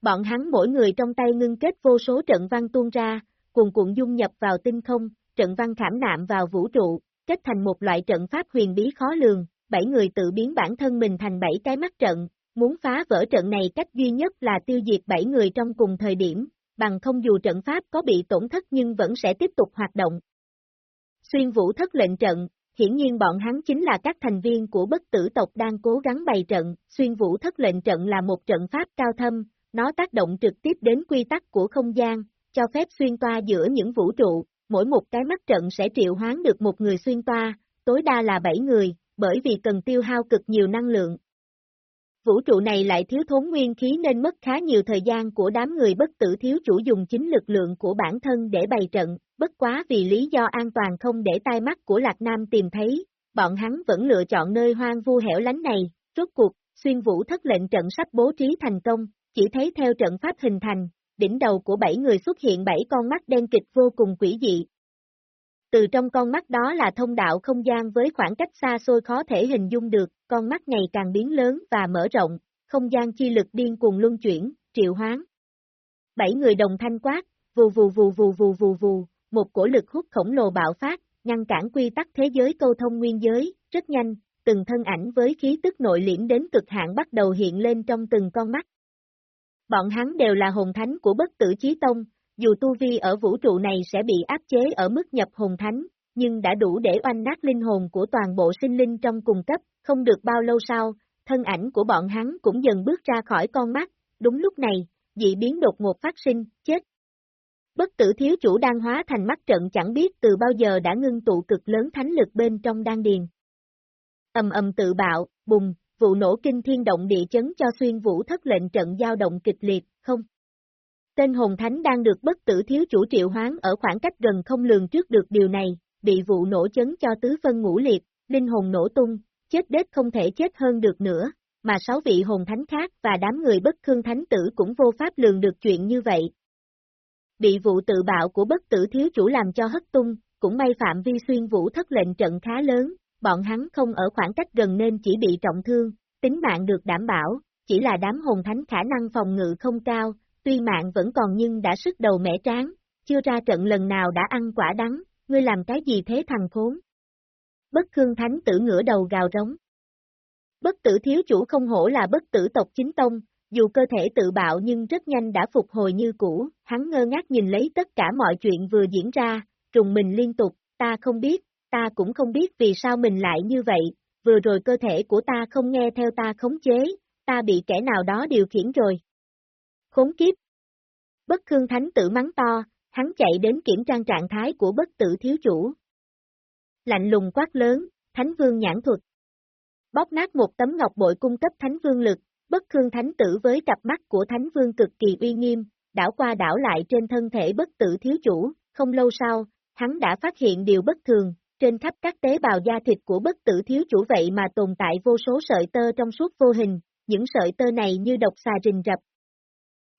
Bọn hắn mỗi người trong tay ngưng kết vô số trận văn tuôn ra, cuồn cuộn dung nhập vào tinh không, trận văn khảm nạm vào vũ trụ, kết thành một loại trận pháp huyền bí khó lường, bảy người tự biến bản thân mình thành bảy cái mắt trận, muốn phá vỡ trận này cách duy nhất là tiêu diệt bảy người trong cùng thời điểm, bằng không dù trận pháp có bị tổn thất nhưng vẫn sẽ tiếp tục hoạt động. Xuyên vũ thất lệnh trận, hiển nhiên bọn hắn chính là các thành viên của bất tử tộc đang cố gắng bày trận, xuyên vũ thất lệnh trận là một trận pháp cao thâm, nó tác động trực tiếp đến quy tắc của không gian, cho phép xuyên toa giữa những vũ trụ, mỗi một cái mắt trận sẽ triệu hoán được một người xuyên toa, tối đa là 7 người, bởi vì cần tiêu hao cực nhiều năng lượng. Vũ trụ này lại thiếu thốn nguyên khí nên mất khá nhiều thời gian của đám người bất tử thiếu chủ dùng chính lực lượng của bản thân để bày trận, bất quá vì lý do an toàn không để tai mắt của Lạc Nam tìm thấy, bọn hắn vẫn lựa chọn nơi hoang vu hẻo lánh này, rốt cuộc, xuyên vũ thất lệnh trận sắp bố trí thành công, chỉ thấy theo trận pháp hình thành, đỉnh đầu của bảy người xuất hiện bảy con mắt đen kịch vô cùng quỷ dị. Từ trong con mắt đó là thông đạo không gian với khoảng cách xa xôi khó thể hình dung được, con mắt ngày càng biến lớn và mở rộng, không gian chi lực điên cuồng luân chuyển, triệu hoán. Bảy người đồng thanh quát, vù vù vù vù vù vù vù, một cổ lực hút khổng lồ bạo phát, ngăn cản quy tắc thế giới câu thông nguyên giới, rất nhanh, từng thân ảnh với khí tức nội liễm đến cực hạn bắt đầu hiện lên trong từng con mắt. Bọn hắn đều là hồn thánh của bất tử chí tông, dù tu vi ở vũ trụ này sẽ bị áp chế ở mức nhập hồn thánh, nhưng đã đủ để oanh nát linh hồn của toàn bộ sinh linh trong cùng cấp, không được bao lâu sau, thân ảnh của bọn hắn cũng dần bước ra khỏi con mắt, đúng lúc này, dị biến đột ngột phát sinh, chết. Bất tử thiếu chủ đang hóa thành mắt trận chẳng biết từ bao giờ đã ngưng tụ cực lớn thánh lực bên trong đan điền. Ầm ầm tự bạo, bùng, vụ nổ kinh thiên động địa chấn cho xuyên vũ thất lệnh trận giao động kịch liệt, không. tên hồn thánh đang được bất tử thiếu chủ triệu hoán ở khoảng cách gần không lường trước được điều này, bị vụ nổ chấn cho tứ phân ngũ liệt, linh hồn nổ tung, chết đết không thể chết hơn được nữa, mà sáu vị hồn thánh khác và đám người bất khương thánh tử cũng vô pháp lường được chuyện như vậy. Bị vụ tự bạo của bất tử thiếu chủ làm cho hất tung, cũng may phạm vi xuyên vũ thất lệnh trận khá lớn, bọn hắn không ở khoảng cách gần nên chỉ bị trọng thương, tính mạng được đảm bảo, chỉ là đám hồn thánh khả năng phòng ngự không cao, tuy mạng vẫn còn nhưng đã sức đầu mẻ tráng, chưa ra trận lần nào đã ăn quả đắng, ngươi làm cái gì thế thằng khốn? Bất khương thánh tử ngửa đầu gào rống. Bất tử thiếu chủ không hổ là bất tử tộc chính tông, dù cơ thể tự bạo nhưng rất nhanh đã phục hồi như cũ, hắn ngơ ngác nhìn lấy tất cả mọi chuyện vừa diễn ra, trùng mình liên tục, ta không biết, ta cũng không biết vì sao mình lại như vậy, vừa rồi cơ thể của ta không nghe theo ta khống chế, ta bị kẻ nào đó điều khiển rồi. Khốn kiếp! Bất khương thánh tử mắng to, hắn chạy đến kiểm tra trạng thái của bất tử thiếu chủ. Lạnh lùng quát lớn, thánh vương nhãn thuật. Bóp nát một tấm ngọc bội cung cấp thánh vương lực, bất khương thánh tử với cặp mắt của thánh vương cực kỳ uy nghiêm, đảo qua đảo lại trên thân thể bất tử thiếu chủ, không lâu sau, hắn đã phát hiện điều bất thường, trên khắp các tế bào da thịt của bất tử thiếu chủ vậy mà tồn tại vô số sợi tơ trong suốt vô hình, những sợi tơ này như độc xà rình rập.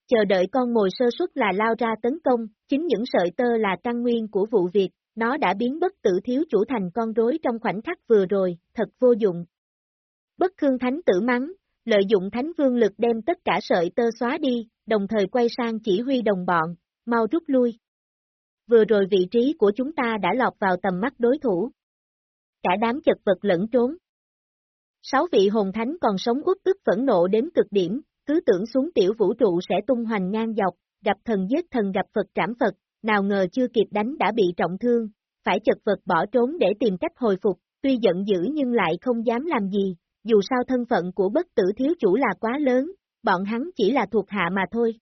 Chờ đợi con mồi sơ suất là lao ra tấn công, chính những sợi tơ là căn nguyên của vụ việc, nó đã biến bất tử thiếu chủ thành con rối trong khoảnh khắc vừa rồi, thật vô dụng. Bất khương thánh tử mắng, lợi dụng thánh vương lực đem tất cả sợi tơ xóa đi, đồng thời quay sang chỉ huy đồng bọn, mau rút lui. Vừa rồi vị trí của chúng ta đã lọt vào tầm mắt đối thủ. Cả đám chật vật lẫn trốn. Sáu vị hồn thánh còn sống út ức phẫn nộ đến cực điểm, cứ tưởng xuống tiểu vũ trụ sẽ tung hoành ngang dọc, gặp thần giết thần gặp Phật trảm Phật, nào ngờ chưa kịp đánh đã bị trọng thương, phải chật vật bỏ trốn để tìm cách hồi phục, tuy giận dữ nhưng lại không dám làm gì, dù sao thân phận của bất tử thiếu chủ là quá lớn, bọn hắn chỉ là thuộc hạ mà thôi.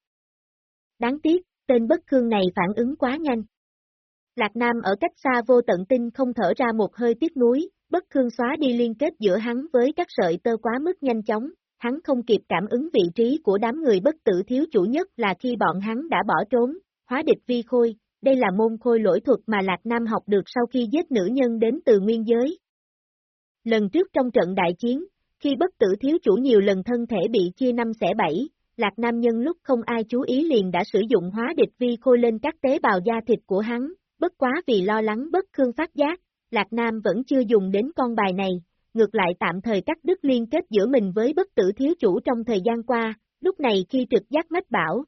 Đáng tiếc, tên bất khương này phản ứng quá nhanh. Lạc Nam ở cách xa vô tận tinh không thở ra một hơi tiếc núi, bất khương xóa đi liên kết giữa hắn với các sợi tơ quá mức nhanh chóng, hắn không kịp cảm ứng vị trí của đám người bất tử thiếu chủ nhất là khi bọn hắn đã bỏ trốn, hóa địch vi khôi, đây là môn khôi lỗi thuật mà Lạc Nam học được sau khi giết nữ nhân đến từ nguyên giới. Lần trước trong trận đại chiến, khi bất tử thiếu chủ nhiều lần thân thể bị chia năm xẻ bảy, Lạc Nam nhân lúc không ai chú ý liền đã sử dụng hóa địch vi khôi lên các tế bào da thịt của hắn, bất quá vì lo lắng bất khương phát giác, Lạc Nam vẫn chưa dùng đến con bài này, ngược lại tạm thời cắt đứt liên kết giữa mình với bất tử thiếu chủ trong thời gian qua, lúc này khi trực giác mách bảo.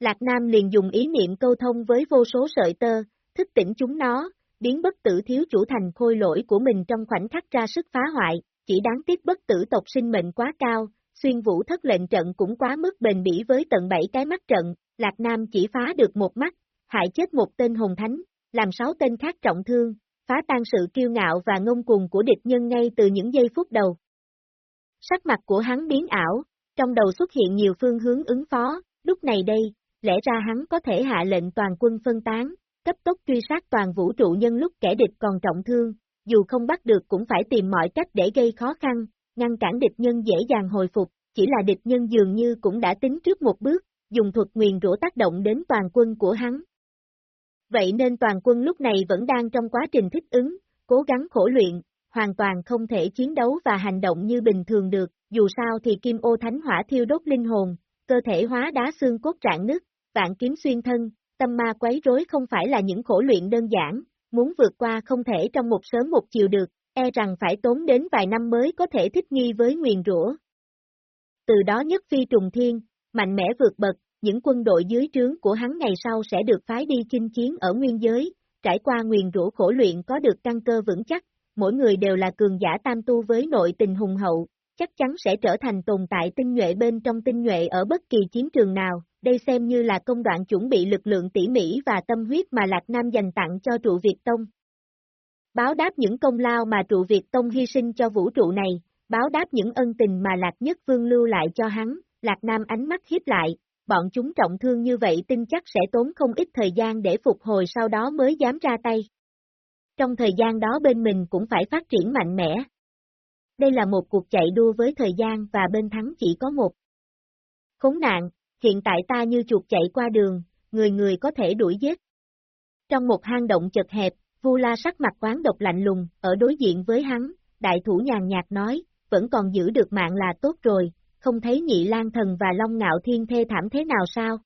Lạc Nam liền dùng ý niệm câu thông với vô số sợi tơ, thức tỉnh chúng nó, biến bất tử thiếu chủ thành khôi lỗi của mình trong khoảnh khắc ra sức phá hoại, chỉ đáng tiếc bất tử tộc sinh mệnh quá cao, xuyên vũ thất lệnh trận cũng quá mức bền bỉ với tận bảy cái mắt trận, Lạc Nam chỉ phá được một mắt, hại chết một tên hồn thánh, làm sáu tên khác trọng thương, phá tan sự kiêu ngạo và ngông cuồng của địch nhân ngay từ những giây phút đầu. Sắc mặt của hắn biến ảo, trong đầu xuất hiện nhiều phương hướng ứng phó, lúc này đây, lẽ ra hắn có thể hạ lệnh toàn quân phân tán, cấp tốc truy sát toàn vũ trụ nhân lúc kẻ địch còn trọng thương, dù không bắt được cũng phải tìm mọi cách để gây khó khăn, ngăn cản địch nhân dễ dàng hồi phục, chỉ là địch nhân dường như cũng đã tính trước một bước, dùng thuật nguyền rủa tác động đến toàn quân của hắn. Vậy nên toàn quân lúc này vẫn đang trong quá trình thích ứng, cố gắng khổ luyện, hoàn toàn không thể chiến đấu và hành động như bình thường được, dù sao thì kim ô thánh hỏa thiêu đốt linh hồn, cơ thể hóa đá xương cốt trạng nứt, vạn kiếm xuyên thân, tâm ma quấy rối không phải là những khổ luyện đơn giản, muốn vượt qua không thể trong một sớm một chiều được, e rằng phải tốn đến vài năm mới có thể thích nghi với nguyền rủa. Từ đó nhất phi trùng thiên, mạnh mẽ vượt bậc, những quân đội dưới trướng của hắn ngày sau sẽ được phái đi chinh chiến ở nguyên giới, trải qua nguyền rũ khổ luyện có được căn cơ vững chắc, mỗi người đều là cường giả tam tu với nội tình hùng hậu, chắc chắn sẽ trở thành tồn tại tinh nhuệ bên trong tinh nhuệ ở bất kỳ chiến trường nào, đây xem như là công đoạn chuẩn bị lực lượng tỉ mỉ và tâm huyết mà Lạc Nam dành tặng cho trụ Việt Tông. Báo đáp những công lao mà trụ Việt Tông hy sinh cho vũ trụ này, báo đáp những ân tình mà Lạc Nhất Vương lưu lại cho hắn, Lạc Nam ánh mắt hiếp lại, bọn chúng trọng thương như vậy tin chắc sẽ tốn không ít thời gian để phục hồi sau đó mới dám ra tay. Trong thời gian đó bên mình cũng phải phát triển mạnh mẽ. Đây là một cuộc chạy đua với thời gian và bên thắng chỉ có một. Khốn nạn, hiện tại ta như chuột chạy qua đường, người người có thể đuổi giết. Trong một hang động chật hẹp, Vu La sắc mặt quán độc lạnh lùng, ở đối diện với hắn, đại thủ nhàn nhạt nói, vẫn còn giữ được mạng là tốt rồi, không thấy nhị lan thần và long ngạo thiên thê thảm thế nào sao?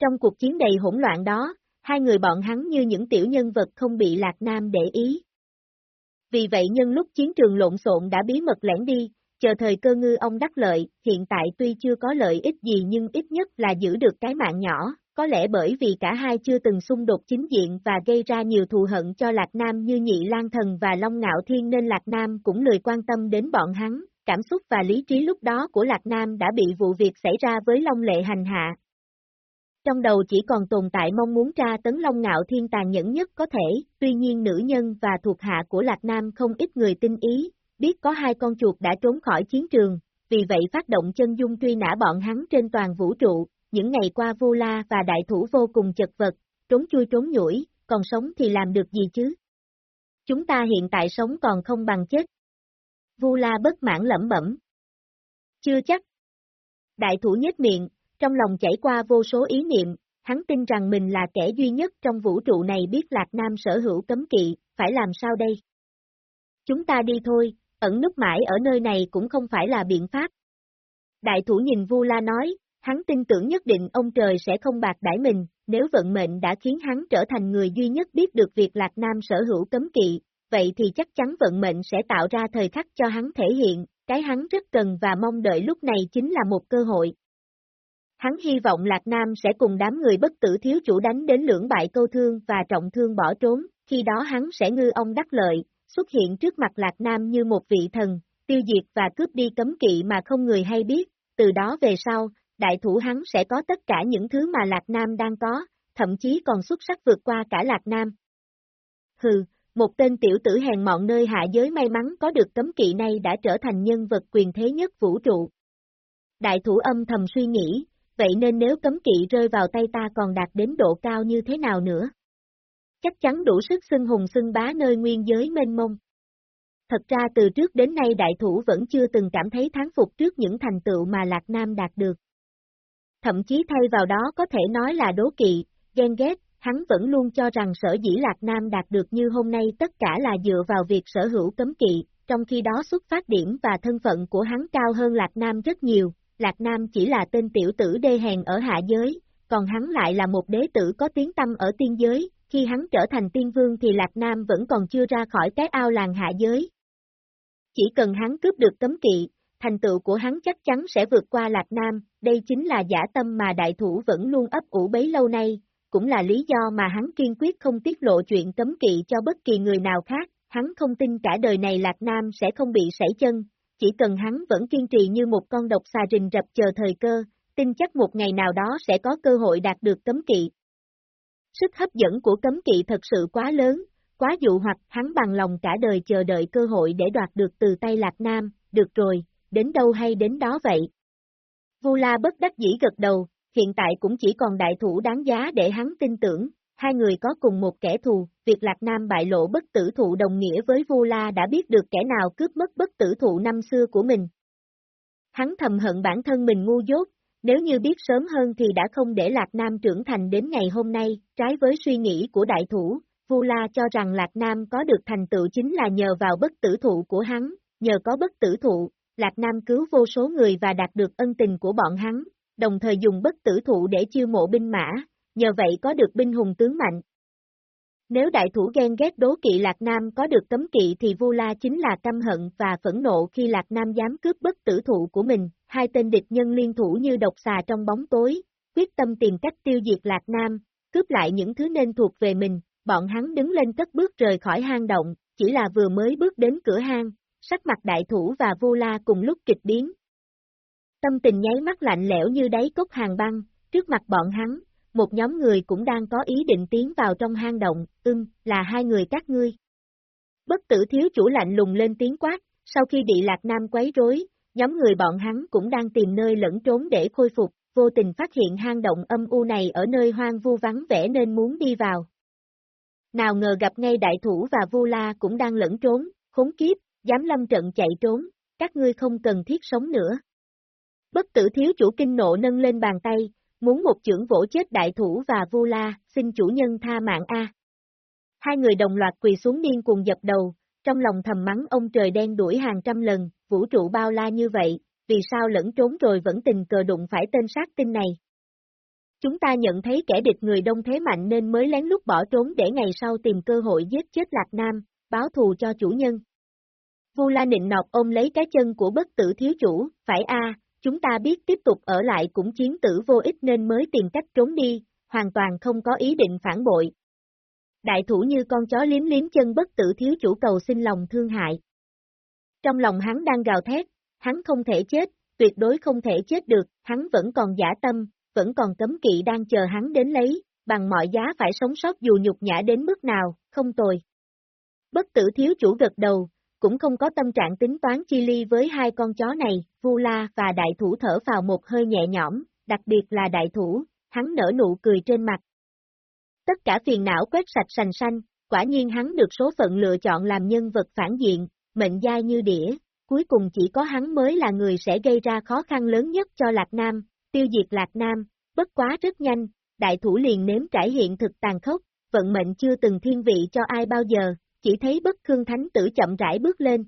Trong cuộc chiến đầy hỗn loạn đó, hai người bọn hắn như những tiểu nhân vật không bị Lạc Nam để ý. Vì vậy nhân lúc chiến trường lộn xộn đã bí mật lẻn đi, chờ thời cơ ngư ông đắc lợi, hiện tại tuy chưa có lợi ích gì nhưng ít nhất là giữ được cái mạng nhỏ, có lẽ bởi vì cả hai chưa từng xung đột chính diện và gây ra nhiều thù hận cho Lạc Nam như Nhị Lan Thần và Long Ngạo Thiên nên Lạc Nam cũng lười quan tâm đến bọn hắn, cảm xúc và lý trí lúc đó của Lạc Nam đã bị vụ việc xảy ra với Long Lệ hành hạ. Trong đầu chỉ còn tồn tại mong muốn tra tấn Long Ngạo Thiên tàn nhẫn nhất có thể, tuy nhiên nữ nhân và thuộc hạ của Lạc Nam không ít người tin ý, biết có hai con chuột đã trốn khỏi chiến trường, vì vậy phát động chân dung truy nã bọn hắn trên toàn vũ trụ, những ngày qua vô La và đại thủ vô cùng chật vật, trốn chui trốn nhủi, còn sống thì làm được gì chứ? Chúng ta hiện tại sống còn không bằng chết. Vu La bất mãn lẩm bẩm. Chưa chắc. Đại thủ nhếch miệng, trong lòng chảy qua vô số ý niệm, hắn tin rằng mình là kẻ duy nhất trong vũ trụ này biết Lạc Nam sở hữu cấm kỵ, phải làm sao đây? Chúng ta đi thôi, ẩn núp mãi ở nơi này cũng không phải là biện pháp. Đại thủ nhìn Vu La nói, hắn tin tưởng nhất định ông trời sẽ không bạc đãi mình, nếu vận mệnh đã khiến hắn trở thành người duy nhất biết được việc Lạc Nam sở hữu cấm kỵ, vậy thì chắc chắn vận mệnh sẽ tạo ra thời khắc cho hắn thể hiện, cái hắn rất cần và mong đợi lúc này chính là một cơ hội. Hắn hy vọng Lạc Nam sẽ cùng đám người bất tử thiếu chủ đánh đến lưỡng bại câu thương và trọng thương bỏ trốn, khi đó hắn sẽ ngư ông đắc lợi, xuất hiện trước mặt Lạc Nam như một vị thần, tiêu diệt và cướp đi cấm kỵ mà không người hay biết, từ đó về sau, đại thủ hắn sẽ có tất cả những thứ mà Lạc Nam đang có, thậm chí còn xuất sắc vượt qua cả Lạc Nam. Hừ, một tên tiểu tử hèn mọn nơi hạ giới may mắn có được cấm kỵ này đã trở thành nhân vật quyền thế nhất vũ trụ. Đại thủ âm thầm suy nghĩ, vậy nên nếu cấm kỵ rơi vào tay ta còn đạt đến độ cao như thế nào nữa? Chắc chắn đủ sức xưng hùng xưng bá nơi nguyên giới mênh mông. Thật ra từ trước đến nay đại thủ vẫn chưa từng cảm thấy thán phục trước những thành tựu mà Lạc Nam đạt được. Thậm chí thay vào đó có thể nói là đố kỵ, ghen ghét, hắn vẫn luôn cho rằng sở dĩ Lạc Nam đạt được như hôm nay tất cả là dựa vào việc sở hữu cấm kỵ, trong khi đó xuất phát điểm và thân phận của hắn cao hơn Lạc Nam rất nhiều, Lạc Nam chỉ là tên tiểu tử đê hèn ở hạ giới, còn hắn lại là một đế tử có tiếng tâm ở tiên giới, khi hắn trở thành tiên vương thì Lạc Nam vẫn còn chưa ra khỏi cái ao làng hạ giới. Chỉ cần hắn cướp được cấm kỵ, thành tựu của hắn chắc chắn sẽ vượt qua Lạc Nam, đây chính là giả tâm mà đại thủ vẫn luôn ấp ủ bấy lâu nay, cũng là lý do mà hắn kiên quyết không tiết lộ chuyện cấm kỵ cho bất kỳ người nào khác, hắn không tin cả đời này Lạc Nam sẽ không bị sảy chân, chỉ cần hắn vẫn kiên trì như một con độc xà rình rập chờ thời cơ, tin chắc một ngày nào đó sẽ có cơ hội đạt được cấm kỵ. Sức hấp dẫn của cấm kỵ thật sự quá lớn, quá dụ hoặc hắn bằng lòng cả đời chờ đợi cơ hội để đoạt được từ tay Lạc Nam, được rồi, đến đâu hay đến đó vậy. Vu La bất đắc dĩ gật đầu, hiện tại cũng chỉ còn đại thủ đáng giá để hắn tin tưởng, hai người có cùng một kẻ thù, việc Lạc Nam bại lộ bất tử thụ đồng nghĩa với Vu La đã biết được kẻ nào cướp mất bất tử thụ năm xưa của mình. Hắn thầm hận bản thân mình ngu dốt, nếu như biết sớm hơn thì đã không để Lạc Nam trưởng thành đến ngày hôm nay, trái với suy nghĩ của đại thủ, Vu La cho rằng Lạc Nam có được thành tựu chính là nhờ vào bất tử thụ của hắn, nhờ có bất tử thụ, Lạc Nam cứu vô số người và đạt được ân tình của bọn hắn, đồng thời dùng bất tử thụ để chiêu mộ binh mã, nhờ vậy có được binh hùng tướng mạnh. Nếu đại thủ ghen ghét đố kỵ Lạc Nam có được tấm kỵ thì Vu La chính là căm hận và phẫn nộ khi Lạc Nam dám cướp bất tử thụ của mình, hai tên địch nhân liên thủ như độc xà trong bóng tối, quyết tâm tìm cách tiêu diệt Lạc Nam, cướp lại những thứ nên thuộc về mình, bọn hắn đứng lên cất bước rời khỏi hang động, chỉ là vừa mới bước đến cửa hang, sắc mặt đại thủ và Vu La cùng lúc kịch biến. Tâm tình nháy mắt lạnh lẽo như đáy cốc hàng băng, trước mặt bọn hắn, một nhóm người cũng đang có ý định tiến vào trong hang động, ưng, là hai người các ngươi. Bất tử thiếu chủ lạnh lùng lên tiếng quát, sau khi bị Lạc Nam quấy rối, nhóm người bọn hắn cũng đang tìm nơi lẫn trốn để khôi phục, vô tình phát hiện hang động âm u này ở nơi hoang vu vắng vẻ nên muốn đi vào. Nào ngờ gặp ngay đại thủ và Vu La cũng đang lẫn trốn, khốn kiếp, dám lâm trận chạy trốn, các ngươi không cần thiết sống nữa. Bất tử thiếu chủ kinh nộ nâng lên bàn tay, muốn một chưởng vỗ chết đại thủ và vu la, xin chủ nhân tha mạng A. Hai người đồng loạt quỳ xuống niên cuồng dập đầu, trong lòng thầm mắng ông trời đen đuổi hàng trăm lần, vũ trụ bao la như vậy, vì sao lẫn trốn rồi vẫn tình cờ đụng phải tên sát tinh này. Chúng ta nhận thấy kẻ địch người đông thế mạnh nên mới lén lút bỏ trốn để ngày sau tìm cơ hội giết chết Lạc Nam, báo thù cho chủ nhân. Vu La nịnh nọc ôm lấy cái chân của bất tử thiếu chủ, phải a, chúng ta biết tiếp tục ở lại cũng chiến tử vô ích nên mới tìm cách trốn đi, hoàn toàn không có ý định phản bội. Đại thủ như con chó liếm liếm chân bất tử thiếu chủ cầu xin lòng thương hại. Trong lòng hắn đang gào thét, hắn không thể chết, tuyệt đối không thể chết được, hắn vẫn còn giả tâm, vẫn còn cấm kỵ đang chờ hắn đến lấy, bằng mọi giá phải sống sót dù nhục nhã đến mức nào, không tồi. Bất tử thiếu chủ gật đầu, cũng không có tâm trạng tính toán chi ly với hai con chó này, Vu La và đại thủ thở vào một hơi nhẹ nhõm, đặc biệt là đại thủ, hắn nở nụ cười trên mặt. Tất cả phiền não quét sạch sành xanh, quả nhiên hắn được số phận lựa chọn làm nhân vật phản diện, mệnh giai như đĩa, cuối cùng chỉ có hắn mới là người sẽ gây ra khó khăn lớn nhất cho Lạc Nam, tiêu diệt Lạc Nam, bất quá rất nhanh, đại thủ liền nếm trải hiện thực tàn khốc, vận mệnh chưa từng thiên vị cho ai bao giờ, chỉ thấy bất khương thánh tử chậm rãi bước lên.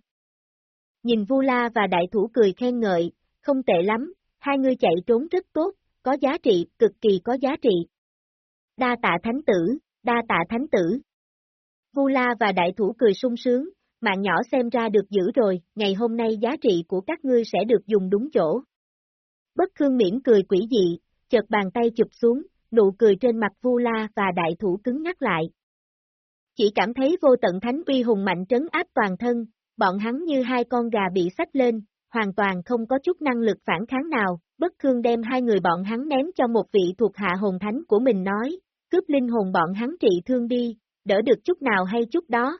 Nhìn Vu La và đại thủ cười khen ngợi, không tệ lắm, hai người chạy trốn rất tốt, có giá trị, cực kỳ có giá trị. Đa tạ thánh tử, đa tạ thánh tử. Vu La và đại thủ cười sung sướng, mạng nhỏ xem ra được giữ rồi, ngày hôm nay giá trị của các ngươi sẽ được dùng đúng chỗ. Bất khương miễn cười quỷ dị, chợt bàn tay chụp xuống, nụ cười trên mặt Vu La và đại thủ cứng ngắt lại. Chỉ cảm thấy vô tận thánh uy hùng mạnh trấn áp toàn thân, bọn hắn như hai con gà bị sách lên, hoàn toàn không có chút năng lực phản kháng nào, bất khương đem hai người bọn hắn ném cho một vị thuộc hạ hồn thánh của mình nói, cướp linh hồn bọn hắn trị thương đi, đỡ được chút nào hay chút đó.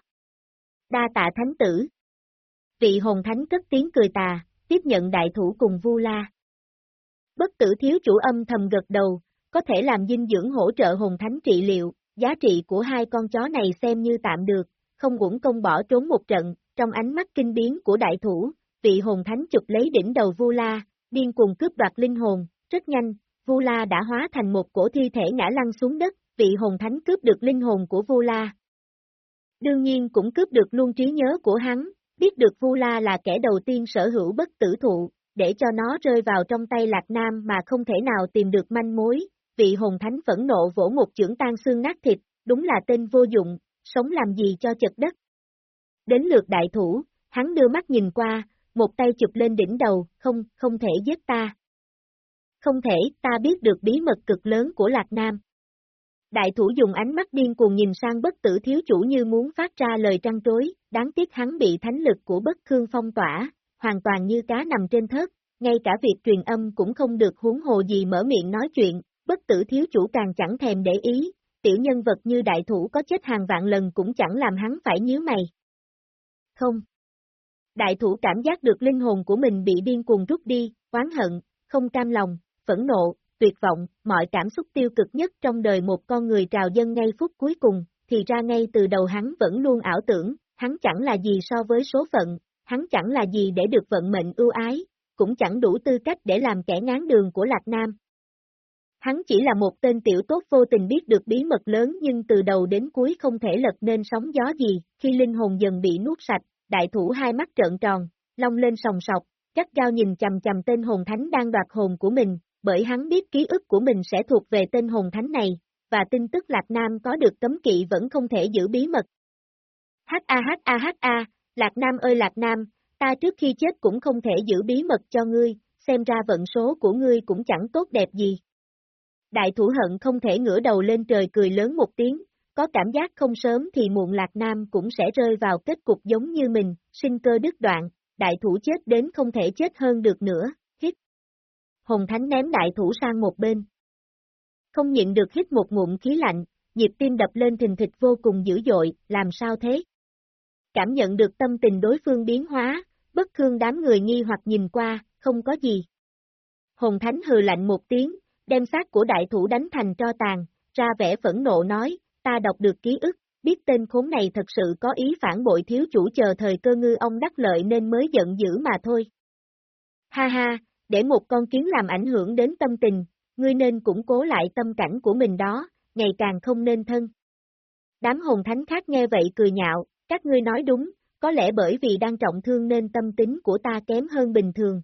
Đa tạ thánh tử. Vị hồn thánh cất tiếng cười tà, tiếp nhận đại thủ cùng Vu La. Bất tử thiếu chủ âm thầm gật đầu, có thể làm dinh dưỡng hỗ trợ hồn thánh trị liệu, giá trị của hai con chó này xem như tạm được, không uổng công bỏ trốn một trận, trong ánh mắt kinh biến của đại thủ, vị hồn thánh chụp lấy đỉnh đầu Vu La, điên cuồng cướp đoạt linh hồn, rất nhanh, Vu La đã hóa thành một cổ thi thể ngã lăn xuống đất, vị hồn thánh cướp được linh hồn của Vu La. Đương nhiên cũng cướp được luôn trí nhớ của hắn, biết được Vu La là kẻ đầu tiên sở hữu bất tử thụ, để cho nó rơi vào trong tay Lạc Nam mà không thể nào tìm được manh mối, vị hồn thánh phẫn nộ vỗ một chưởng tan xương nát thịt, đúng là tên vô dụng, sống làm gì cho chật đất. Đến lượt đại thủ, hắn đưa mắt nhìn qua, một tay chụp lên đỉnh đầu, không, không thể giết ta. Không thể, ta biết được bí mật cực lớn của Lạc Nam. Đại thủ dùng ánh mắt điên cuồng nhìn sang bất tử thiếu chủ như muốn phát ra lời trăng trối, đáng tiếc hắn bị thánh lực của bất khương phong tỏa, hoàn toàn như cá nằm trên thớt, ngay cả việc truyền âm cũng không được huống hồ gì mở miệng nói chuyện, bất tử thiếu chủ càng chẳng thèm để ý, tiểu nhân vật như đại thủ có chết hàng vạn lần cũng chẳng làm hắn phải nhíu mày. Không. Đại thủ cảm giác được linh hồn của mình bị điên cuồng rút đi, oán hận, không cam lòng, phẫn nộ, tuyệt vọng, mọi cảm xúc tiêu cực nhất trong đời một con người trào dân ngay phút cuối cùng, thì ra ngay từ đầu hắn vẫn luôn ảo tưởng, hắn chẳng là gì so với số phận, hắn chẳng là gì để được vận mệnh ưu ái, cũng chẳng đủ tư cách để làm kẻ ngán đường của Lạc Nam. Hắn chỉ là một tên tiểu tốt vô tình biết được bí mật lớn nhưng từ đầu đến cuối không thể lật nên sóng gió gì, khi linh hồn dần bị nuốt sạch, đại thủ hai mắt trợn tròn, long lên sòng sọc, chắc cao nhìn chầm chầm tên hồn thánh đang đoạt hồn của mình, bởi hắn biết ký ức của mình sẽ thuộc về tên hồn thánh này, và tin tức Lạc Nam có được cấm kỵ vẫn không thể giữ bí mật. H-A-H-A-H-A, Lạc Nam ơi Lạc Nam, ta trước khi chết cũng không thể giữ bí mật cho ngươi, xem ra vận số của ngươi cũng chẳng tốt đẹp gì. Đại thủ hận không thể ngửa đầu lên trời cười lớn một tiếng, có cảm giác không sớm thì muộn Lạc Nam cũng sẽ rơi vào kết cục giống như mình, sinh cơ đứt đoạn, đại thủ chết đến không thể chết hơn được nữa, hít. Hồng Thánh ném đại thủ sang một bên. Không nhịn được hít một ngụm khí lạnh, nhịp tim đập lên thình thịch vô cùng dữ dội, làm sao thế? Cảm nhận được tâm tình đối phương biến hóa, bất khương đám người nghi hoặc nhìn qua, không có gì. Hồng Thánh hừ lạnh một tiếng, đem xác của đại thủ đánh thành tro tàn, ra vẻ phẫn nộ nói, ta đọc được ký ức, biết tên khốn này thật sự có ý phản bội thiếu chủ chờ thời cơ ngư ông đắc lợi nên mới giận dữ mà thôi. Ha ha, để một con kiến làm ảnh hưởng đến tâm tình, ngươi nên củng cố lại tâm cảnh của mình đó, ngày càng không nên thân. Đám hồn thánh khác nghe vậy cười nhạo, các ngươi nói đúng, có lẽ bởi vì đang trọng thương nên tâm tính của ta kém hơn bình thường.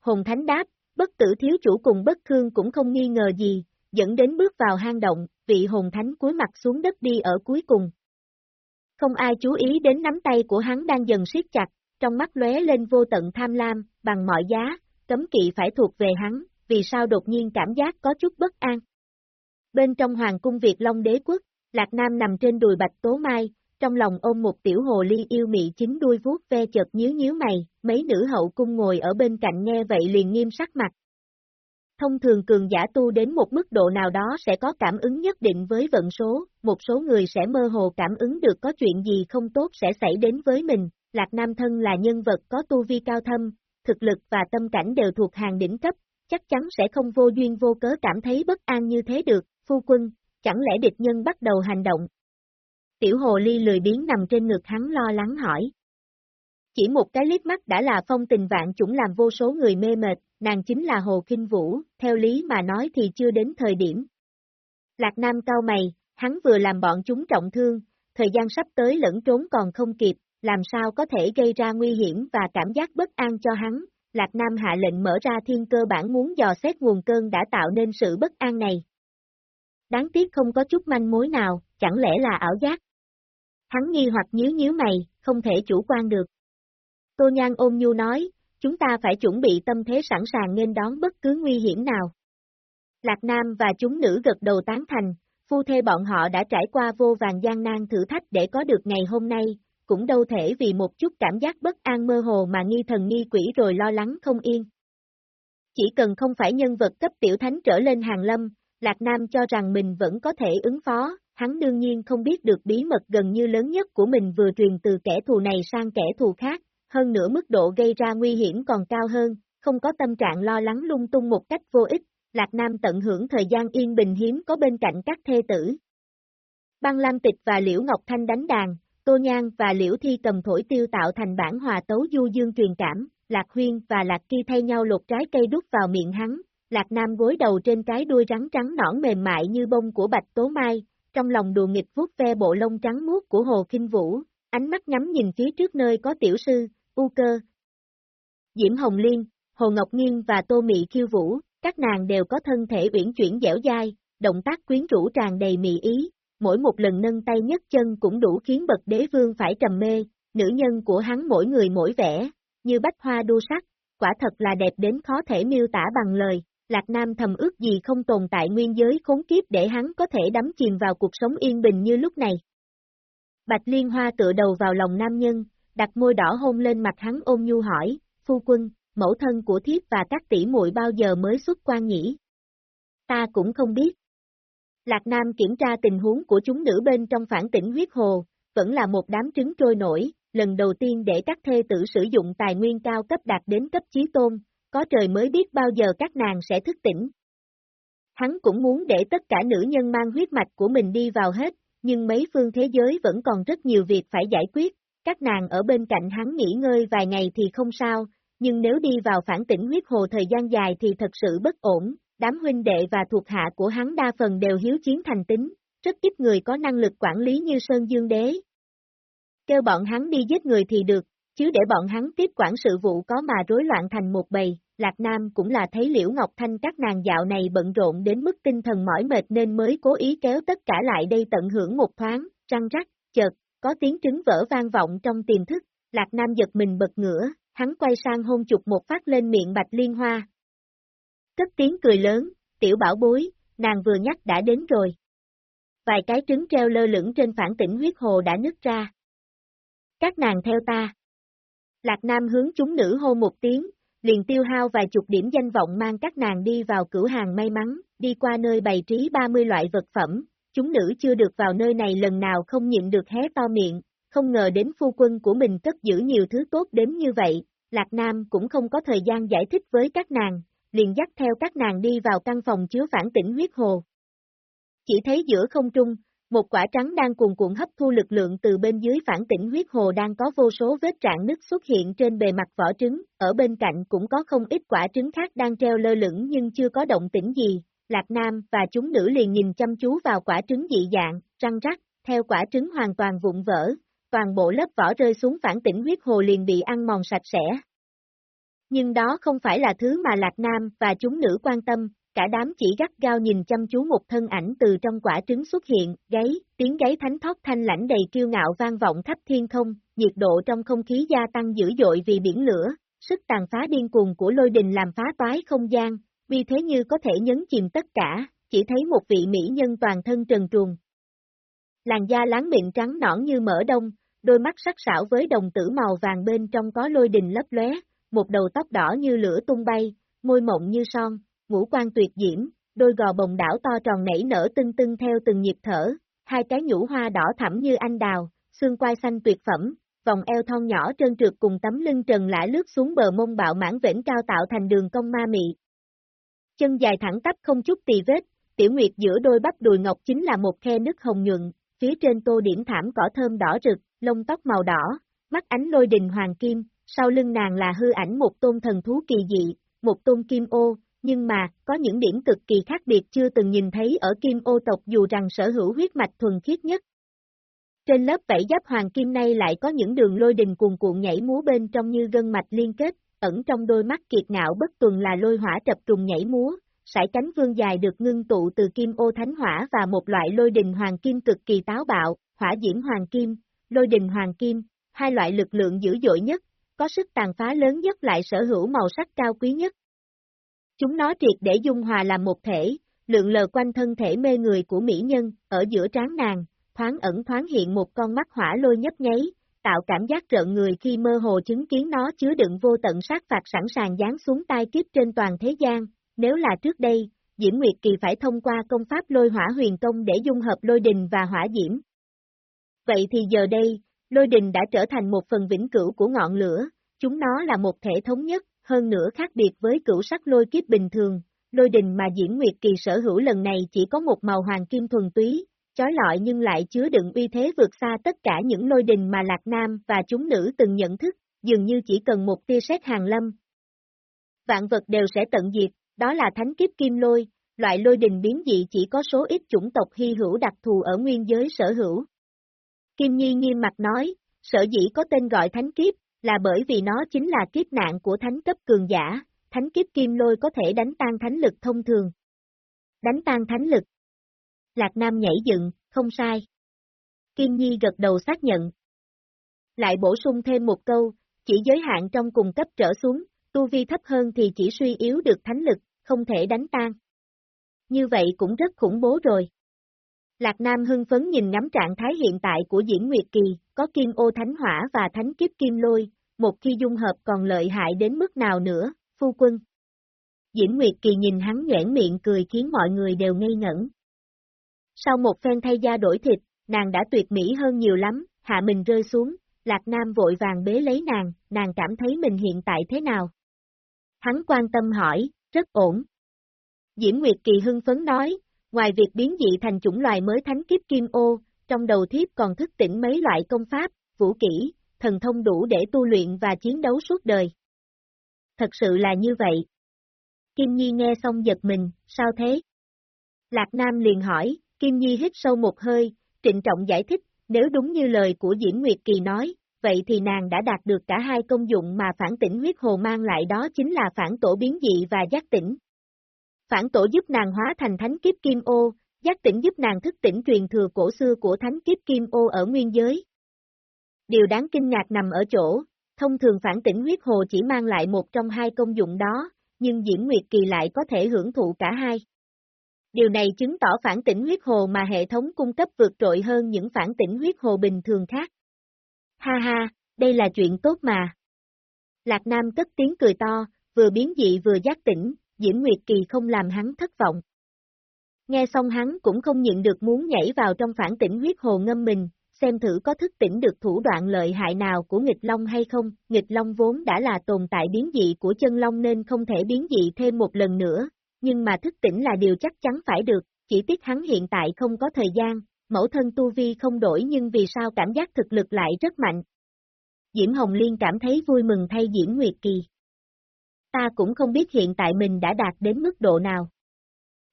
Hồn thánh đáp, bất tử thiếu chủ cùng bất khương cũng không nghi ngờ gì, dẫn đến bước vào hang động, vị hồn thánh cúi mặt xuống đất đi ở cuối cùng. Không ai chú ý đến nắm tay của hắn đang dần siết chặt, trong mắt lóe lên vô tận tham lam, bằng mọi giá, cấm kỵ phải thuộc về hắn, vì sao đột nhiên cảm giác có chút bất an. Bên trong hoàng cung Việt Long đế quốc, Lạc Nam nằm trên đùi bạch tố mai, trong lòng ôm một tiểu hồ ly yêu mị chính đuôi vuốt ve chợt nhíu nhíu mày, mấy nữ hậu cung ngồi ở bên cạnh nghe vậy liền nghiêm sắc mặt. Thông thường cường giả tu đến một mức độ nào đó sẽ có cảm ứng nhất định với vận số, một số người sẽ mơ hồ cảm ứng được có chuyện gì không tốt sẽ xảy đến với mình, Lạc Nam Thân là nhân vật có tu vi cao thâm, thực lực và tâm cảnh đều thuộc hàng đỉnh cấp, chắc chắn sẽ không vô duyên vô cớ cảm thấy bất an như thế được, phu quân, chẳng lẽ địch nhân bắt đầu hành động, Tiểu hồ ly lười biến nằm trên ngực hắn lo lắng hỏi. Chỉ một cái liếc mắt đã là phong tình vạn chủng làm vô số người mê mệt, nàng chính là Hồ Kinh Vũ, theo lý mà nói thì chưa đến thời điểm. Lạc Nam cao mày, hắn vừa làm bọn chúng trọng thương, thời gian sắp tới lẫn trốn còn không kịp, làm sao có thể gây ra nguy hiểm và cảm giác bất an cho hắn. Lạc Nam hạ lệnh mở ra thiên cơ bản muốn dò xét nguồn cơn đã tạo nên sự bất an này. Đáng tiếc không có chút manh mối nào, chẳng lẽ là ảo giác. Hắn nghi hoặc nhíu nhíu mày, không thể chủ quan được. Tô Nhan ôm nhu nói, chúng ta phải chuẩn bị tâm thế sẵn sàng nên đón bất cứ nguy hiểm nào. Lạc Nam và chúng nữ gật đầu tán thành, phu thê bọn họ đã trải qua vô vàng gian nan thử thách để có được ngày hôm nay, cũng đâu thể vì một chút cảm giác bất an mơ hồ mà nghi thần nghi quỷ rồi lo lắng không yên. Chỉ cần không phải nhân vật cấp tiểu thánh trở lên hàng lâm, Lạc Nam cho rằng mình vẫn có thể ứng phó, hắn đương nhiên không biết được bí mật gần như lớn nhất của mình vừa truyền từ kẻ thù này sang kẻ thù khác, hơn nữa mức độ gây ra nguy hiểm còn cao hơn, không có tâm trạng lo lắng lung tung một cách vô ích, Lạc Nam tận hưởng thời gian yên bình hiếm có bên cạnh các thê tử. Băng Lam Tịch và Liễu Ngọc Thanh đánh đàn, Tô Nhan và Liễu Thi cầm thổi tiêu tạo thành bản hòa tấu du dương truyền cảm, Lạc Huyên và Lạc Kỳ thay nhau lột trái cây đút vào miệng hắn, Lạc Nam gối đầu trên cái đuôi rắn trắng nõn mềm mại như bông của bạch tố mai, trong lòng đùa nghịch vuốt ve bộ lông trắng muốt của Hồ Kinh Vũ, ánh mắt ngắm nhìn phía trước nơi có tiểu sư, U Cơ. Diễm Hồng Liên, Hồ Ngọc Nghiên và Tô Mị Khiêu Vũ, các nàng đều có thân thể uyển chuyển dẻo dai, động tác quyến rũ tràn đầy mị ý, mỗi một lần nâng tay nhấc chân cũng đủ khiến bậc đế vương phải trầm mê, nữ nhân của hắn mỗi người mỗi vẻ, như bách hoa đua sắc, quả thật là đẹp đến khó thể miêu tả bằng lời, Lạc Nam thầm ước gì không tồn tại nguyên giới khốn kiếp để hắn có thể đắm chìm vào cuộc sống yên bình như lúc này. Bạch Liên Hoa tựa đầu vào lòng nam nhân, đặt môi đỏ hôn lên mặt hắn ôm nhu hỏi, phu quân, mẫu thân của thiếp và các tỷ muội bao giờ mới xuất quan nhỉ? Ta cũng không biết. Lạc Nam kiểm tra tình huống của chúng nữ bên trong phản tỉnh huyết hồ, vẫn là một đám trứng trôi nổi, lần đầu tiên để các thê tử sử dụng tài nguyên cao cấp đạt đến cấp chí tôn, có trời mới biết bao giờ các nàng sẽ thức tỉnh. Hắn cũng muốn để tất cả nữ nhân mang huyết mạch của mình đi vào hết, nhưng mấy phương thế giới vẫn còn rất nhiều việc phải giải quyết, các nàng ở bên cạnh hắn nghỉ ngơi vài ngày thì không sao, nhưng nếu đi vào phản tỉnh huyết hồ thời gian dài thì thật sự bất ổn, đám huynh đệ và thuộc hạ của hắn đa phần đều hiếu chiến thành tính, rất ít người có năng lực quản lý như Sơn Dương Đế. Kêu bọn hắn đi giết người thì được, chứ để bọn hắn tiếp quản sự vụ có mà rối loạn thành một bầy, Lạc Nam cũng là thấy Liễu Ngọc Thanh các nàng dạo này bận rộn đến mức tinh thần mỏi mệt nên mới cố ý kéo tất cả lại đây tận hưởng một thoáng, răng rắc, chợt, có tiếng trứng vỡ vang vọng trong tiềm thức, Lạc Nam giật mình bật ngửa, hắn quay sang hôn chụp một phát lên miệng Bạch Liên Hoa. Cất tiếng cười lớn, tiểu bảo bối, nàng vừa nhắc đã đến rồi. Vài cái trứng treo lơ lửng trên phản tỉnh huyết hồ đã nứt ra. Các nàng theo ta. Lạc Nam hướng chúng nữ hô một tiếng, liền tiêu hao vài chục điểm danh vọng mang các nàng đi vào cửa hàng may mắn, đi qua nơi bày trí 30 loại vật phẩm, chúng nữ chưa được vào nơi này lần nào không nhịn được hé to miệng, không ngờ đến phu quân của mình cất giữ nhiều thứ tốt đến như vậy, Lạc Nam cũng không có thời gian giải thích với các nàng, liền dắt theo các nàng đi vào căn phòng chứa phản tỉnh huyết hồ. Chỉ thấy giữa không trung, một quả trắng đang cuồn cuộn hấp thu lực lượng từ bên dưới phản tỉnh huyết hồ đang có vô số vết trạng nứt xuất hiện trên bề mặt vỏ trứng, ở bên cạnh cũng có không ít quả trứng khác đang treo lơ lửng nhưng chưa có động tĩnh gì. Lạc Nam và chúng nữ liền nhìn chăm chú vào quả trứng dị dạng, răng rắc, theo quả trứng hoàn toàn vụn vỡ, toàn bộ lớp vỏ rơi xuống phản tỉnh huyết hồ liền bị ăn mòn sạch sẽ. Nhưng đó không phải là thứ mà Lạc Nam và chúng nữ quan tâm, cả đám chỉ gắt gao nhìn chăm chú một thân ảnh từ trong quả trứng xuất hiện, gáy, tiếng gáy thánh thót thanh lãnh đầy kiêu ngạo vang vọng khắp thiên không, nhiệt độ trong không khí gia tăng dữ dội vì biển lửa, sức tàn phá điên cuồng của lôi đình làm phá toái không gian, vì thế như có thể nhấn chìm tất cả, chỉ thấy một vị mỹ nhân toàn thân trần truồng. Làn da láng miệng trắng nõn như mỡ đông, đôi mắt sắc sảo với đồng tử màu vàng bên trong có lôi đình lấp lóe, một đầu tóc đỏ như lửa tung bay, môi mộng như son, ngũ quan tuyệt diễm, đôi gò bồng đảo to tròn nảy nở tưng tưng theo từng nhịp thở, hai cái nhũ hoa đỏ thẳm như anh đào, xương quai xanh tuyệt phẩm, vòng eo thon nhỏ trơn trượt cùng tấm lưng trần lã lướt xuống bờ mông bạo mãn vĩnh cao tạo thành đường cong ma mị. Chân dài thẳng tắp không chút tì vết, tiểu nguyệt giữa đôi bắp đùi ngọc chính là một khe nứt hồng nhuận, phía trên tô điểm thảm cỏ thơm đỏ rực, lông tóc màu đỏ, mắt ánh lôi đình hoàng kim, sau lưng nàng là hư ảnh một tôn thần thú kỳ dị, một tôn kim ô, nhưng mà, có những điểm cực kỳ khác biệt chưa từng nhìn thấy ở kim ô tộc dù rằng sở hữu huyết mạch thuần khiết nhất. Trên lớp vảy giáp hoàng kim này lại có những đường lôi đình cuồn cuộn nhảy múa bên trong như gân mạch liên kết, ẩn trong đôi mắt kiệt ngạo bất tuần là lôi hỏa trập trùng nhảy múa, sải cánh vương dài được ngưng tụ từ kim ô thánh hỏa và một loại lôi đình hoàng kim cực kỳ táo bạo, hỏa diễm hoàng kim, lôi đình hoàng kim, hai loại lực lượng dữ dội nhất, có sức tàn phá lớn nhất lại sở hữu màu sắc cao quý nhất. Chúng nó triệt để dung hòa làm một thể, lượng lờ quanh thân thể mê người của mỹ nhân, ở giữa trán nàng, thoáng ẩn thoáng hiện một con mắt hỏa lôi nhấp nháy, tạo cảm giác rợn người khi mơ hồ chứng kiến nó chứa đựng vô tận sát phạt sẵn sàng giáng xuống tai kiếp trên toàn thế gian, nếu là trước đây, Diễm Nguyệt Kỳ phải thông qua công pháp lôi hỏa huyền công để dung hợp lôi đình và hỏa diễm. Vậy thì giờ đây, lôi đình đã trở thành một phần vĩnh cửu của ngọn lửa, chúng nó là một thể thống nhất, hơn nữa khác biệt với cửu sắc lôi kiếp bình thường, lôi đình mà Diễm Nguyệt Kỳ sở hữu lần này chỉ có một màu hoàng kim thuần túy, chói lọi nhưng lại chứa đựng uy thế vượt xa tất cả những lôi đình mà Lạc Nam và chúng nữ từng nhận thức, dường như chỉ cần một tia sét hàng lâm. Vạn vật đều sẽ tận diệt, đó là thánh kiếp kim lôi, loại lôi đình biến dị chỉ có số ít chủng tộc hy hữu đặc thù ở nguyên giới sở hữu. Kim Nhi nghiêm mặt nói, sở dĩ có tên gọi thánh kiếp, là bởi vì nó chính là kiếp nạn của thánh cấp cường giả, thánh kiếp kim lôi có thể đánh tan thánh lực thông thường. Đánh tan thánh lực. Lạc Nam nhảy dựng, không sai. Kim Nhi gật đầu xác nhận. Lại bổ sung thêm một câu, chỉ giới hạn trong cùng cấp trở xuống, tu vi thấp hơn thì chỉ suy yếu được thánh lực, không thể đánh tan. Như vậy cũng rất khủng bố rồi. Lạc Nam hưng phấn nhìn ngắm trạng thái hiện tại của Diễn Nguyệt Kỳ, có kim ô thánh hỏa và thánh kiếp kim lôi, một khi dung hợp còn lợi hại đến mức nào nữa, phu quân. Diễn Nguyệt Kỳ nhìn hắn nhoảng miệng cười khiến mọi người đều ngây ngẩn. Sau một phen thay da đổi thịt, nàng đã tuyệt mỹ hơn nhiều lắm, hạ mình rơi xuống, Lạc Nam vội vàng bế lấy nàng, nàng cảm thấy mình hiện tại thế nào? Hắn quan tâm hỏi, rất ổn. Diễm Nguyệt Kỳ hưng phấn nói, ngoài việc biến dị thành chủng loài mới thánh kiếp kim ô, trong đầu thiếp còn thức tỉnh mấy loại công pháp, vũ kỹ, thần thông đủ để tu luyện và chiến đấu suốt đời. Thật sự là như vậy. Kim Nhi nghe xong giật mình, sao thế? Lạc Nam liền hỏi, Kim Nhi hít sâu một hơi, trịnh trọng giải thích, nếu đúng như lời của diễm Nguyệt Kỳ nói, vậy thì nàng đã đạt được cả hai công dụng mà phản tỉnh huyết hồ mang lại đó chính là phản tổ biến dị và giác tỉnh. Phản tổ giúp nàng hóa thành thánh kiếp kim ô, giác tỉnh giúp nàng thức tỉnh truyền thừa cổ xưa của thánh kiếp kim ô ở nguyên giới. Điều đáng kinh ngạc nằm ở chỗ, thông thường phản tỉnh huyết hồ chỉ mang lại một trong hai công dụng đó, nhưng Diễm Nguyệt Kỳ lại có thể hưởng thụ cả hai. Điều này chứng tỏ phản tỉnh huyết hồ mà hệ thống cung cấp vượt trội hơn những phản tỉnh huyết hồ bình thường khác. Ha ha, đây là chuyện tốt mà. Lạc Nam cất tiếng cười to, vừa biến dị vừa giác tỉnh, Diễm Nguyệt Kỳ không làm hắn thất vọng. Nghe xong hắn cũng không nhịn được muốn nhảy vào trong phản tỉnh huyết hồ ngâm mình, xem thử có thức tỉnh được thủ đoạn lợi hại nào của nghịch long hay không, nghịch long vốn đã là tồn tại biến dị của chân long nên không thể biến dị thêm một lần nữa, nhưng mà thức tỉnh là điều chắc chắn phải được, chỉ tiếc hắn hiện tại không có thời gian, mẫu thân tu vi không đổi nhưng vì sao cảm giác thực lực lại rất mạnh. Diễm Hồng Liên cảm thấy vui mừng thay Diễm Nguyệt Kỳ. Ta cũng không biết hiện tại mình đã đạt đến mức độ nào.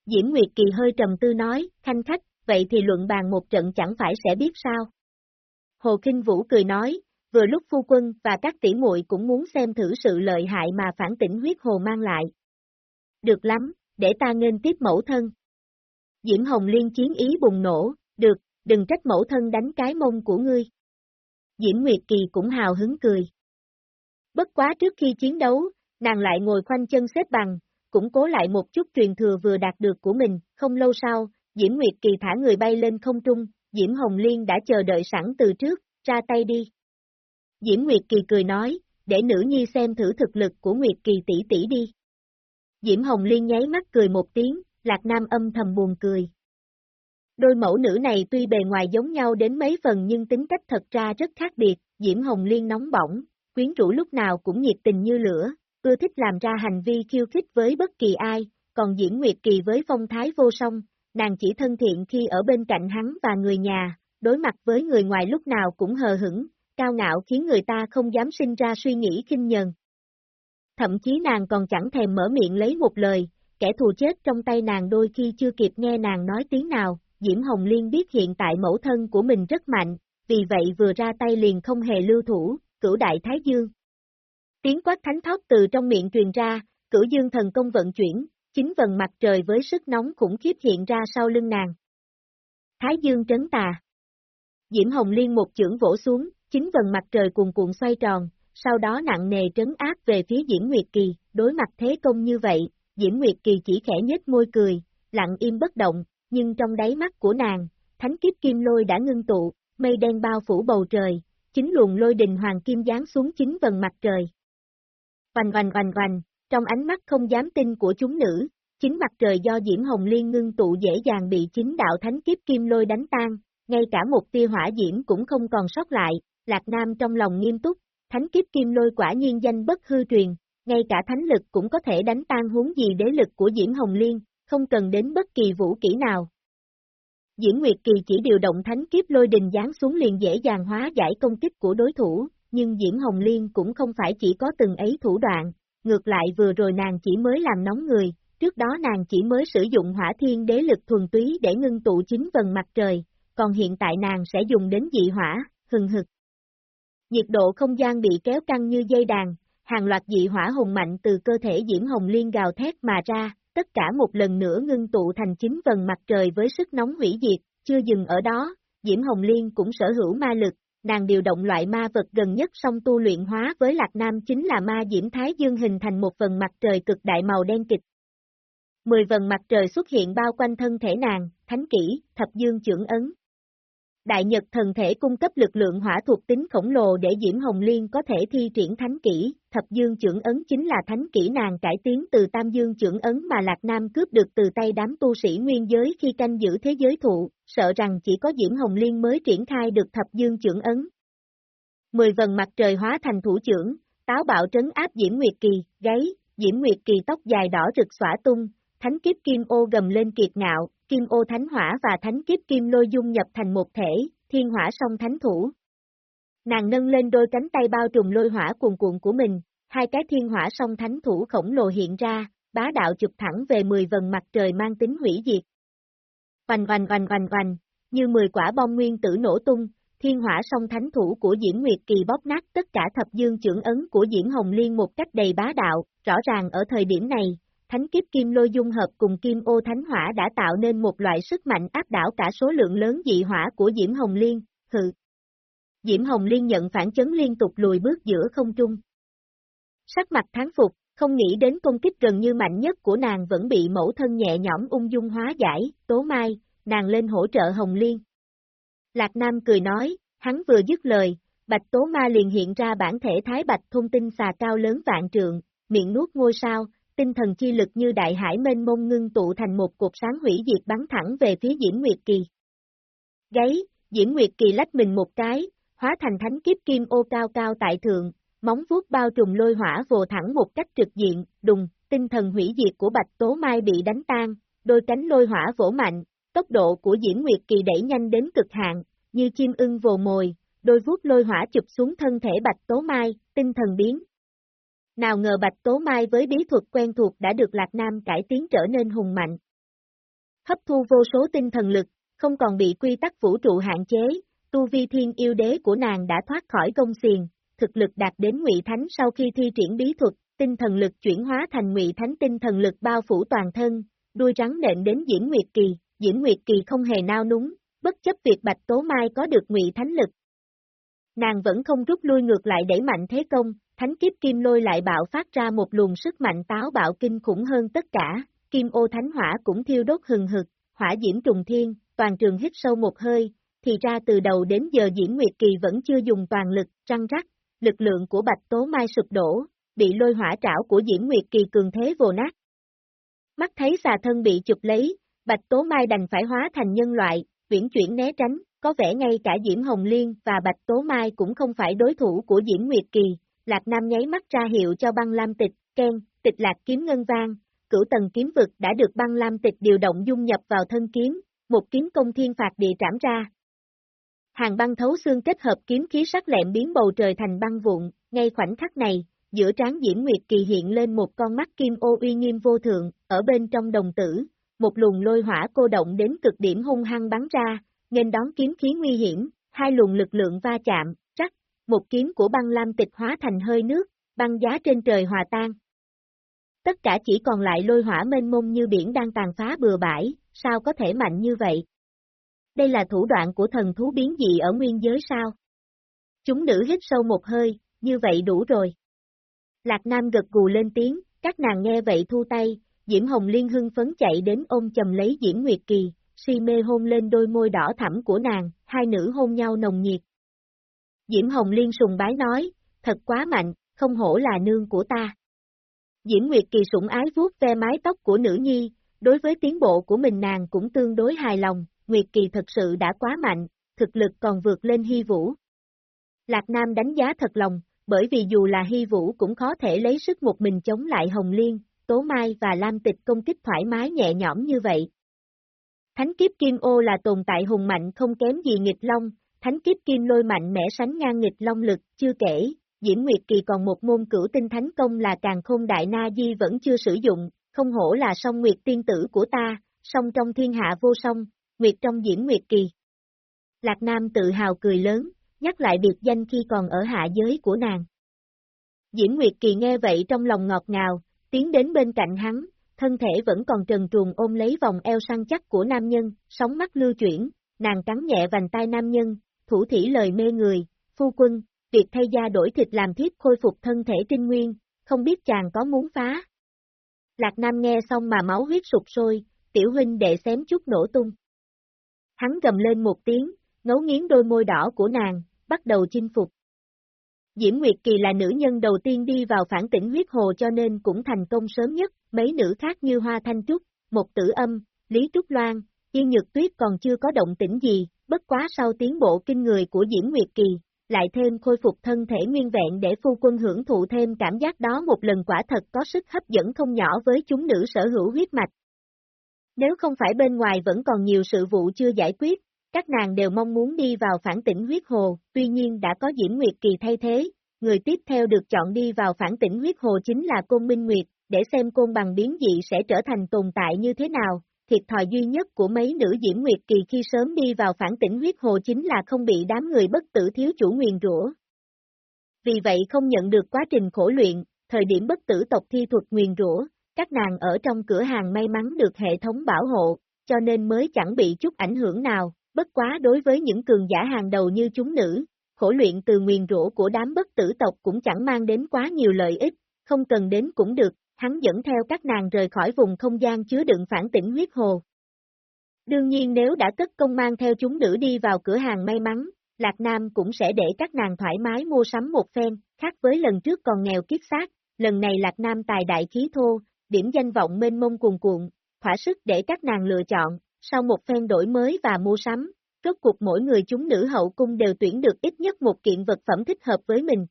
Diễm Nguyệt Kỳ hơi trầm tư nói, khanh khách, vậy thì luận bàn một trận chẳng phải sẽ biết sao. Hồ Kinh Vũ cười nói, vừa lúc phu quân và các tỷ muội cũng muốn xem thử sự lợi hại mà phản tỉnh huyết hồ mang lại. Được lắm, để ta nên tiếp mẫu thân. Diễm Hồng Liên chiến ý bùng nổ, được, đừng trách mẫu thân đánh cái mông của ngươi. Diễm Nguyệt Kỳ cũng hào hứng cười. Bất quá trước khi chiến đấu, nàng lại ngồi khoanh chân xếp bằng, củng cố lại một chút truyền thừa vừa đạt được của mình, không lâu sau, Diễm Nguyệt Kỳ thả người bay lên không trung, Diễm Hồng Liên đã chờ đợi sẵn từ trước, ra tay đi. Diễm Nguyệt Kỳ cười nói, để nữ nhi xem thử thực lực của Nguyệt Kỳ tỷ tỷ đi. Diễm Hồng Liên nháy mắt cười một tiếng, Lạc Nam âm thầm buồn cười. Đôi mẫu nữ này tuy bề ngoài giống nhau đến mấy phần nhưng tính cách thật ra rất khác biệt, Diễm Hồng Liên nóng bỏng, quyến rũ lúc nào cũng nhiệt tình như lửa, ưa thích làm ra hành vi khiêu khích với bất kỳ ai, còn diễn Nguyệt Kỳ với phong thái vô song, nàng chỉ thân thiện khi ở bên cạnh hắn và người nhà, đối mặt với người ngoài lúc nào cũng hờ hững, cao ngạo khiến người ta không dám sinh ra suy nghĩ kinh nhờn. Thậm chí nàng còn chẳng thèm mở miệng lấy một lời, kẻ thù chết trong tay nàng đôi khi chưa kịp nghe nàng nói tiếng nào, Diễm Hồng Liên biết hiện tại mẫu thân của mình rất mạnh, vì vậy vừa ra tay liền không hề lưu thủ, cửu đại Thái Dương. Tiếng quát thánh thót từ trong miệng truyền ra, cửu dương thần công vận chuyển, chính vần mặt trời với sức nóng khủng khiếp hiện ra sau lưng nàng. Thái Dương trấn tà. Diễm Hồng Liên một chưởng vỗ xuống, chính vần mặt trời cuồn cuộn xoay tròn, sau đó nặng nề trấn áp về phía Diễm Nguyệt Kỳ, đối mặt thế công như vậy, Diễm Nguyệt Kỳ chỉ khẽ nhếch môi cười, lặng im bất động, nhưng trong đáy mắt của nàng, thánh kiếp kim lôi đã ngưng tụ, mây đen bao phủ bầu trời, chính luồng lôi đình hoàng kim giáng xuống chính vần mặt trời. Oanh oanh oanh oanh, trong ánh mắt không dám tin của chúng nữ, chính mặt trời do Diễm Hồng Liên ngưng tụ dễ dàng bị chính đạo thánh kiếp kim lôi đánh tan, ngay cả một tia hỏa diễm cũng không còn sót lại, Lạc Nam trong lòng nghiêm túc, thánh kiếp kim lôi quả nhiên danh bất hư truyền, ngay cả thánh lực cũng có thể đánh tan huống gì đế lực của Diễm Hồng Liên, không cần đến bất kỳ vũ kỹ nào. Diễn Nguyệt Kỳ chỉ điều động thánh kiếp lôi đình giáng xuống liền dễ dàng hóa giải công kích của đối thủ, nhưng Diễm Hồng Liên cũng không phải chỉ có từng ấy thủ đoạn, ngược lại vừa rồi nàng chỉ mới làm nóng người, trước đó nàng chỉ mới sử dụng hỏa thiên đế lực thuần túy để ngưng tụ chính vần mặt trời, còn hiện tại nàng sẽ dùng đến dị hỏa, hừng hực. Nhiệt độ không gian bị kéo căng như dây đàn, hàng loạt dị hỏa hùng mạnh từ cơ thể Diễm Hồng Liên gào thét mà ra, tất cả một lần nữa ngưng tụ thành chính vần mặt trời với sức nóng hủy diệt, chưa dừng ở đó, Diễm Hồng Liên cũng sở hữu ma lực, nàng điều động loại ma vật gần nhất song tu luyện hóa với Lạc Nam chính là ma Diễm Thái Dương hình thành một vần mặt trời cực đại màu đen kịch. Mười vần mặt trời xuất hiện bao quanh thân thể nàng, thánh kỹ, thập dương trưởng ấn, Đại Nhật thần thể cung cấp lực lượng hỏa thuộc tính khổng lồ để Diễm Hồng Liên có thể thi triển thánh kỹ, thập dương trưởng ấn chính là thánh kỹ nàng cải tiến từ tam dương trưởng ấn mà Lạc Nam cướp được từ tay đám tu sĩ nguyên giới khi canh giữ thế giới thụ, sợ rằng chỉ có Diễm Hồng Liên mới triển khai được thập dương trưởng ấn. Mười vần mặt trời hóa thành thủ trưởng, táo bạo trấn áp Diễm Nguyệt Kỳ, gáy, Diễm Nguyệt Kỳ tóc dài đỏ rực xõa tung, thánh kiếp kim ô gầm lên kiệt ngạo, kim ô thánh hỏa và thánh kiếp kim lôi dung nhập thành một thể, thiên hỏa song thánh thủ. Nàng nâng lên đôi cánh tay bao trùm lôi hỏa cuồn cuộn của mình, hai cái thiên hỏa song thánh thủ khổng lồ hiện ra, bá đạo chụp thẳng về 10 vần mặt trời mang tính hủy diệt. Oanh oanh oanh oanh oanh, như 10 quả bom nguyên tử nổ tung, thiên hỏa song thánh thủ của Diễm Nguyệt Kỳ bóp nát tất cả thập dương trưởng ấn của Diễm Hồng Liên một cách đầy bá đạo, rõ ràng ở thời điểm này, thánh kiếp kim lôi dung hợp cùng kim ô thánh hỏa đã tạo nên một loại sức mạnh áp đảo cả số lượng lớn dị hỏa của Diễm Hồng Liên, hừ. Diễm Hồng Liên nhận phản chấn liên tục lùi bước giữa không trung. Sắc mặt tháng phục, không nghĩ đến công kích gần như mạnh nhất của nàng vẫn bị mẫu thân nhẹ nhõm ung dung hóa giải, tố mai, nàng lên hỗ trợ Hồng Liên. Lạc Nam cười nói, hắn vừa dứt lời, Bạch Tố Ma liền hiện ra bản thể Thái Bạch thông tin xà cao lớn vạn trượng, miệng nuốt ngôi sao, tinh thần chi lực như đại hải mênh mông ngưng tụ thành một cột sáng hủy diệt bắn thẳng về phía Diễm Nguyệt Kỳ. Gáy, Diễm Nguyệt Kỳ lách mình một cái, hóa thành thánh kiếp kim ô cao cao tại thượng, móng vuốt bao trùm lôi hỏa vồ thẳng một cách trực diện, đùng, tinh thần hủy diệt của Bạch Tố Mai bị đánh tan, đôi cánh lôi hỏa vỗ mạnh, tốc độ của Diễm Nguyệt Kỳ đẩy nhanh đến cực hạn, như chim ưng vồ mồi, đôi vuốt lôi hỏa chụp xuống thân thể Bạch Tố Mai, tinh thần biến. Nào ngờ Bạch Tố Mai với bí thuật quen thuộc đã được Lạc Nam cải tiến trở nên hùng mạnh. Hấp thu vô số tinh thần lực, không còn bị quy tắc vũ trụ hạn chế, tu vi thiên yêu đế của nàng đã thoát khỏi công xiền, thực lực đạt đến ngụy thánh sau khi thi triển bí thuật, tinh thần lực chuyển hóa thành ngụy thánh tinh thần lực bao phủ toàn thân, đuôi rắn nện đến Diễm Nguyệt Kỳ, Diễm Nguyệt Kỳ không hề nao núng, bất chấp việc Bạch Tố Mai có được ngụy thánh lực. Nàng vẫn không rút lui ngược lại đẩy mạnh thế công, thánh kiếp kim lôi lại bạo phát ra một luồng sức mạnh táo bạo kinh khủng hơn tất cả, kim ô thánh hỏa cũng thiêu đốt hừng hực, hỏa diễm trùng thiên, toàn trường hít sâu một hơi, thì ra từ đầu đến giờ Diễm Nguyệt Kỳ vẫn chưa dùng toàn lực, răng rắc, lực lượng của Bạch Tố Mai sụp đổ, bị lôi hỏa trảo của Diễm Nguyệt Kỳ cường thế vồ nát. Mắt thấy xà thân bị chụp lấy, Bạch Tố Mai đành phải hóa thành nhân loại, chuyển chuyển né tránh, có vẻ ngay cả Diễm Hồng Liên và Bạch Tố Mai cũng không phải đối thủ của Diễm Nguyệt Kỳ, Lạc Nam nháy mắt ra hiệu cho băng lam tịch, khen, tịch lạc kiếm ngân vang, cửu tầng kiếm vực đã được băng lam tịch điều động dung nhập vào thân kiếm, một kiếm công thiên phạt địa trảm ra. Hàng băng thấu xương kết hợp kiếm khí sắc lẹm biến bầu trời thành băng vụn, ngay khoảnh khắc này, giữa trán Diễm Nguyệt Kỳ hiện lên một con mắt kim ô uy nghiêm vô thượng, ở bên trong đồng tử, một luồng lôi hỏa cô động đến cực điểm hung hăng bắn ra, nên đón kiếm khí nguy hiểm, hai luồng lực lượng va chạm, một kiếm của băng lam tịch hóa thành hơi nước, băng giá trên trời hòa tan. Tất cả chỉ còn lại lôi hỏa mênh mông như biển đang tàn phá bừa bãi, sao có thể mạnh như vậy? Đây là thủ đoạn của thần thú biến dị ở nguyên giới sao? Chúng nữ hít sâu một hơi, như vậy đủ rồi. Lạc Nam gật gù lên tiếng, các nàng nghe vậy thu tay, Diễm Hồng Liên hưng phấn chạy đến ôm chầm lấy Diễm Nguyệt Kỳ, si mê hôn lên đôi môi đỏ thẳm của nàng, hai nữ hôn nhau nồng nhiệt. Diễm Hồng Liên sùng bái nói, thật quá mạnh, không hổ là nương của ta. Diễm Nguyệt Kỳ sủng ái vuốt ve mái tóc của nữ nhi, đối với tiến bộ của mình nàng cũng tương đối hài lòng, Nguyệt Kỳ thật sự đã quá mạnh, thực lực còn vượt lên Hy Vũ. Lạc Nam đánh giá thật lòng, bởi vì dù là Hy Vũ cũng khó thể lấy sức một mình chống lại Hồng Liên, Tố Mai và Lam Tịch công kích thoải mái nhẹ nhõm như vậy. Thánh kiếp Kim Ô là tồn tại hùng mạnh không kém gì nghịch long, thánh kiếp Kim Lôi mạnh mẽ sánh ngang nghịch long lực, chưa kể, Diễm Nguyệt Kỳ còn một môn cửu tinh thánh công là càng khôn đại na di vẫn chưa sử dụng, không hổ là song Nguyệt tiên tử của ta, song trong thiên hạ vô song, Nguyệt trong Diễm Nguyệt Kỳ. Lạc Nam tự hào cười lớn, nhắc lại biệt danh khi còn ở hạ giới của nàng. Diễm Nguyệt Kỳ nghe vậy trong lòng ngọt ngào, tiến đến bên cạnh hắn, thân thể vẫn còn trần truồng ôm lấy vòng eo săn chắc của nam nhân, sóng mắt lưu chuyển, nàng cắn nhẹ vành tai nam nhân, thủ thỉ lời mê người, phu quân, việc thay da đổi thịt làm thiếp khôi phục thân thể trinh nguyên, không biết chàng có muốn phá. Lạc Nam nghe xong mà máu huyết sụp sôi, tiểu huynh đệ xém chút nổ tung. Hắn gầm lên một tiếng, ngấu nghiến đôi môi đỏ của nàng, bắt đầu chinh phục. Diễm Nguyệt Kỳ là nữ nhân đầu tiên đi vào phản tỉnh huyết hồ cho nên cũng thành công sớm nhất, mấy nữ khác như Hoa Thanh Trúc, Một Tử Âm, Lý Trúc Loan, Yên Nhược Tuyết còn chưa có động tĩnh gì, bất quá sau tiến bộ kinh người của Diễm Nguyệt Kỳ, lại thêm khôi phục thân thể nguyên vẹn để phu quân hưởng thụ thêm cảm giác đó một lần quả thật có sức hấp dẫn không nhỏ với chúng nữ sở hữu huyết mạch. Nếu không phải bên ngoài vẫn còn nhiều sự vụ chưa giải quyết, các nàng đều mong muốn đi vào phản tỉnh huyết hồ, tuy nhiên đã có Diễm Nguyệt Kỳ thay thế, người tiếp theo được chọn đi vào phản tỉnh huyết hồ chính là Côn Minh Nguyệt, để xem côn bằng biến dị sẽ trở thành tồn tại như thế nào. Thiệt thòi duy nhất của mấy nữ Diễm Nguyệt Kỳ khi sớm đi vào phản tỉnh huyết hồ chính là không bị đám người bất tử thiếu chủ nguyền rủa. Vì vậy không nhận được quá trình khổ luyện, thời điểm bất tử tộc thi thuật nguyền rủa, các nàng ở trong cửa hàng may mắn được hệ thống bảo hộ, cho nên mới chẳng bị chút ảnh hưởng nào, bất quá đối với những cường giả hàng đầu như chúng nữ, khổ luyện từ nguyền rủa của đám bất tử tộc cũng chẳng mang đến quá nhiều lợi ích, không cần đến cũng được, hắn dẫn theo các nàng rời khỏi vùng không gian chứa đựng phản tỉnh huyết hồ. Đương nhiên nếu đã cất công mang theo chúng nữ đi vào cửa hàng may mắn, Lạc Nam cũng sẽ để các nàng thoải mái mua sắm một phen, khác với lần trước còn nghèo kiết xác, lần này Lạc Nam tài đại khí thô, điểm danh vọng mênh mông cuồn cuộn, thỏa sức để các nàng lựa chọn, sau một phen đổi mới và mua sắm, rốt cuộc mỗi người chúng nữ hậu cung đều tuyển được ít nhất một kiện vật phẩm thích hợp với mình.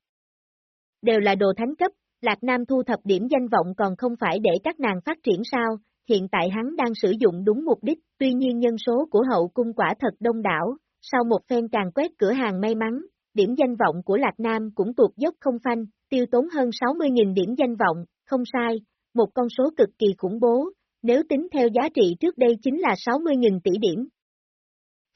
Đều là đồ thánh cấp, Lạc Nam thu thập điểm danh vọng còn không phải để các nàng phát triển sao, hiện tại hắn đang sử dụng đúng mục đích, tuy nhiên nhân số của hậu cung quả thật đông đảo, sau một phen càng quét cửa hàng may mắn, điểm danh vọng của Lạc Nam cũng tuột dốc không phanh, tiêu tốn hơn 60.000 điểm danh vọng, không sai, một con số cực kỳ khủng bố, nếu tính theo giá trị trước đây chính là 60.000 tỷ điểm.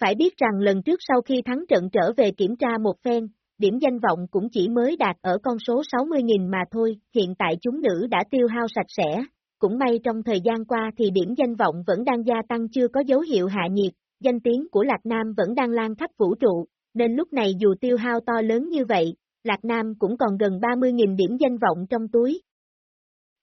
Phải biết rằng lần trước sau khi thắng trận trở về kiểm tra một phen, điểm danh vọng cũng chỉ mới đạt ở con số 60.000 mà thôi, hiện tại chúng nữ đã tiêu hao sạch sẽ, cũng may trong thời gian qua thì điểm danh vọng vẫn đang gia tăng chưa có dấu hiệu hạ nhiệt, danh tiếng của Lạc Nam vẫn đang lan khắp vũ trụ, nên lúc này dù tiêu hao to lớn như vậy, Lạc Nam cũng còn gần 30.000 điểm danh vọng trong túi.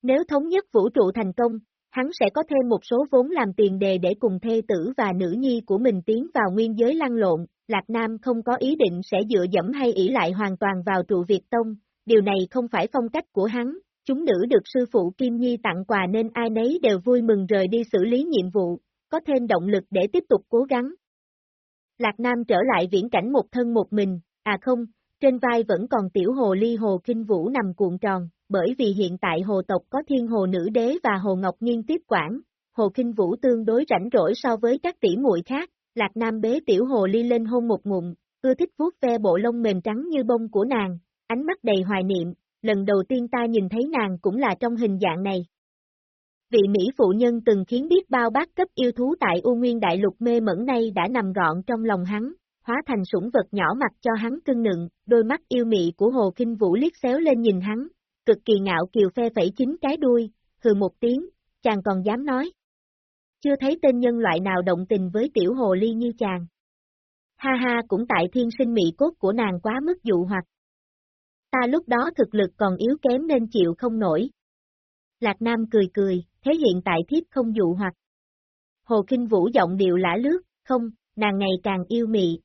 Nếu thống nhất vũ trụ thành công, hắn sẽ có thêm một số vốn làm tiền đề để cùng thê tử và nữ nhi của mình tiến vào nguyên giới lăn lộn, Lạc Nam không có ý định sẽ dựa dẫm hay ỷ lại hoàn toàn vào trụ Việt Tông, điều này không phải phong cách của hắn, chúng nữ được sư phụ Kim Nhi tặng quà nên ai nấy đều vui mừng rời đi xử lý nhiệm vụ, có thêm động lực để tiếp tục cố gắng. Lạc Nam trở lại viễn cảnh một thân một mình, à không, trên vai vẫn còn tiểu hồ ly hồ kinh vũ nằm cuộn tròn, bởi vì hiện tại hồ tộc có thiên hồ nữ đế và hồ ngọc nghiên tiếp quản, hồ kinh vũ tương đối rảnh rỗi so với các tỷ muội khác, Lạc Nam bế tiểu hồ ly lên hôn một ngụm, ưa thích vuốt ve bộ lông mềm trắng như bông của nàng, ánh mắt đầy hoài niệm, lần đầu tiên ta nhìn thấy nàng cũng là trong hình dạng này. Vị Mỹ phụ nhân từng khiến biết bao bác cấp yêu thú tại U Nguyên Đại Lục mê mẩn nay đã nằm gọn trong lòng hắn, hóa thành sủng vật nhỏ mặt cho hắn cưng nựng, đôi mắt yêu mị của Hồ Kinh Vũ liếc xéo lên nhìn hắn, cực kỳ ngạo kiều phe phẩy chính cái đuôi, hừ một tiếng, chàng còn dám nói. Chưa thấy tên nhân loại nào động tình với tiểu hồ ly như chàng. Ha ha cũng tại thiên sinh mị cốt của nàng quá mức dụ hoặc. Ta lúc đó thực lực còn yếu kém nên chịu không nổi. Lạc Nam cười cười, thế hiện tại thiếp không dụ hoặc. Hồ Kinh Vũ giọng điệu lã lướt, không, nàng ngày càng yêu mị.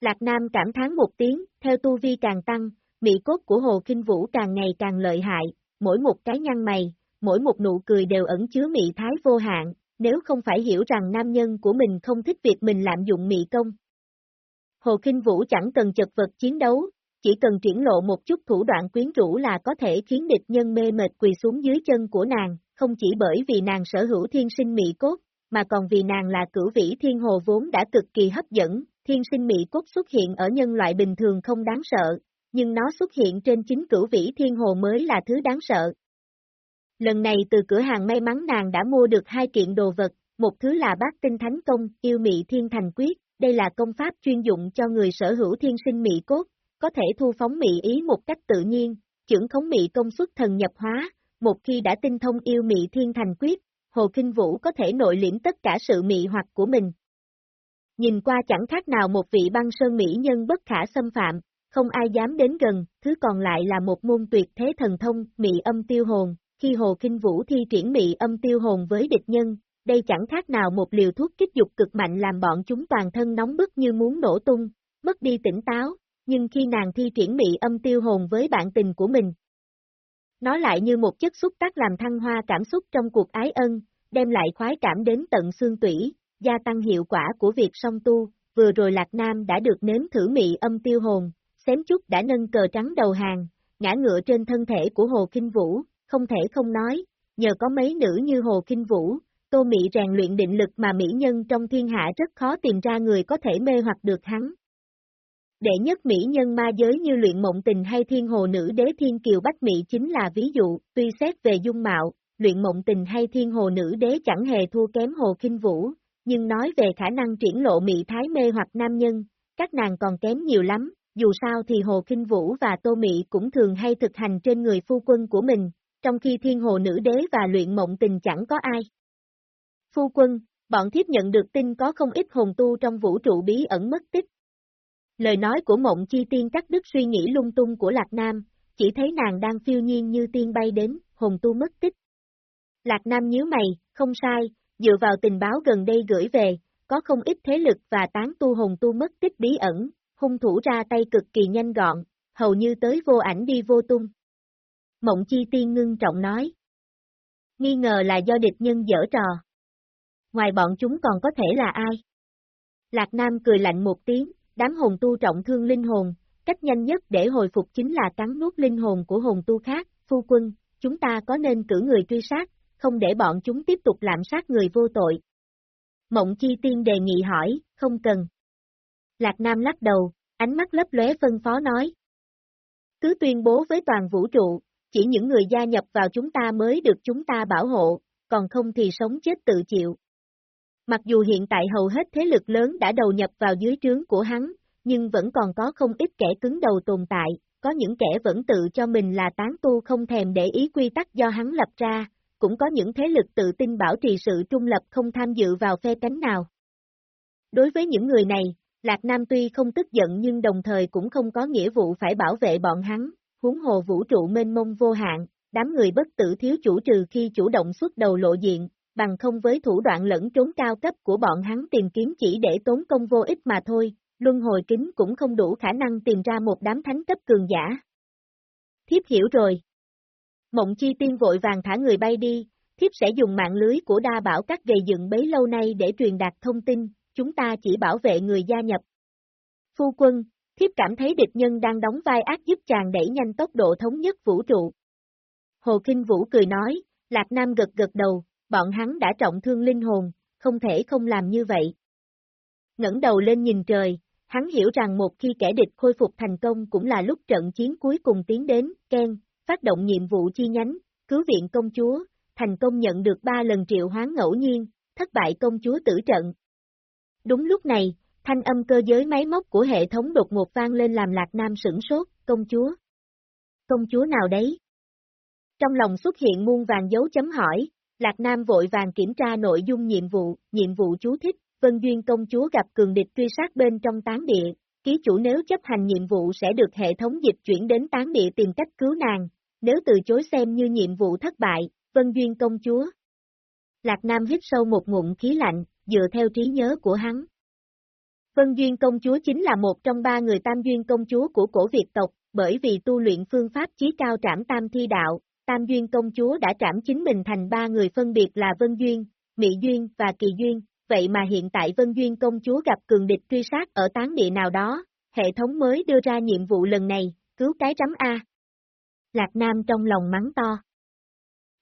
Lạc Nam cảm thán một tiếng, theo tu vi càng tăng, mị cốt của Hồ Kinh Vũ càng ngày càng lợi hại, mỗi một cái nhăn mày, mỗi một nụ cười đều ẩn chứa mị thái vô hạn, nếu không phải hiểu rằng nam nhân của mình không thích việc mình lạm dụng mị công. Hồ Kinh Vũ chẳng cần chật vật chiến đấu, chỉ cần triển lộ một chút thủ đoạn quyến rũ là có thể khiến địch nhân mê mệt quỳ xuống dưới chân của nàng, không chỉ bởi vì nàng sở hữu thiên sinh mị cốt, mà còn vì nàng là cửu vĩ thiên hồ vốn đã cực kỳ hấp dẫn, thiên sinh mị cốt xuất hiện ở nhân loại bình thường không đáng sợ, nhưng nó xuất hiện trên chính cửu vĩ thiên hồ mới là thứ đáng sợ. Lần này từ cửa hàng may mắn nàng đã mua được hai kiện đồ vật, một thứ là bát tinh thánh công, yêu mị thiên thành quyết, đây là công pháp chuyên dụng cho người sở hữu thiên sinh mị cốt, có thể thu phóng mị ý một cách tự nhiên, trưởng khống mị công suất thần nhập hóa, một khi đã tinh thông yêu mị thiên thành quyết, Hồ Kinh Vũ có thể nội liễm tất cả sự mị hoặc của mình. Nhìn qua chẳng khác nào một vị băng sơn mỹ nhân bất khả xâm phạm, không ai dám đến gần, thứ còn lại là một môn tuyệt thế thần thông, mị âm tiêu hồn, khi Hồ Kinh Vũ thi triển mị âm tiêu hồn với địch nhân, đây chẳng khác nào một liều thuốc kích dục cực mạnh làm bọn chúng toàn thân nóng bức như muốn nổ tung, mất đi tỉnh táo, nhưng khi nàng thi triển mị âm tiêu hồn với bạn tình của mình, nó lại như một chất xúc tác làm thăng hoa cảm xúc trong cuộc ái ân, đem lại khoái cảm đến tận xương tủy, gia tăng hiệu quả của việc song tu, vừa rồi Lạc Nam đã được nếm thử mị âm tiêu hồn, xém chút đã nâng cờ trắng đầu hàng, ngã ngựa trên thân thể của Hồ Kinh Vũ, không thể không nói, nhờ có mấy nữ như Hồ Kinh Vũ, Tô mỹ rèn luyện định lực mà mỹ nhân trong thiên hạ rất khó tìm ra người có thể mê hoặc được hắn. Đệ nhất mỹ nhân ma giới như luyện mộng tình hay thiên hồ nữ đế thiên kiều bách mỹ chính là ví dụ, tuy xét về dung mạo, luyện mộng tình hay thiên hồ nữ đế chẳng hề thua kém hồ kinh vũ, nhưng nói về khả năng triển lộ mỹ thái mê hoặc nam nhân, các nàng còn kém nhiều lắm, dù sao thì hồ kinh vũ và tô mỹ cũng thường hay thực hành trên người phu quân của mình, trong khi thiên hồ nữ đế và luyện mộng tình chẳng có ai. Phu quân, bọn thiếp nhận được tin có không ít hồn tu trong vũ trụ bí ẩn mất tích, Lời nói của mộng chi tiên cắt đứt suy nghĩ lung tung của Lạc Nam, chỉ thấy nàng đang phiêu nhiên như tiên bay đến, hồn tu mất tích. Lạc Nam nhíu mày, không sai, dựa vào tình báo gần đây gửi về, có không ít thế lực và tán tu hồn tu mất tích bí ẩn, hung thủ ra tay cực kỳ nhanh gọn, hầu như tới vô ảnh đi vô tung. Mộng chi tiên ngưng trọng nói. Nghi ngờ là do địch nhân dở trò. Ngoài bọn chúng còn có thể là ai? Lạc Nam cười lạnh một tiếng, đám hồn tu trọng thương linh hồn, cách nhanh nhất để hồi phục chính là cắn nuốt linh hồn của hồn tu khác, phu quân, chúng ta có nên cử người truy sát, không để bọn chúng tiếp tục lạm sát người vô tội. Mộng Chi Tiên đề nghị hỏi, không cần. Lạc Nam lắc đầu, ánh mắt lấp lóe phân phó nói. Cứ tuyên bố với toàn vũ trụ, chỉ những người gia nhập vào chúng ta mới được chúng ta bảo hộ, còn không thì sống chết tự chịu. Mặc dù hiện tại hầu hết thế lực lớn đã đầu nhập vào dưới trướng của hắn, nhưng vẫn còn có không ít kẻ cứng đầu tồn tại, có những kẻ vẫn tự cho mình là tán tu không thèm để ý quy tắc do hắn lập ra, cũng có những thế lực tự tin bảo trì sự trung lập không tham dự vào phe cánh nào. Đối với những người này, Lạc Nam tuy không tức giận nhưng đồng thời cũng không có nghĩa vụ phải bảo vệ bọn hắn, huống hồ vũ trụ mênh mông vô hạn, đám người bất tử thiếu chủ trừ khi chủ động xuất đầu lộ diện, bằng không với thủ đoạn lẫn trốn cao cấp của bọn hắn tìm kiếm chỉ để tốn công vô ích mà thôi, luân hồi kính cũng không đủ khả năng tìm ra một đám thánh cấp cường giả. Thiếp hiểu rồi. Mộng chi tiên vội vàng thả người bay đi, thiếp sẽ dùng mạng lưới của đa bảo các gầy dựng bấy lâu nay để truyền đạt thông tin, chúng ta chỉ bảo vệ người gia nhập. Phu quân, thiếp cảm thấy địch nhân đang đóng vai ác giúp chàng đẩy nhanh tốc độ thống nhất vũ trụ. Hồ Kinh Vũ cười nói, Lạc Nam gật gật đầu, bọn hắn đã trọng thương linh hồn, không thể không làm như vậy. ngẩng đầu lên nhìn trời, hắn hiểu rằng một khi kẻ địch khôi phục thành công cũng là lúc trận chiến cuối cùng tiến đến, Ken, phát động nhiệm vụ chi nhánh, cứu viện công chúa, thành công nhận được ba lần triệu hoán ngẫu nhiên, thất bại công chúa tử trận. Đúng lúc này, thanh âm cơ giới máy móc của hệ thống đột ngột vang lên làm Lạc Nam sửng sốt, công chúa. Công chúa nào đấy? Trong lòng xuất hiện muôn vàng dấu chấm hỏi, Lạc Nam vội vàng kiểm tra nội dung nhiệm vụ, nhiệm vụ chú thích, Vân Duyên công chúa gặp cường địch truy sát bên trong tán địa, ký chủ nếu chấp hành nhiệm vụ sẽ được hệ thống dịch chuyển đến tán địa tìm cách cứu nàng, nếu từ chối xem như nhiệm vụ thất bại, Vân Duyên công chúa. Lạc Nam hít sâu một ngụm khí lạnh, dựa theo trí nhớ của hắn. Vân Duyên công chúa chính là một trong ba người tam duyên công chúa của cổ Việt tộc, bởi vì tu luyện phương pháp chí cao trảm tam thi đạo, tam duyên công chúa đã trảm chính mình thành ba người phân biệt là Vân Duyên, Mỹ Duyên và Kỳ Duyên, vậy mà hiện tại Vân Duyên công chúa gặp cường địch truy sát ở tán địa nào đó, hệ thống mới đưa ra nhiệm vụ lần này, cứu cái rắm A. Lạc Nam trong lòng mắng to.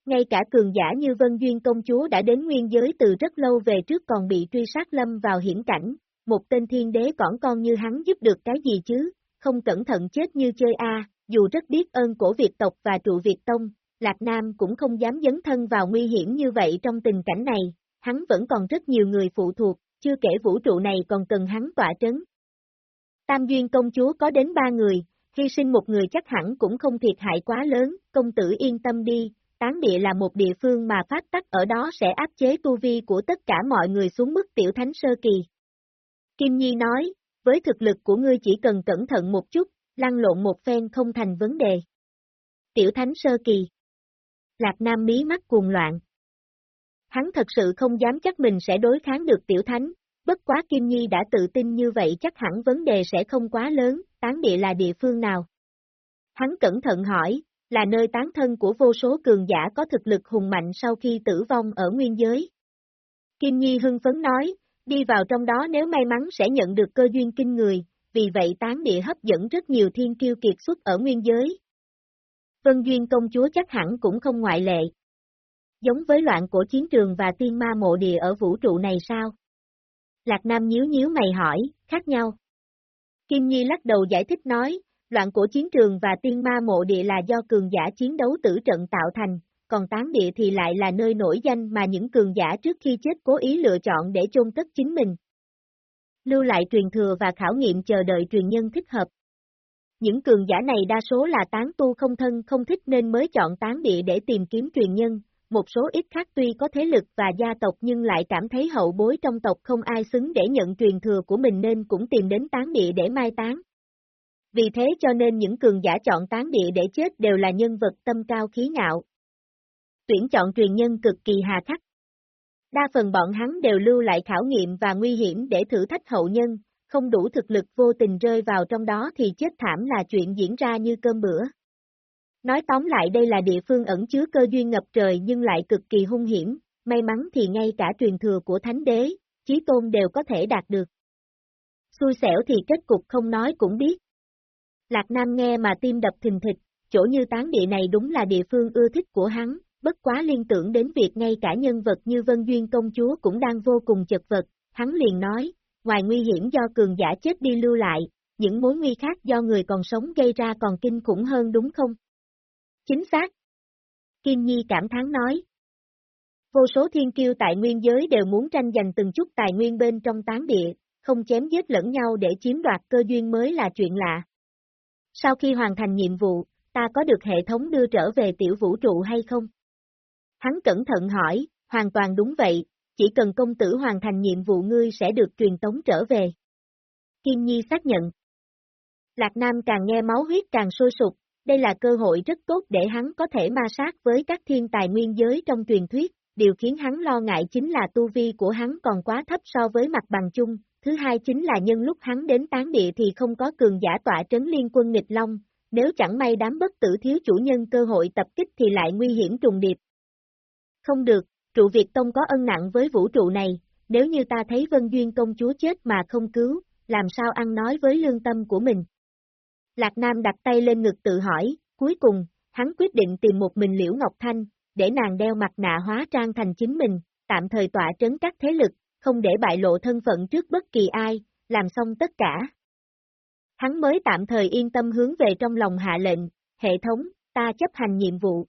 Ngay cả cường giả như Vân Duyên công chúa đã đến nguyên giới từ rất lâu về trước còn bị truy sát lâm vào hiểm cảnh, một tên thiên đế cỏn con như hắn giúp được cái gì chứ, không cẩn thận chết như chơi A, dù rất biết ơn cổ Việt tộc và trụ Việt Tông, Lạc Nam cũng không dám dấn thân vào nguy hiểm như vậy trong tình cảnh này, hắn vẫn còn rất nhiều người phụ thuộc, chưa kể vũ trụ này còn cần hắn tỏa trấn. Tam Duyên công chúa có đến ba người, hy sinh một người chắc hẳn cũng không thiệt hại quá lớn, công tử yên tâm đi, tán địa là một địa phương mà phát tắc ở đó sẽ áp chế tu vi của tất cả mọi người xuống mức tiểu thánh sơ kỳ. Kim Nhi nói, với thực lực của ngươi chỉ cần cẩn thận một chút, lăn lộn một phen không thành vấn đề. Tiểu thánh sơ kỳ. Lạc Nam mí mắt cuồng loạn. Hắn thật sự không dám chắc mình sẽ đối kháng được tiểu thánh, bất quá Kim Nhi đã tự tin như vậy chắc hẳn vấn đề sẽ không quá lớn, tán địa là địa phương nào. Hắn cẩn thận hỏi, là nơi tán thân của vô số cường giả có thực lực hùng mạnh sau khi tử vong ở nguyên giới. Kim Nhi hưng phấn nói, đi vào trong đó nếu may mắn sẽ nhận được cơ duyên kinh người, vì vậy tán địa hấp dẫn rất nhiều thiên kiêu kiệt xuất ở nguyên giới. Vân Duyên công chúa chắc hẳn cũng không ngoại lệ. Giống với loạn của chiến trường và tiên ma mộ địa ở vũ trụ này sao? Lạc Nam nhíu nhíu mày hỏi, khác nhau. Kim Nhi lắc đầu giải thích nói, loạn của chiến trường và tiên ma mộ địa là do cường giả chiến đấu tử trận tạo thành, còn tán địa thì lại là nơi nổi danh mà những cường giả trước khi chết cố ý lựa chọn để chôn cất chính mình. Lưu lại truyền thừa và khảo nghiệm chờ đợi truyền nhân thích hợp. Những cường giả này đa số là tán tu không thân không thích nên mới chọn tán địa để tìm kiếm truyền nhân, một số ít khác tuy có thế lực và gia tộc nhưng lại cảm thấy hậu bối trong tộc không ai xứng để nhận truyền thừa của mình nên cũng tìm đến tán địa để mai tán. Vì thế cho nên những cường giả chọn tán địa để chết đều là nhân vật tâm cao khí ngạo. Tuyển chọn truyền nhân cực kỳ hà khắc. Đa phần bọn hắn đều lưu lại khảo nghiệm và nguy hiểm để thử thách hậu nhân, không đủ thực lực vô tình rơi vào trong đó thì chết thảm là chuyện diễn ra như cơm bữa. Nói tóm lại đây là địa phương ẩn chứa cơ duyên ngập trời nhưng lại cực kỳ hung hiểm, may mắn thì ngay cả truyền thừa của thánh đế, chí tôn đều có thể đạt được. Xui xẻo thì kết cục không nói cũng biết. Lạc Nam nghe mà tim đập thình thịch, chỗ như tán địa này đúng là địa phương ưa thích của hắn, bất quá liên tưởng đến việc ngay cả nhân vật như Vân Duyên công chúa cũng đang vô cùng chật vật, hắn liền nói, ngoài nguy hiểm do cường giả chết đi lưu lại, những mối nguy khác do người còn sống gây ra còn kinh khủng hơn đúng không? Chính xác. Kim Nhi cảm thán nói. Vô số thiên kiêu tại nguyên giới đều muốn tranh giành từng chút tài nguyên bên trong tán địa, không chém giết lẫn nhau để chiếm đoạt cơ duyên mới là chuyện lạ. Sau khi hoàn thành nhiệm vụ, ta có được hệ thống đưa trở về tiểu vũ trụ hay không? Hắn cẩn thận hỏi, hoàn toàn đúng vậy, chỉ cần công tử hoàn thành nhiệm vụ ngươi sẽ được truyền tống trở về. Kim Nhi xác nhận. Lạc Nam càng nghe máu huyết càng sôi sục, đây là cơ hội rất tốt để hắn có thể ma sát với các thiên tài nguyên giới trong truyền thuyết, điều khiến hắn lo ngại chính là tu vi của hắn còn quá thấp so với mặt bằng chung, thứ hai chính là nhân lúc hắn đến tán địa thì không có cường giả tọa trấn liên quân nghịch long, nếu chẳng may đám bất tử thiếu chủ nhân cơ hội tập kích thì lại nguy hiểm trùng điệp. Không được, trụ Việt Tông có ân nặng với vũ trụ này, nếu như ta thấy Vân Duyên công chúa chết mà không cứu, làm sao ăn nói với lương tâm của mình. Lạc Nam đặt tay lên ngực tự hỏi, cuối cùng, hắn quyết định tìm một mình Liễu Ngọc Thanh, để nàng đeo mặt nạ hóa trang thành chính mình, tạm thời tỏa trấn các thế lực, không để bại lộ thân phận trước bất kỳ ai, làm xong tất cả. Hắn mới tạm thời yên tâm hướng về trong lòng hạ lệnh, hệ thống, ta chấp hành nhiệm vụ.